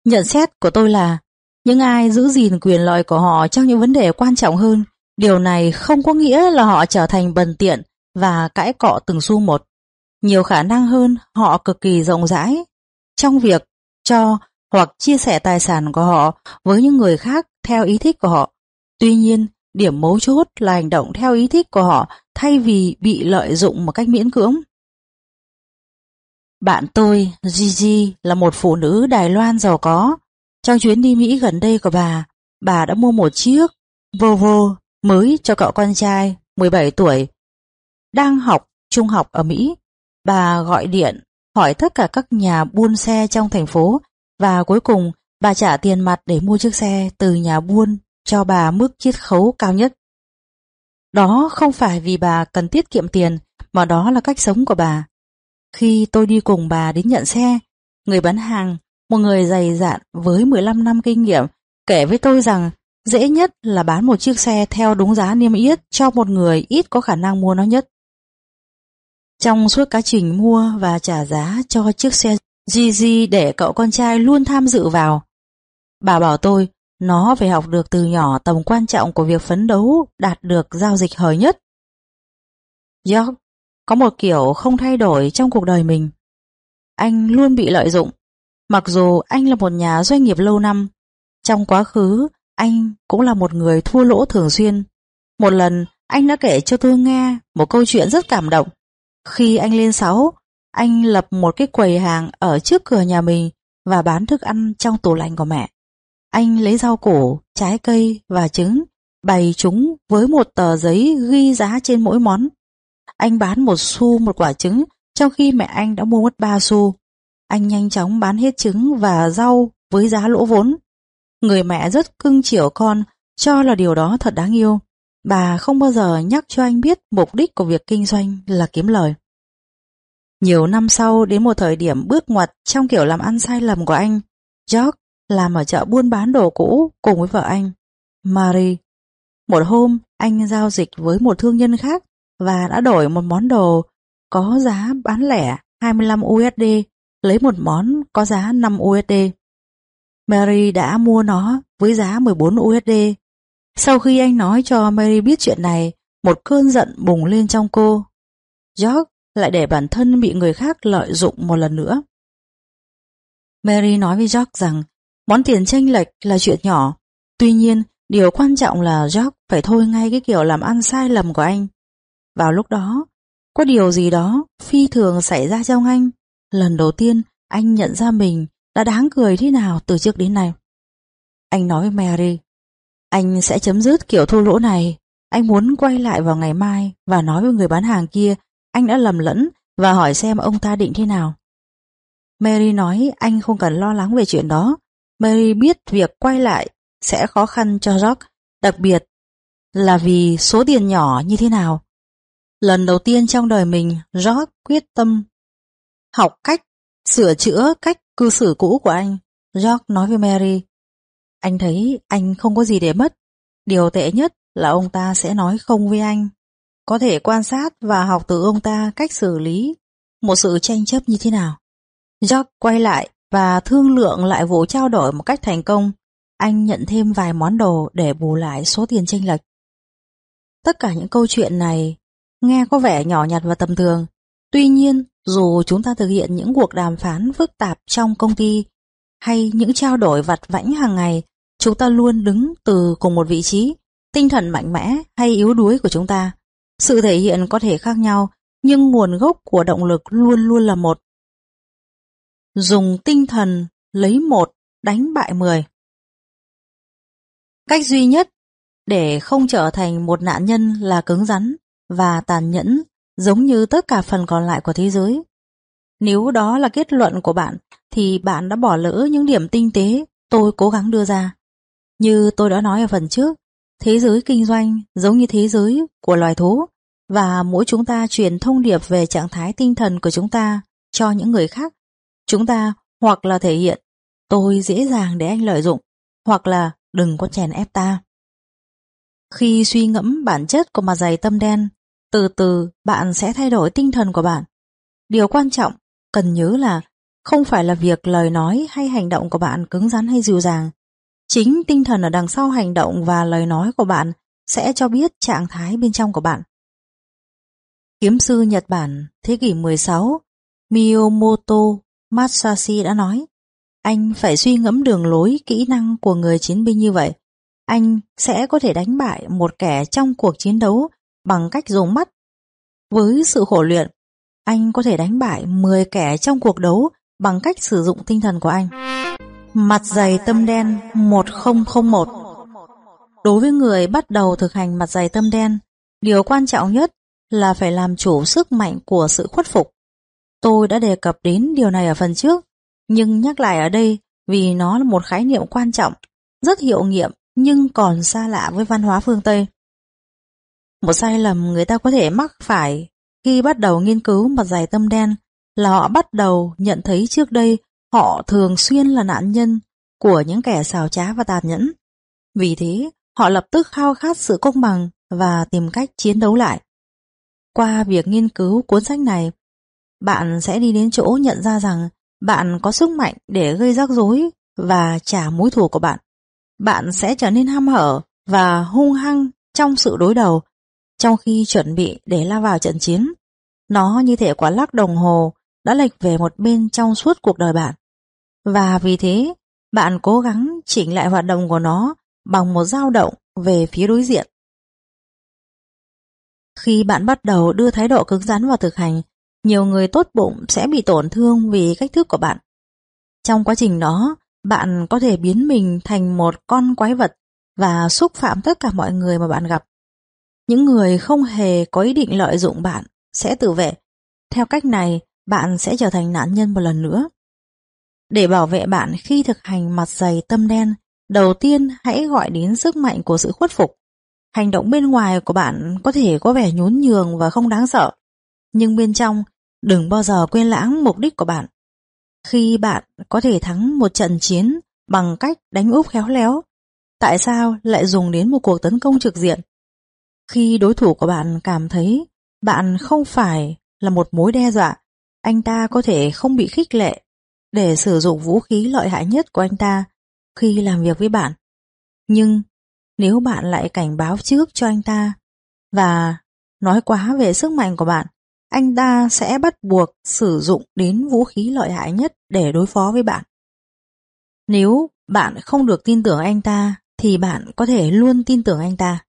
Nhận xét của tôi là những ai giữ gìn quyền lợi của họ trong những vấn đề quan trọng hơn, điều này không có nghĩa là họ trở thành bần tiện và cãi cọ từng xu một. Nhiều khả năng hơn họ cực kỳ rộng rãi trong việc cho hoặc chia sẻ tài sản của họ với những người khác theo ý thích của họ. Tuy nhiên, điểm mấu chốt là hành động theo ý thích của họ thay vì bị lợi dụng một cách miễn cưỡng. Bạn tôi, Gigi, là một phụ nữ Đài Loan giàu có. Trong chuyến đi Mỹ gần đây của bà, bà đã mua một chiếc Volvo mới cho cậu con trai 17 tuổi đang học trung học ở Mỹ. Bà gọi điện hỏi tất cả các nhà buôn xe trong thành phố và cuối cùng bà trả tiền mặt để mua chiếc xe từ nhà buôn cho bà mức chiết khấu cao nhất. Đó không phải vì bà cần tiết kiệm tiền mà đó là cách sống của bà. Khi tôi đi cùng bà đến nhận xe, người bán hàng, một người dày dạn với 15 năm kinh nghiệm, kể với tôi rằng dễ nhất là bán một chiếc xe theo đúng giá niêm yết cho một người ít có khả năng mua nó nhất. Trong suốt quá trình mua và trả giá cho chiếc xe Gigi để cậu con trai luôn tham dự vào, bà bảo tôi nó phải học được từ nhỏ tầm quan trọng của việc phấn đấu đạt được giao dịch hời nhất. York có một kiểu không thay đổi trong cuộc đời mình. Anh luôn bị lợi dụng. Mặc dù anh là một nhà doanh nghiệp lâu năm, trong quá khứ anh cũng là một người thua lỗ thường xuyên. Một lần anh đã kể cho tôi nghe một câu chuyện rất cảm động. Khi anh lên sáu, anh lập một cái quầy hàng ở trước cửa nhà mình và bán thức ăn trong tủ lạnh của mẹ. Anh lấy rau củ, trái cây và trứng, bày chúng với một tờ giấy ghi giá trên mỗi món. Anh bán một xu một quả trứng, trong khi mẹ anh đã mua mất ba xu. Anh nhanh chóng bán hết trứng và rau với giá lỗ vốn. Người mẹ rất cưng chiều con, cho là điều đó thật đáng yêu. Bà không bao giờ nhắc cho anh biết mục đích của việc kinh doanh là kiếm lời. Nhiều năm sau đến một thời điểm bước ngoặt trong kiểu làm ăn sai lầm của anh, George làm ở chợ buôn bán đồ cũ cùng với vợ anh. Marie. Một hôm, anh giao dịch với một thương nhân khác và đã đổi một món đồ có giá bán lẻ 25 USD lấy một món có giá 5 USD. Mary đã mua nó với giá 14 USD. Sau khi anh nói cho Mary biết chuyện này, một cơn giận bùng lên trong cô. George lại để bản thân bị người khác lợi dụng một lần nữa. Mary nói với George rằng món tiền tranh lệch là chuyện nhỏ, tuy nhiên điều quan trọng là George phải thôi ngay cái kiểu làm ăn sai lầm của anh. Vào lúc đó, có điều gì đó phi thường xảy ra trong anh. Lần đầu tiên anh nhận ra mình đã đáng cười thế nào từ trước đến nay. Anh nói với Mary, anh sẽ chấm dứt kiểu thua lỗ này. Anh muốn quay lại vào ngày mai và nói với người bán hàng kia anh đã lầm lẫn và hỏi xem ông ta định thế nào. Mary nói anh không cần lo lắng về chuyện đó. Mary biết việc quay lại sẽ khó khăn cho George, đặc biệt là vì số tiền nhỏ như thế nào. Lần đầu tiên trong đời mình, George quyết tâm học cách sửa chữa cách cư xử cũ của anh. George nói với Mary, anh thấy anh không có gì để mất. Điều tệ nhất là ông ta sẽ nói không với anh. Có thể quan sát và học từ ông ta cách xử lý một sự tranh chấp như thế nào. George quay lại và thương lượng lại vụ trao đổi một cách thành công. Anh nhận thêm vài món đồ để bù lại số tiền tranh lệch. Tất cả những câu chuyện này nghe có vẻ nhỏ nhặt và tầm thường. Tuy nhiên, dù chúng ta thực hiện những cuộc đàm phán phức tạp trong công ty hay những trao đổi vặt vãnh hàng ngày, chúng ta luôn đứng từ cùng một vị trí, tinh thần mạnh mẽ hay yếu đuối của chúng ta. Sự thể hiện có thể khác nhau, nhưng nguồn gốc của động lực luôn luôn là một. Dùng tinh thần lấy một đánh bại mười. Cách duy nhất để không trở thành một nạn nhân là cứng rắn và tàn nhẫn giống như tất cả phần còn lại của thế giới. Nếu đó là kết luận của bạn thì bạn đã bỏ lỡ những điểm tinh tế tôi cố gắng đưa ra. Như tôi đã nói ở phần trước, thế giới kinh doanh giống như thế giới của loài thú và mỗi chúng ta truyền thông điệp về trạng thái tinh thần của chúng ta cho những người khác. Chúng ta hoặc là thể hiện tôi dễ dàng để anh lợi dụng hoặc là đừng có chèn ép ta. Khi suy ngẫm bản chất của mặt dày tâm đen, từ từ, bạn sẽ thay đổi tinh thần của bạn. Điều quan trọng, cần nhớ là không phải là việc lời nói hay hành động của bạn cứng rắn hay dịu dàng. Chính tinh thần ở đằng sau hành động và lời nói của bạn sẽ cho biết trạng thái bên trong của bạn. Kiếm sư Nhật Bản, thế kỷ 16 Miyamoto Masashi đã nói, anh phải suy ngẫm đường lối, kỹ năng của người chiến binh như vậy. Anh sẽ có thể đánh bại một kẻ trong cuộc chiến đấu bằng cách dùng mắt. Với sự khổ luyện, anh có thể đánh bại 10 kẻ trong cuộc đấu bằng cách sử dụng tinh thần của anh. Mặt dày tâm đen 1001 Đối với người bắt đầu thực hành mặt dày tâm đen, điều quan trọng nhất là phải làm chủ sức mạnh của sự khuất phục. Tôi đã đề cập đến điều này ở phần trước, nhưng nhắc lại ở đây vì nó là một khái niệm quan trọng, rất hiệu nghiệm nhưng còn xa lạ với văn hóa phương Tây. Một sai lầm người ta có thể mắc phải khi bắt đầu nghiên cứu mặt dày tâm đen là họ bắt đầu nhận thấy trước đây họ thường xuyên là nạn nhân của những kẻ xào trá và tàn nhẫn. Vì thế, họ lập tức khao khát sự công bằng và tìm cách chiến đấu lại. Qua việc nghiên cứu cuốn sách này, bạn sẽ đi đến chỗ nhận ra rằng bạn có sức mạnh để gây rắc rối và trả mối thù của bạn. Bạn sẽ trở nên ham hở và hung hăng trong sự đối đầu, trong khi chuẩn bị để lao vào trận chiến. Nó như thể quả lắc đồng hồ đã lệch về một bên trong suốt cuộc đời bạn. Và vì thế, bạn cố gắng chỉnh lại hoạt động của nó bằng một dao động về phía đối diện. Khi bạn bắt đầu đưa thái độ cứng rắn vào thực hành, nhiều người tốt bụng sẽ bị tổn thương vì cách thức của bạn. Trong quá trình đó, bạn có thể biến mình thành một con quái vật và xúc phạm tất cả mọi người mà bạn gặp. Những người không hề có ý định lợi dụng bạn sẽ tự vệ. Theo cách này, bạn sẽ trở thành nạn nhân một lần nữa. Để bảo vệ bạn khi thực hành mặt dày tâm đen, đầu tiên hãy gọi đến sức mạnh của sự khuất phục. Hành động bên ngoài của bạn có thể có vẻ nhún nhường và không đáng sợ, nhưng bên trong đừng bao giờ quên lãng mục đích của bạn. Khi bạn có thể thắng một trận chiến bằng cách đánh úp khéo léo, tại sao lại dùng đến một cuộc tấn công trực diện? Khi đối thủ của bạn cảm thấy bạn không phải là một mối đe dọa, anh ta có thể không bị khích lệ để sử dụng vũ khí lợi hại nhất của anh ta khi làm việc với bạn. Nhưng nếu bạn lại cảnh báo trước cho anh ta và nói quá về sức mạnh của bạn, anh ta sẽ bắt buộc sử dụng đến vũ khí lợi hại nhất để đối phó với bạn. Nếu bạn không được tin tưởng anh ta, thì bạn có thể luôn tin tưởng anh ta.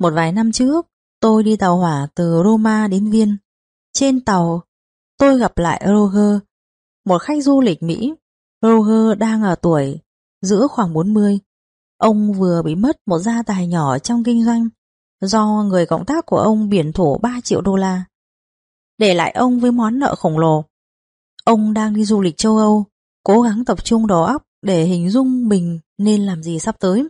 Một vài năm trước, tôi đi tàu hỏa từ Roma đến Viên. Trên tàu, tôi gặp lại Roger, một khách du lịch Mỹ. Roger đang ở tuổi giữa khoảng 40. Ông vừa bị mất một gia tài nhỏ trong kinh doanh do người cộng tác của ông biển thủ 3 triệu đô la. Để lại ông với món nợ khổng lồ. Ông đang đi du lịch châu Âu, cố gắng tập trung đầu óc để hình dung mình nên làm gì sắp tới.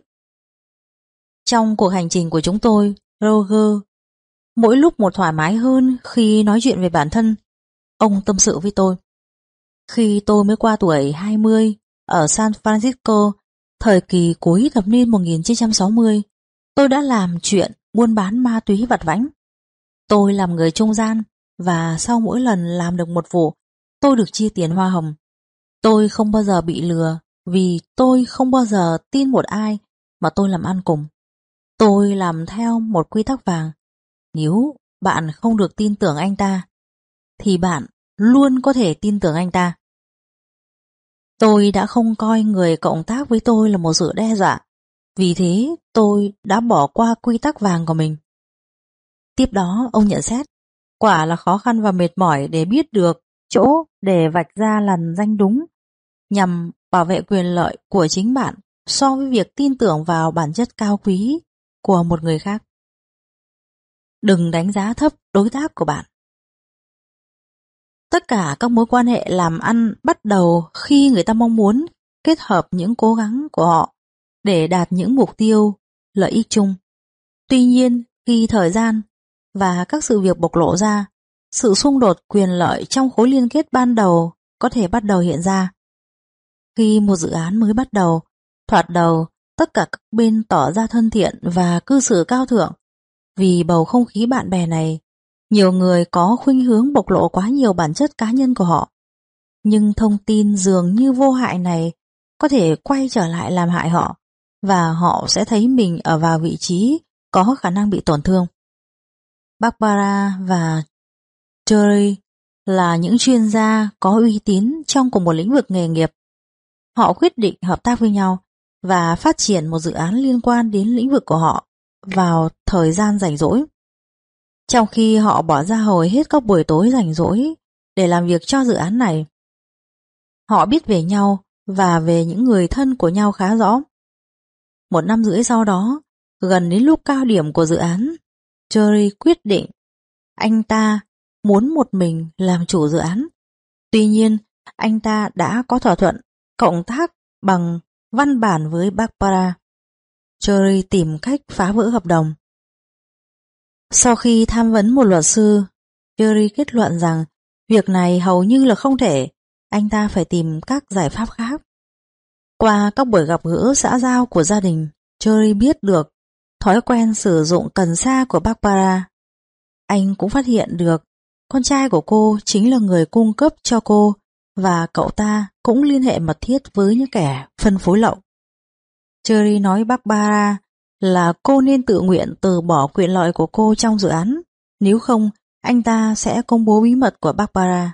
Trong cuộc hành trình của chúng tôi, Roger mỗi lúc một thoải mái hơn khi nói chuyện về bản thân. Ông tâm sự với tôi. Khi tôi mới qua tuổi 20 ở San Francisco, thời kỳ cuối thập niên 1960, tôi đã làm chuyện buôn bán ma túy vặt vãnh. Tôi làm người trung gian và sau mỗi lần làm được một vụ, tôi được chia tiền hoa hồng. Tôi không bao giờ bị lừa vì tôi không bao giờ tin một ai mà tôi làm ăn cùng. Tôi làm theo một quy tắc vàng. Nếu bạn không được tin tưởng anh ta, thì bạn luôn có thể tin tưởng anh ta. Tôi đã không coi người cộng tác với tôi là một sự đe dọa, vì thế tôi đã bỏ qua quy tắc vàng của mình. Tiếp đó ông nhận xét, quả là khó khăn và mệt mỏi để biết được chỗ để vạch ra lần danh đúng nhằm bảo vệ quyền lợi của chính bạn so với việc tin tưởng vào bản chất cao quý của một người khác. Đừng đánh giá thấp đối tác của bạn. Tất cả các mối quan hệ làm ăn bắt đầu khi người ta mong muốn kết hợp những cố gắng của họ để đạt những mục tiêu, lợi ích chung. Tuy nhiên, khi thời gian và các sự việc bộc lộ ra, sự xung đột quyền lợi trong khối liên kết ban đầu có thể bắt đầu hiện ra. Khi một dự án mới bắt đầu, thoạt đầu tất cả các bên tỏ ra thân thiện và cư xử cao thượng. Vì bầu không khí bạn bè này, nhiều người có khuynh hướng bộc lộ quá nhiều bản chất cá nhân của họ. Nhưng thông tin dường như vô hại này có thể quay trở lại làm hại họ và họ sẽ thấy mình ở vào vị trí có khả năng bị tổn thương. Barbara và Jerry là những chuyên gia có uy tín trong cùng một lĩnh vực nghề nghiệp. Họ quyết định hợp tác với nhau và phát triển một dự án liên quan đến lĩnh vực của họ vào thời gian rảnh rỗi. Trong khi họ bỏ ra hầu hết các buổi tối rảnh rỗi để làm việc cho dự án này. Họ biết về nhau và về những người thân của nhau khá rõ. Một năm rưỡi sau đó, gần đến lúc cao điểm của dự án, Jerry quyết định anh ta muốn một mình làm chủ dự án. Tuy nhiên, anh ta đã có thỏa thuận cộng tác bằng văn bản với Barbara. Jerry tìm cách phá vỡ hợp đồng. Sau khi tham vấn một luật sư, Jerry kết luận rằng việc này hầu như là không thể, anh ta phải tìm các giải pháp khác. Qua các buổi gặp gỡ xã giao của gia đình, Jerry biết được thói quen sử dụng cần sa của Barbara. Anh cũng phát hiện được con trai của cô chính là người cung cấp cho cô và cậu ta cũng liên hệ mật thiết với những kẻ phân phối lậu. Cherry nói Barbara là cô nên tự nguyện từ bỏ quyền lợi của cô trong dự án, nếu không anh ta sẽ công bố bí mật của Barbara.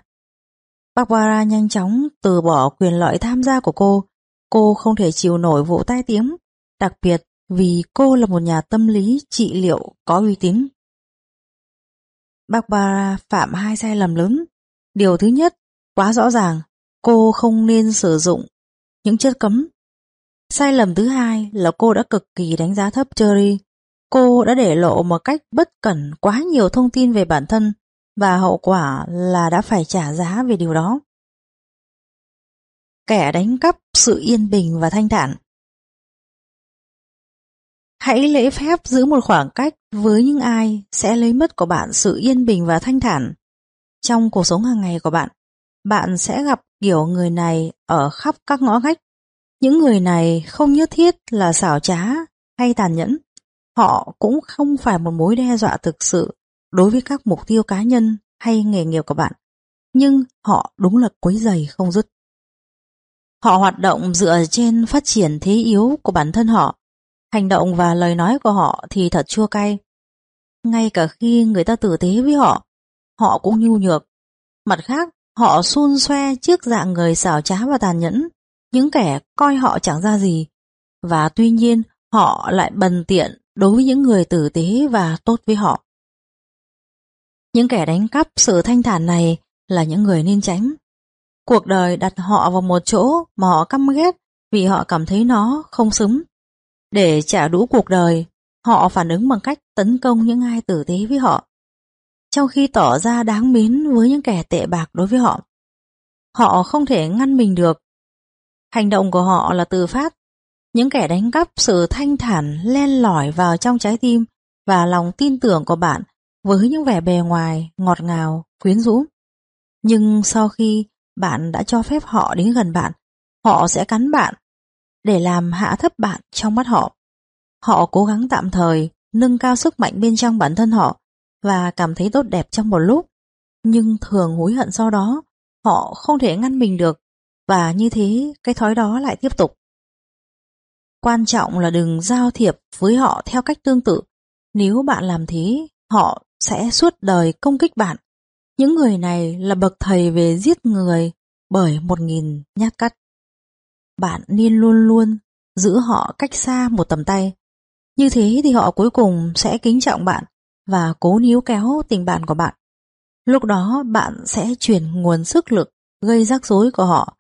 Barbara nhanh chóng từ bỏ quyền lợi tham gia của cô, cô không thể chịu nổi vụ tai tiếng, đặc biệt vì cô là một nhà tâm lý trị liệu có uy tín. Barbara phạm hai sai lầm lớn. Điều thứ nhất, quá rõ ràng, cô không nên sử dụng những chất cấm. Sai lầm thứ hai là cô đã cực kỳ đánh giá thấp Cherry. Cô đã để lộ một cách bất cẩn quá nhiều thông tin về bản thân và hậu quả là đã phải trả giá về điều đó. Kẻ đánh cắp sự yên bình và thanh thản Hãy lễ phép giữ một khoảng cách với những ai sẽ lấy mất của bạn sự yên bình và thanh thản. Trong cuộc sống hàng ngày của bạn, bạn sẽ gặp kiểu người này ở khắp các ngõ ngách. Những người này không nhất thiết là xảo trá hay tàn nhẫn. Họ cũng không phải một mối đe dọa thực sự đối với các mục tiêu cá nhân hay nghề nghiệp của bạn. Nhưng họ đúng là quấy dày không dứt. Họ hoạt động dựa trên phát triển thế yếu của bản thân họ. Hành động và lời nói của họ thì thật chua cay. Ngay cả khi người ta tử tế với họ, họ cũng nhu nhược. Mặt khác, họ xun xoe trước dạng người xảo trá và tàn nhẫn, những kẻ coi họ chẳng ra gì. Và tuy nhiên, họ lại bần tiện đối với những người tử tế và tốt với họ. Những kẻ đánh cắp sự thanh thản này là những người nên tránh. Cuộc đời đặt họ vào một chỗ mà họ căm ghét vì họ cảm thấy nó không xứng. Để trả đũa cuộc đời, họ phản ứng bằng cách tấn công những ai tử tế với họ, trong khi tỏ ra đáng mến với những kẻ tệ bạc đối với họ. Họ không thể ngăn mình được. Hành động của họ là tự phát. Những kẻ đánh cắp sự thanh thản len lỏi vào trong trái tim và lòng tin tưởng của bạn với những vẻ bề ngoài ngọt ngào, quyến rũ. Nhưng sau khi bạn đã cho phép họ đến gần bạn, họ sẽ cắn bạn để làm hạ thấp bạn trong mắt họ. Họ cố gắng tạm thời nâng cao sức mạnh bên trong bản thân họ và cảm thấy tốt đẹp trong một lúc, nhưng thường hối hận sau đó, họ không thể ngăn mình được và như thế cái thói đó lại tiếp tục. Quan trọng là đừng giao thiệp với họ theo cách tương tự. Nếu bạn làm thế, họ sẽ suốt đời công kích bạn. Những người này là bậc thầy về giết người bởi một nghìn nhát cắt. Bạn nên luôn luôn giữ họ cách xa một tầm tay. Như thế thì họ cuối cùng sẽ kính trọng bạn và cố níu kéo tình bạn của bạn. Lúc đó bạn sẽ chuyển nguồn sức lực gây rắc rối của họ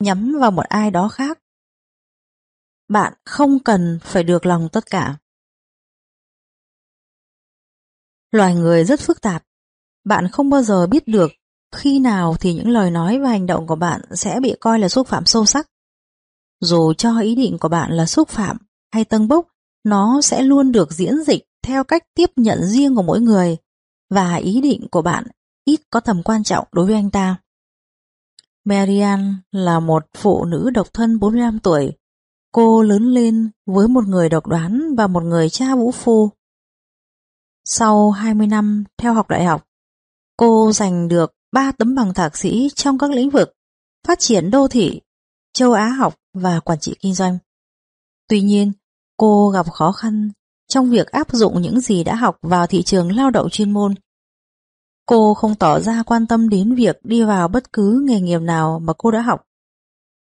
nhắm vào một ai đó khác. Bạn không cần phải được lòng tất cả. Loài người rất phức tạp. Bạn không bao giờ biết được khi nào thì những lời nói và hành động của bạn sẽ bị coi là xúc phạm sâu sắc. Dù cho ý định của bạn là xúc phạm hay tân bốc, nó sẽ luôn được diễn dịch theo cách tiếp nhận riêng của mỗi người và ý định của bạn ít có tầm quan trọng đối với anh ta. Marianne là một phụ nữ độc thân 45 tuổi. Cô lớn lên với một người độc đoán và một người cha vũ phu. Sau 20 năm theo học đại học, cô giành được 3 tấm bằng thạc sĩ trong các lĩnh vực phát triển đô thị, châu Á học và quản trị kinh doanh. Tuy nhiên, cô gặp khó khăn trong việc áp dụng những gì đã học vào thị trường lao động chuyên môn. Cô không tỏ ra quan tâm đến việc đi vào bất cứ nghề nghiệp nào mà cô đã học.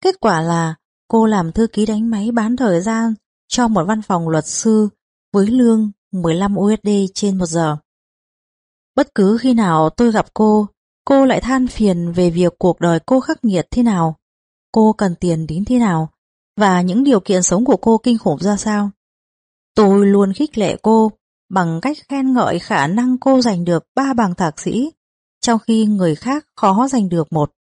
Kết quả là cô làm thư ký đánh máy bán thời gian cho một văn phòng luật sư với lương 15 USD trên một giờ. Bất cứ khi nào tôi gặp cô, cô lại than phiền về việc cuộc đời cô khắc nghiệt thế nào, cô cần tiền đến thế nào, và những điều kiện sống của cô kinh khủng ra sao. Tôi luôn khích lệ cô bằng cách khen ngợi khả năng cô giành được ba bằng thạc sĩ, trong khi người khác khó giành được một.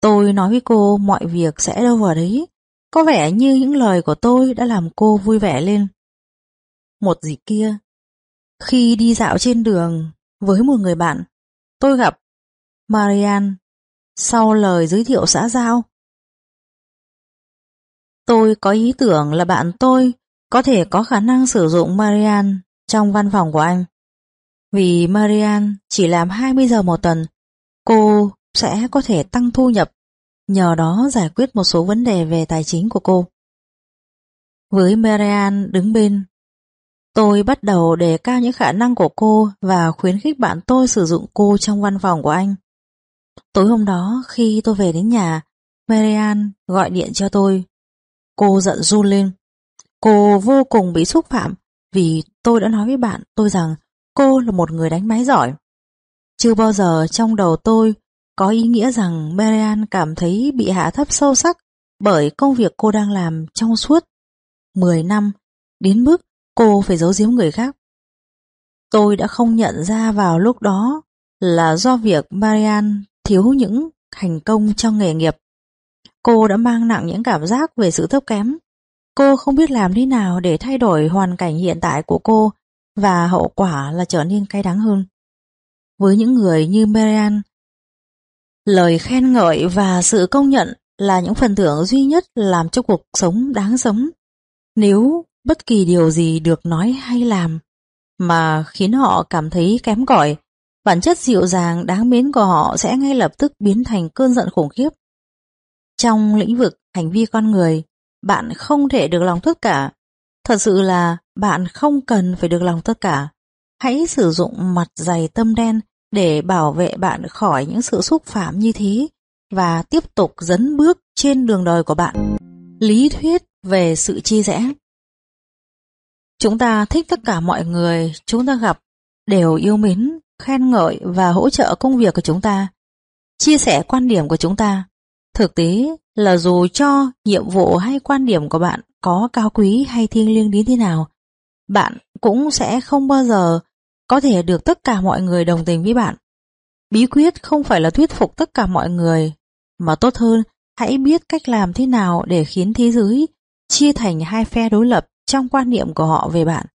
Tôi nói với cô mọi việc sẽ đâu vào đấy, có vẻ như những lời của tôi đã làm cô vui vẻ lên. Một dịp kia, khi đi dạo trên đường với một người bạn, tôi gặp Marianne sau lời giới thiệu xã giao. Tôi có ý tưởng là bạn tôi có thể có khả năng sử dụng Marian trong văn phòng của anh. Vì Marian chỉ làm 20 giờ một tuần, cô sẽ có thể tăng thu nhập, nhờ đó giải quyết một số vấn đề về tài chính của cô. Với Marian đứng bên, tôi bắt đầu đề cao những khả năng của cô và khuyến khích bạn tôi sử dụng cô trong văn phòng của anh. Tối hôm đó khi tôi về đến nhà, Marian gọi điện cho tôi. Cô giận run lên. Cô vô cùng bị xúc phạm vì tôi đã nói với bạn tôi rằng cô là một người đánh máy giỏi. Chưa bao giờ trong đầu tôi có ý nghĩa rằng Marian cảm thấy bị hạ thấp sâu sắc bởi công việc cô đang làm trong suốt 10 năm, đến mức cô phải giấu giếm người khác. Tôi đã không nhận ra vào lúc đó là do việc Marian thiếu những thành công trong nghề nghiệp. Cô đã mang nặng những cảm giác về sự thấp kém Cô không biết làm thế nào để thay đổi hoàn cảnh hiện tại của cô và hậu quả là trở nên cay đắng hơn. Với những người như Marian, lời khen ngợi và sự công nhận là những phần thưởng duy nhất làm cho cuộc sống đáng sống. Nếu bất kỳ điều gì được nói hay làm mà khiến họ cảm thấy kém cỏi, bản chất dịu dàng đáng mến của họ sẽ ngay lập tức biến thành cơn giận khủng khiếp. Trong lĩnh vực hành vi con người, bạn không thể được lòng tất cả. Thật sự là bạn không cần phải được lòng tất cả. Hãy sử dụng mặt dày tâm đen để bảo vệ bạn khỏi những sự xúc phạm như thế và tiếp tục dấn bước trên đường đời của bạn. Lý thuyết về sự chia rẽ Chúng ta thích tất cả mọi người chúng ta gặp đều yêu mến, khen ngợi và hỗ trợ công việc của chúng ta, chia sẻ quan điểm của chúng ta. Thực tế là dù cho nhiệm vụ hay quan điểm của bạn có cao quý hay thiêng liêng đến thế nào, bạn cũng sẽ không bao giờ có thể được tất cả mọi người đồng tình với bạn. Bí quyết không phải là thuyết phục tất cả mọi người, mà tốt hơn hãy biết cách làm thế nào để khiến thế giới chia thành hai phe đối lập trong quan niệm của họ về bạn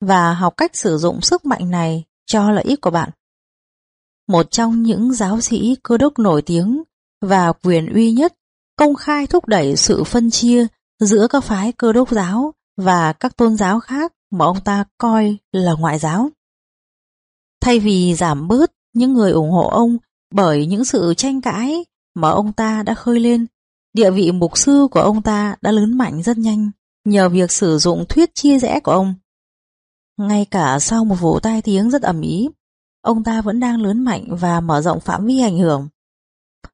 và học cách sử dụng sức mạnh này cho lợi ích của bạn. Một trong những giáo sĩ cơ đốc nổi tiếng và quyền uy nhất công khai thúc đẩy sự phân chia giữa các phái cơ đốc giáo và các tôn giáo khác mà ông ta coi là ngoại giáo. Thay vì giảm bớt những người ủng hộ ông bởi những sự tranh cãi mà ông ta đã khơi lên, địa vị mục sư của ông ta đã lớn mạnh rất nhanh nhờ việc sử dụng thuyết chia rẽ của ông. Ngay cả sau một vụ tai tiếng rất ầm ĩ, ông ta vẫn đang lớn mạnh và mở rộng phạm vi ảnh hưởng.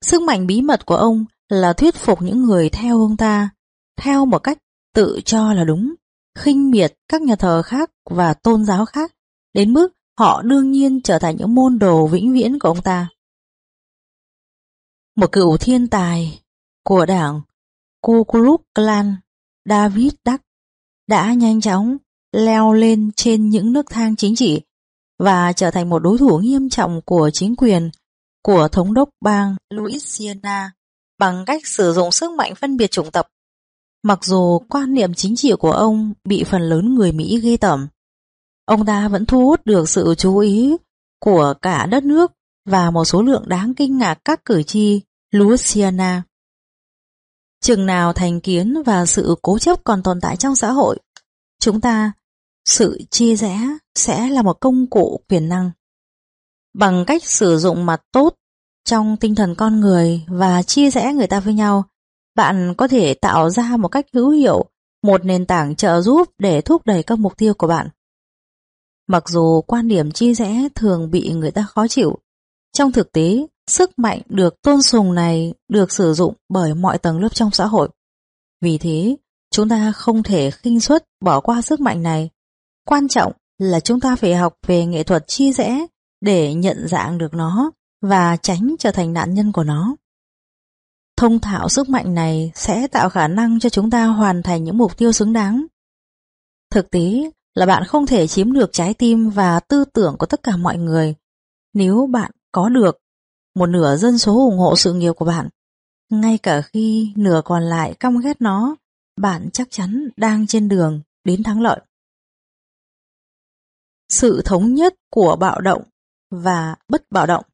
Sức mạnh bí mật của ông là thuyết phục những người theo ông ta, theo một cách tự cho là đúng, khinh miệt các nhà thờ khác và tôn giáo khác, đến mức họ đương nhiên trở thành những môn đồ vĩnh viễn của ông ta. Một cựu thiên tài của đảng Ku Klux Klan David Duck đã nhanh chóng leo lên trên những nước thang chính trị và trở thành một đối thủ nghiêm trọng của chính quyền của thống đốc bang Louisiana bằng cách sử dụng sức mạnh phân biệt chủng tộc. Mặc dù quan niệm chính trị của ông bị phần lớn người Mỹ ghê tởm, ông ta vẫn thu hút được sự chú ý của cả đất nước và một số lượng đáng kinh ngạc các cử tri Louisiana. Chừng nào thành kiến và sự cố chấp còn tồn tại trong xã hội, chúng ta, sự chia rẽ sẽ là một công cụ quyền năng. Bằng cách sử dụng mặt tốt trong tinh thần con người và chia rẽ người ta với nhau, bạn có thể tạo ra một cách hữu hiệu một nền tảng trợ giúp để thúc đẩy các mục tiêu của bạn. Mặc dù quan điểm chia rẽ thường bị người ta khó chịu, trong thực tế Sức mạnh được tôn sùng này được sử dụng bởi mọi tầng lớp trong xã hội. Vì thế, chúng ta không thể khinh suất bỏ qua sức mạnh này. Quan trọng là chúng ta phải học về nghệ thuật chia rẽ để nhận dạng được nó và tránh trở thành nạn nhân của nó. Thông thạo sức mạnh này sẽ tạo khả năng cho chúng ta hoàn thành những mục tiêu xứng đáng. Thực tế là bạn không thể chiếm được trái tim và tư tưởng của tất cả mọi người nếu bạn có được một nửa dân số ủng hộ sự nghiệp của bạn. Ngay cả khi nửa còn lại căm ghét nó, bạn chắc chắn đang trên đường đến thắng lợi. Sự thống nhất của bạo động và bất bạo động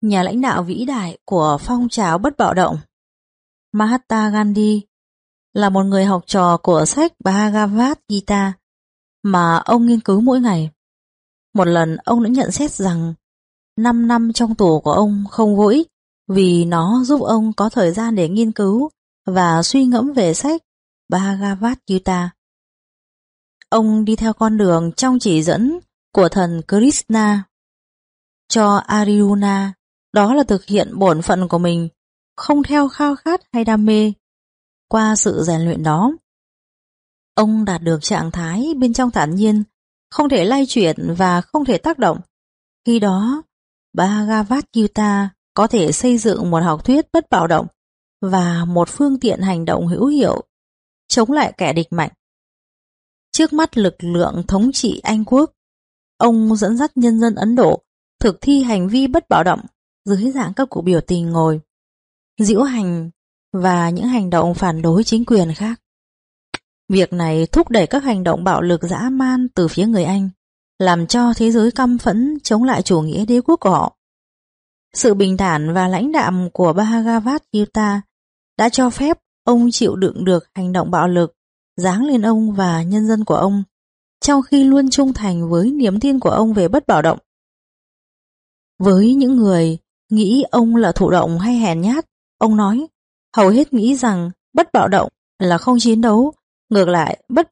Nhà lãnh đạo vĩ đại của phong trào bất bạo động Mahatma Gandhi là một người học trò của sách Bhagavad Gita mà ông nghiên cứu mỗi ngày. Một lần ông đã nhận xét rằng 5 năm trong tù của ông không vô ích vì nó giúp ông có thời gian để nghiên cứu và suy ngẫm về sách Bhagavad Gita. Ông đi theo con đường trong chỉ dẫn của thần Krishna cho Arjuna, đó là thực hiện bổn phận của mình, không theo khao khát hay đam mê. Qua sự rèn luyện đó, ông đạt được trạng thái bên trong thản nhiên, không thể lay chuyển và không thể tác động. Khi đó, Bhagavad Gita có thể xây dựng một học thuyết bất bạo động và một phương tiện hành động hữu hiệu chống lại kẻ địch mạnh. Trước mắt lực lượng thống trị Anh quốc, ông dẫn dắt nhân dân Ấn Độ thực thi hành vi bất bạo động dưới dạng các cuộc biểu tình ngồi, diễu hành và những hành động phản đối chính quyền khác. Việc này thúc đẩy các hành động bạo lực dã man từ phía người Anh làm cho thế giới căm phẫn chống lại chủ nghĩa đế quốc của họ. Sự bình thản và lãnh đạm của Bahagavat Gita đã cho phép ông chịu đựng được hành động bạo lực giáng lên ông và nhân dân của ông, trong khi luôn trung thành với niềm tin của ông về bất bạo động. Với những người nghĩ ông là thụ động hay hèn nhát, ông nói, hầu hết nghĩ rằng bất bạo động là không chiến đấu, ngược lại bất